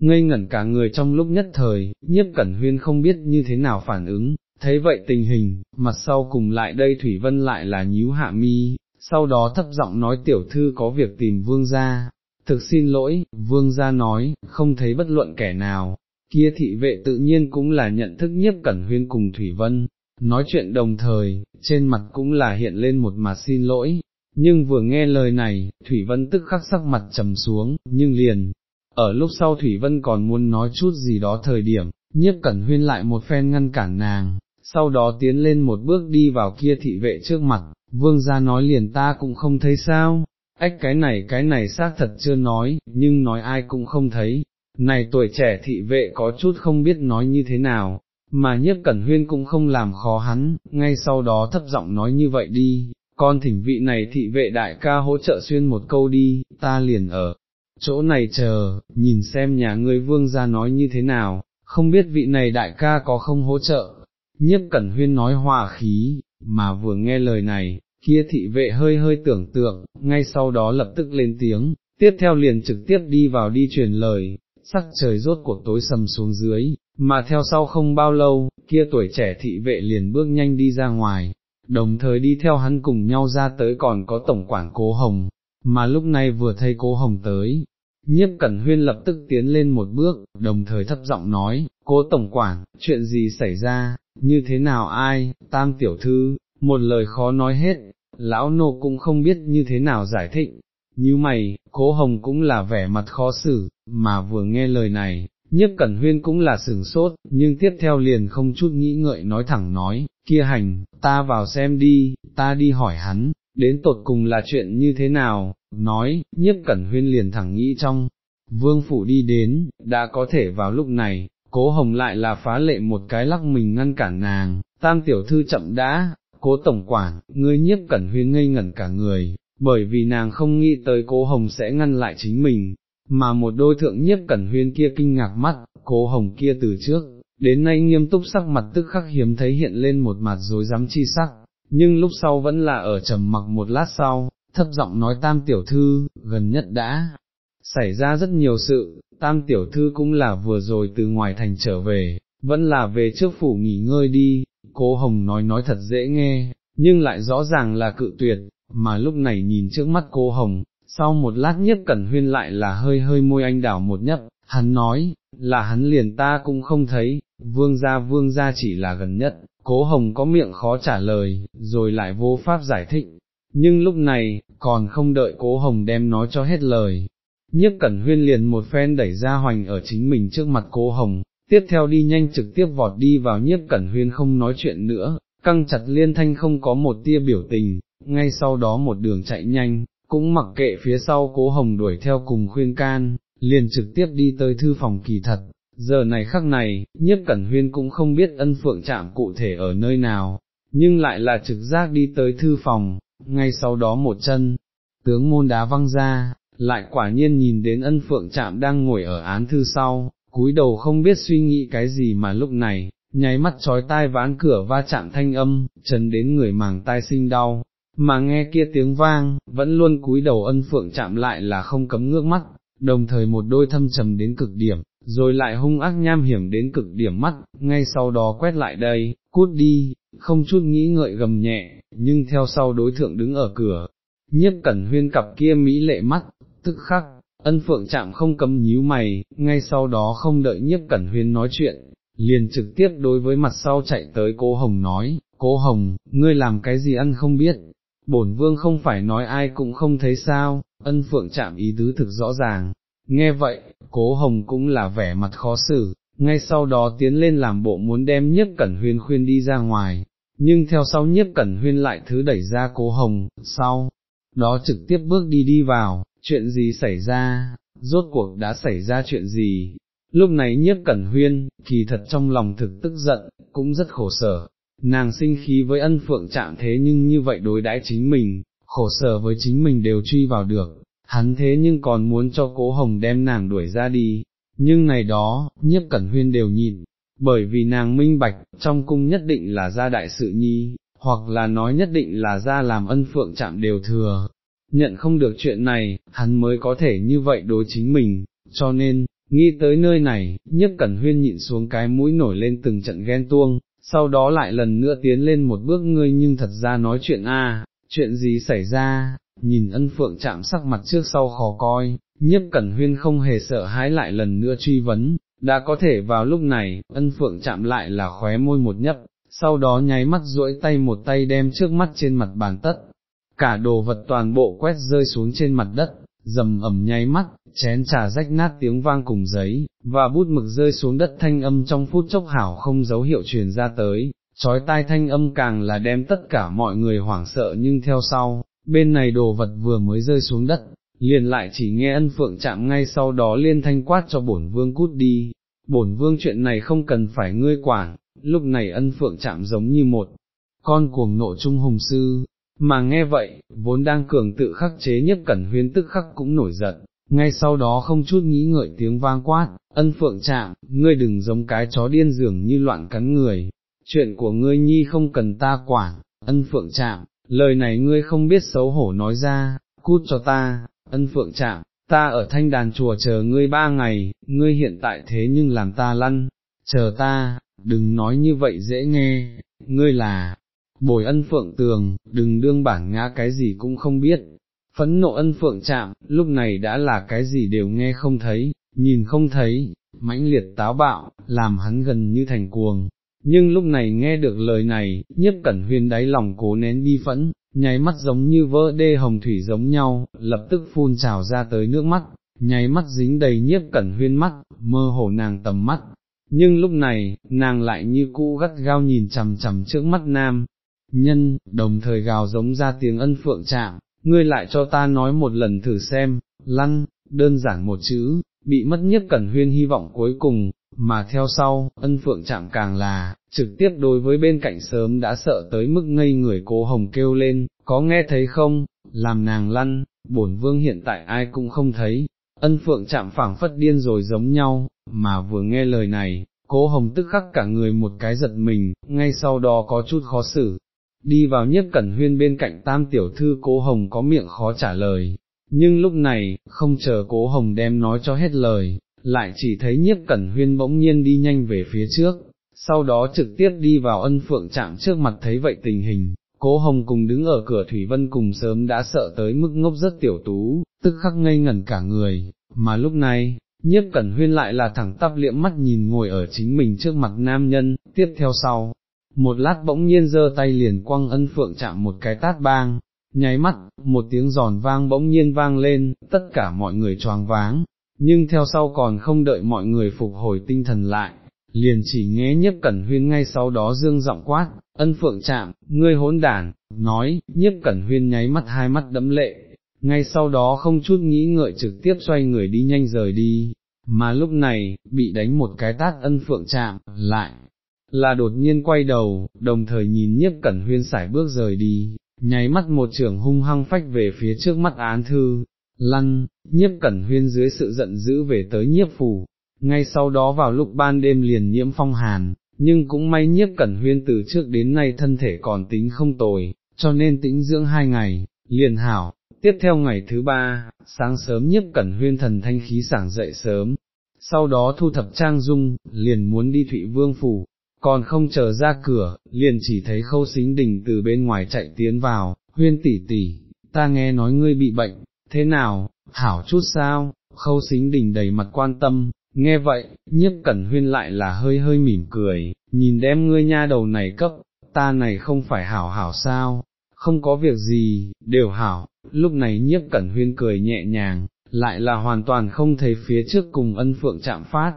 Ngây ngẩn cả người trong lúc nhất thời, nhiếp cẩn huyên không biết như thế nào phản ứng, thấy vậy tình hình, mặt sau cùng lại đây Thủy Vân lại là nhíu hạ mi, sau đó thấp giọng nói tiểu thư có việc tìm vương gia, thực xin lỗi, vương gia nói, không thấy bất luận kẻ nào, kia thị vệ tự nhiên cũng là nhận thức nhiếp cẩn huyên cùng Thủy Vân, nói chuyện đồng thời, trên mặt cũng là hiện lên một mặt xin lỗi, nhưng vừa nghe lời này, Thủy Vân tức khắc sắc mặt trầm xuống, nhưng liền, ở lúc sau Thủy Vân còn muốn nói chút gì đó thời điểm, nhiếp cẩn huyên lại một phen ngăn cản nàng, sau đó tiến lên một bước đi vào kia thị vệ trước mặt, vương gia nói liền ta cũng không thấy sao, ách cái này cái này xác thật chưa nói, nhưng nói ai cũng không thấy, này tuổi trẻ thị vệ có chút không biết nói như thế nào, mà nhất cẩn huyên cũng không làm khó hắn, ngay sau đó thấp giọng nói như vậy đi, con thỉnh vị này thị vệ đại ca hỗ trợ xuyên một câu đi, ta liền ở chỗ này chờ, nhìn xem nhà ngươi vương ra nói như thế nào, không biết vị này đại ca có không hỗ trợ, nhiếp cẩn huyên nói hòa khí, mà vừa nghe lời này, kia thị vệ hơi hơi tưởng tượng, ngay sau đó lập tức lên tiếng, tiếp theo liền trực tiếp đi vào đi truyền lời, sắc trời rốt cuộc tối sầm xuống dưới, mà theo sau không bao lâu, kia tuổi trẻ thị vệ liền bước nhanh đi ra ngoài, đồng thời đi theo hắn cùng nhau ra tới còn có tổng quản cố hồng, mà lúc này vừa thấy cố hồng tới. Nhiếp Cẩn Huyên lập tức tiến lên một bước, đồng thời thấp giọng nói, cố tổng quản, chuyện gì xảy ra, như thế nào ai, tam tiểu thư, một lời khó nói hết, lão nô cũng không biết như thế nào giải thích, như mày, cố hồng cũng là vẻ mặt khó xử, mà vừa nghe lời này, nhiếp cẩn huyên cũng là sừng sốt, nhưng tiếp theo liền không chút nghĩ ngợi nói thẳng nói, kia hành, ta vào xem đi, ta đi hỏi hắn, đến tột cùng là chuyện như thế nào, nói, nhiếp cẩn huyên liền thẳng nghĩ trong, vương phủ đi đến, đã có thể vào lúc này, cố hồng lại là phá lệ một cái lắc mình ngăn cản nàng, tam tiểu thư chậm đã, cố tổng quản, ngươi nhiếp cẩn huyên ngây ngẩn cả người, bởi vì nàng không nghĩ tới cố hồng sẽ ngăn lại chính mình, mà một đôi thượng nhiếp cẩn huyên kia kinh ngạc mắt, cố hồng kia từ trước, đến nay nghiêm túc sắc mặt tức khắc hiếm thấy hiện lên một mặt dối dám chi sắc, nhưng lúc sau vẫn là ở trầm mặc một lát sau, thấp giọng nói tam tiểu thư, gần nhất đã xảy ra rất nhiều sự, tam tiểu thư cũng là vừa rồi từ ngoài thành trở về, vẫn là về trước phủ nghỉ ngơi đi, cố hồng nói nói thật dễ nghe, nhưng lại rõ ràng là cự tuyệt, mà lúc này nhìn trước mắt cô hồng, sau một lát nhất cẩn huyên lại là hơi hơi môi anh đảo một nhấp, hắn nói, là hắn liền ta cũng không thấy, vương gia vương gia chỉ là gần nhất, cố hồng có miệng khó trả lời, rồi lại vô pháp giải thích, nhưng lúc này, còn không đợi cố hồng đem nói cho hết lời. Nhiếp cẩn huyên liền một phen đẩy ra hoành ở chính mình trước mặt cố hồng, tiếp theo đi nhanh trực tiếp vọt đi vào nhiếp cẩn huyên không nói chuyện nữa, căng chặt liên thanh không có một tia biểu tình, ngay sau đó một đường chạy nhanh, cũng mặc kệ phía sau cố hồng đuổi theo cùng khuyên can, liền trực tiếp đi tới thư phòng kỳ thật. Giờ này khắc này, nhiếp cẩn huyên cũng không biết ân phượng chạm cụ thể ở nơi nào, nhưng lại là trực giác đi tới thư phòng, ngay sau đó một chân, tướng môn đá văng ra, lại quả nhiên nhìn đến ân phượng chạm đang ngồi ở án thư sau, cúi đầu không biết suy nghĩ cái gì mà lúc này, nháy mắt trói tai ván cửa va chạm thanh âm, chấn đến người màng tai sinh đau, mà nghe kia tiếng vang, vẫn luôn cúi đầu ân phượng chạm lại là không cấm ngước mắt, đồng thời một đôi thâm trầm đến cực điểm, rồi lại hung ác nham hiểm đến cực điểm mắt, ngay sau đó quét lại đây, cút đi, không chút nghĩ ngợi gầm nhẹ, nhưng theo sau đối thượng đứng ở cửa, nhiếp cẩn huyên cặp kia mỹ lệ mắt, tức khắc, ân phượng chạm không cấm nhíu mày, ngay sau đó không đợi nhiếp cẩn huyên nói chuyện, liền trực tiếp đối với mặt sau chạy tới cố hồng nói, cố hồng, ngươi làm cái gì ăn không biết, bổn vương không phải nói ai cũng không thấy sao, ân phượng chạm ý tứ thực rõ ràng, nghe vậy, cố hồng cũng là vẻ mặt khó xử, ngay sau đó tiến lên làm bộ muốn đem nhất cẩn huyên khuyên đi ra ngoài, nhưng theo sau nhất cẩn huyên lại thứ đẩy ra cố hồng, sau, đó trực tiếp bước đi đi vào, chuyện gì xảy ra, rốt cuộc đã xảy ra chuyện gì, lúc này nhất cẩn huyên, kỳ thật trong lòng thực tức giận, cũng rất khổ sở, nàng sinh khí với ân phượng chạm thế nhưng như vậy đối đãi chính mình, khổ sở với chính mình đều truy vào được, hắn thế nhưng còn muốn cho cố hồng đem nàng đuổi ra đi, nhưng này đó, nhiếp cẩn huyên đều nhìn, bởi vì nàng minh bạch, trong cung nhất định là gia đại sự nhi, hoặc là nói nhất định là gia làm ân phượng chạm đều thừa, nhận không được chuyện này, hắn mới có thể như vậy đối chính mình, cho nên, nghĩ tới nơi này, nhiếp cẩn huyên nhịn xuống cái mũi nổi lên từng trận ghen tuông, sau đó lại lần nữa tiến lên một bước. Ngươi nhưng thật ra nói chuyện a, chuyện gì xảy ra, nhìn ân phượng chạm sắc mặt trước sau khó coi, nhiếp cẩn huyên không hề sợ hãi lại lần nữa truy vấn, đã có thể vào lúc này, ân phượng chạm lại là khóe môi một nhấp, sau đó nháy mắt duỗi tay một tay đem trước mắt trên mặt bàn tất, cả đồ vật toàn bộ quét rơi xuống trên mặt đất, dầm ẩm nháy mắt, chén trà rách nát tiếng vang cùng giấy, và bút mực rơi xuống đất thanh âm trong phút chốc hảo không dấu hiệu truyền ra tới, trói tai thanh âm càng là đem tất cả mọi người hoảng sợ nhưng theo sau, bên này đồ vật vừa mới rơi xuống đất, liền lại chỉ nghe ân phượng chạm ngay sau đó liên thanh quát cho bổn vương cút đi, bổn vương chuyện này không cần phải ngươi quản, lúc này ân phượng chạm giống như một con cuồng nộ trung hùng sư, mà nghe vậy, vốn đang cường tự khắc chế nhất cẩn huyên tức khắc cũng nổi giận, ngay sau đó không chút nghĩ ngợi tiếng vang quát, ân phượng chạm, ngươi đừng giống cái chó điên dường như loạn cắn người, chuyện của ngươi nhi không cần ta quản, ân phượng chạm, lời này ngươi không biết xấu hổ nói ra, cút cho ta, ân phượng chạm, ta ở thanh đàn chùa chờ ngươi ba ngày, ngươi hiện tại thế nhưng làm ta lăn, chờ ta, đừng nói như vậy dễ nghe, ngươi là, bồi ân phượng tường, đừng đương bản ngã cái gì cũng không biết. Phẫn nộ ân phượng chạm, lúc này đã là cái gì đều nghe không thấy, nhìn không thấy, mãnh liệt táo bạo, làm hắn gần như thành cuồng. Nhưng lúc này nghe được lời này, nhiếp cẩn huyên đáy lòng cố nén bi phẫn, nháy mắt giống như vỡ đê hồng thủy giống nhau, lập tức phun trào ra tới nước mắt, nháy mắt dính đầy nhiếp cẩn huyên mắt, mơ hồ nàng tầm mắt. Nhưng lúc này, nàng lại như cũ gắt gao nhìn chằm chằm trước mắt nam, nhân, đồng thời gào giống ra tiếng ân phượng chạm, ngươi lại cho ta nói một lần thử xem, lăng, đơn giản một chữ, bị mất nhất cẩn huyên hy vọng cuối cùng, mà theo sau, ân phượng chạm càng là, trực tiếp đối với bên cạnh sớm đã sợ tới mức ngây người cố hồng kêu lên, có nghe thấy không, làm nàng lăn, bổn vương hiện tại ai cũng không thấy, ân phượng chạm phảng phất điên rồi giống nhau, mà vừa nghe lời này, cố hồng tức khắc cả người một cái giật mình, ngay sau đó có chút khó xử, đi vào nhất cẩn huyên bên cạnh tam tiểu thư cố hồng có miệng khó trả lời, nhưng lúc này, không chờ cố hồng đem nói cho hết lời, lại chỉ thấy nhiếp cẩn huyên bỗng nhiên đi nhanh về phía trước, sau đó trực tiếp đi vào ân phượng chạm trước mặt thấy vậy tình hình, cố hồng cùng đứng ở cửa Thủy Vân cùng sớm đã sợ tới mức ngốc rất tiểu tú, tức khắc ngây ngẩn cả người, mà lúc này, nhiếp cẩn huyên lại là thẳng tắp liễm mắt nhìn ngồi ở chính mình trước mặt nam nhân, tiếp theo sau, một lát bỗng nhiên giơ tay liền quăng ân phượng chạm một cái tát bang, nháy mắt, một tiếng giòn vang bỗng nhiên vang lên, tất cả mọi người choáng váng, nhưng theo sau còn không đợi mọi người phục hồi tinh thần lại, liền chỉ nghe nhiếp cẩn huyên ngay sau đó dương giọng quát, ân phượng chạm, ngươi hỗn đản, nói, nhiếp cẩn huyên nháy mắt hai mắt đẫm lệ, ngay sau đó không chút nghĩ ngợi trực tiếp xoay người đi nhanh rời đi, mà lúc này, bị đánh một cái tát ân phượng chạm, lại, là đột nhiên quay đầu, đồng thời nhìn nhiếp cẩn huyên sải bước rời đi, nháy mắt một trường hung hăng phách về phía trước mắt án thư, lăn, nhiếp cẩn huyên dưới sự giận dữ về tới nhiếp phủ, ngay sau đó vào lúc ban đêm liền nhiễm phong hàn, nhưng cũng may nhiếp cẩn huyên từ trước đến nay thân thể còn tính không tồi, cho nên tĩnh dưỡng hai ngày, liền hảo, tiếp theo ngày thứ ba, sáng sớm nhiếp cẩn huyên thần thanh khí sảng dậy sớm, sau đó thu thập trang dung, liền muốn đi Thụy Vương Phủ, còn không chờ ra cửa, liền chỉ thấy khâu xính đình từ bên ngoài chạy tiến vào, huyên tỷ tỷ, ta nghe nói ngươi bị bệnh, thế nào, hảo chút sao, khâu xính đình đầy mặt quan tâm, nghe vậy, nhiếp cẩn huyên lại là hơi hơi mỉm cười, nhìn đem ngươi nha đầu này cấp, ta này không phải hảo hảo sao, không có việc gì, đều hảo, lúc này nhiếp cẩn huyên cười nhẹ nhàng, lại là hoàn toàn không thấy phía trước cùng ân phượng chạm phát,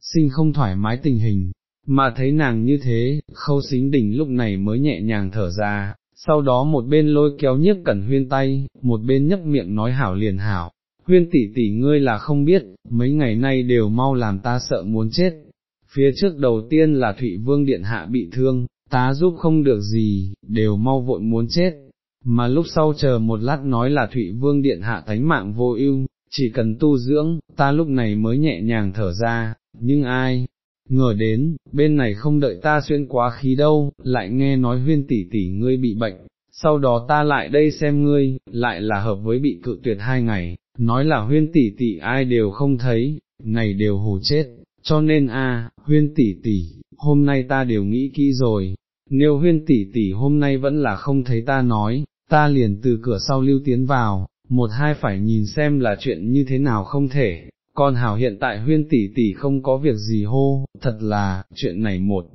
sinh không thoải mái tình hình, mà thấy nàng như thế, khâu xính đỉnh lúc này mới nhẹ nhàng thở ra, sau đó một bên lôi kéo nhiếp cẩn huyên tay, một bên nhấp miệng nói hảo liền hảo, huyên tỷ tỷ ngươi là không biết, mấy ngày nay đều mau làm ta sợ muốn chết. Phía trước đầu tiên là Thụy Vương Điện Hạ bị thương, ta giúp không được gì, đều mau vội muốn chết, mà lúc sau chờ một lát nói là Thụy Vương Điện Hạ tánh mạng vô ưu, chỉ cần tu dưỡng, ta lúc này mới nhẹ nhàng thở ra, nhưng ai, ngờ đến, bên này không đợi ta xuyên quá khí đâu, lại nghe nói huyên tỷ tỷ ngươi bị bệnh, sau đó ta lại đây xem ngươi, lại là hợp với bị cự tuyệt hai ngày, nói là huyên tỷ tỷ ai đều không thấy, này đều hù chết, cho nên a, huyên tỷ tỷ, hôm nay ta đều nghĩ kỹ rồi, nếu huyên tỷ tỷ hôm nay vẫn là không thấy ta nói, ta liền từ cửa sau lưu tiến vào, một hai phải nhìn xem là chuyện như thế nào không thể, con hảo hiện tại huyên tỷ tỷ không có việc gì hô, thật là, chuyện này một,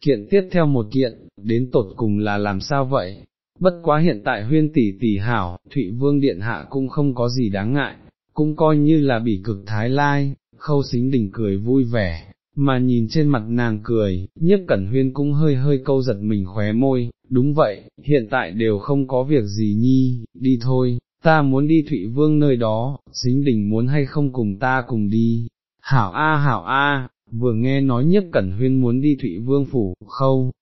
kiện tiếp theo một kiện, đến tột cùng là làm sao vậy, bất quá hiện tại huyên tỷ tỷ hảo, Thụy Vương Điện Hạ cũng không có gì đáng ngại, cũng coi như là bỉ cực thái lai, khâu xính đỉnh cười vui vẻ, mà nhìn trên mặt nàng cười, nhiếp cẩn huyên cũng hơi hơi câu giật mình khóe môi, đúng vậy, hiện tại đều không có việc gì nhi, đi thôi, ta muốn đi Thụy Vương nơi đó, xính đình muốn hay không cùng ta cùng đi, hảo a hảo a, vừa nghe nói nhất cẩn huyên muốn đi Thụy Vương phủ, khâu,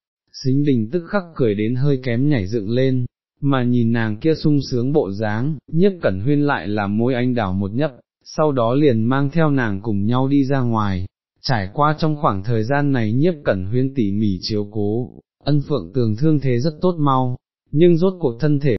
xính đình tức khắc cười đến hơi kém nhảy dựng lên, mà nhìn nàng kia sung sướng bộ dáng, nhất cẩn huyên lại làm môi anh đảo một nhấp, sau đó liền mang theo nàng cùng nhau đi ra ngoài, trải qua trong khoảng thời gian này nhiếp cẩn huyên tỉ mỉ chiếu cố, ân phượng tường thương thế rất tốt mau, nhưng rốt cuộc thân thể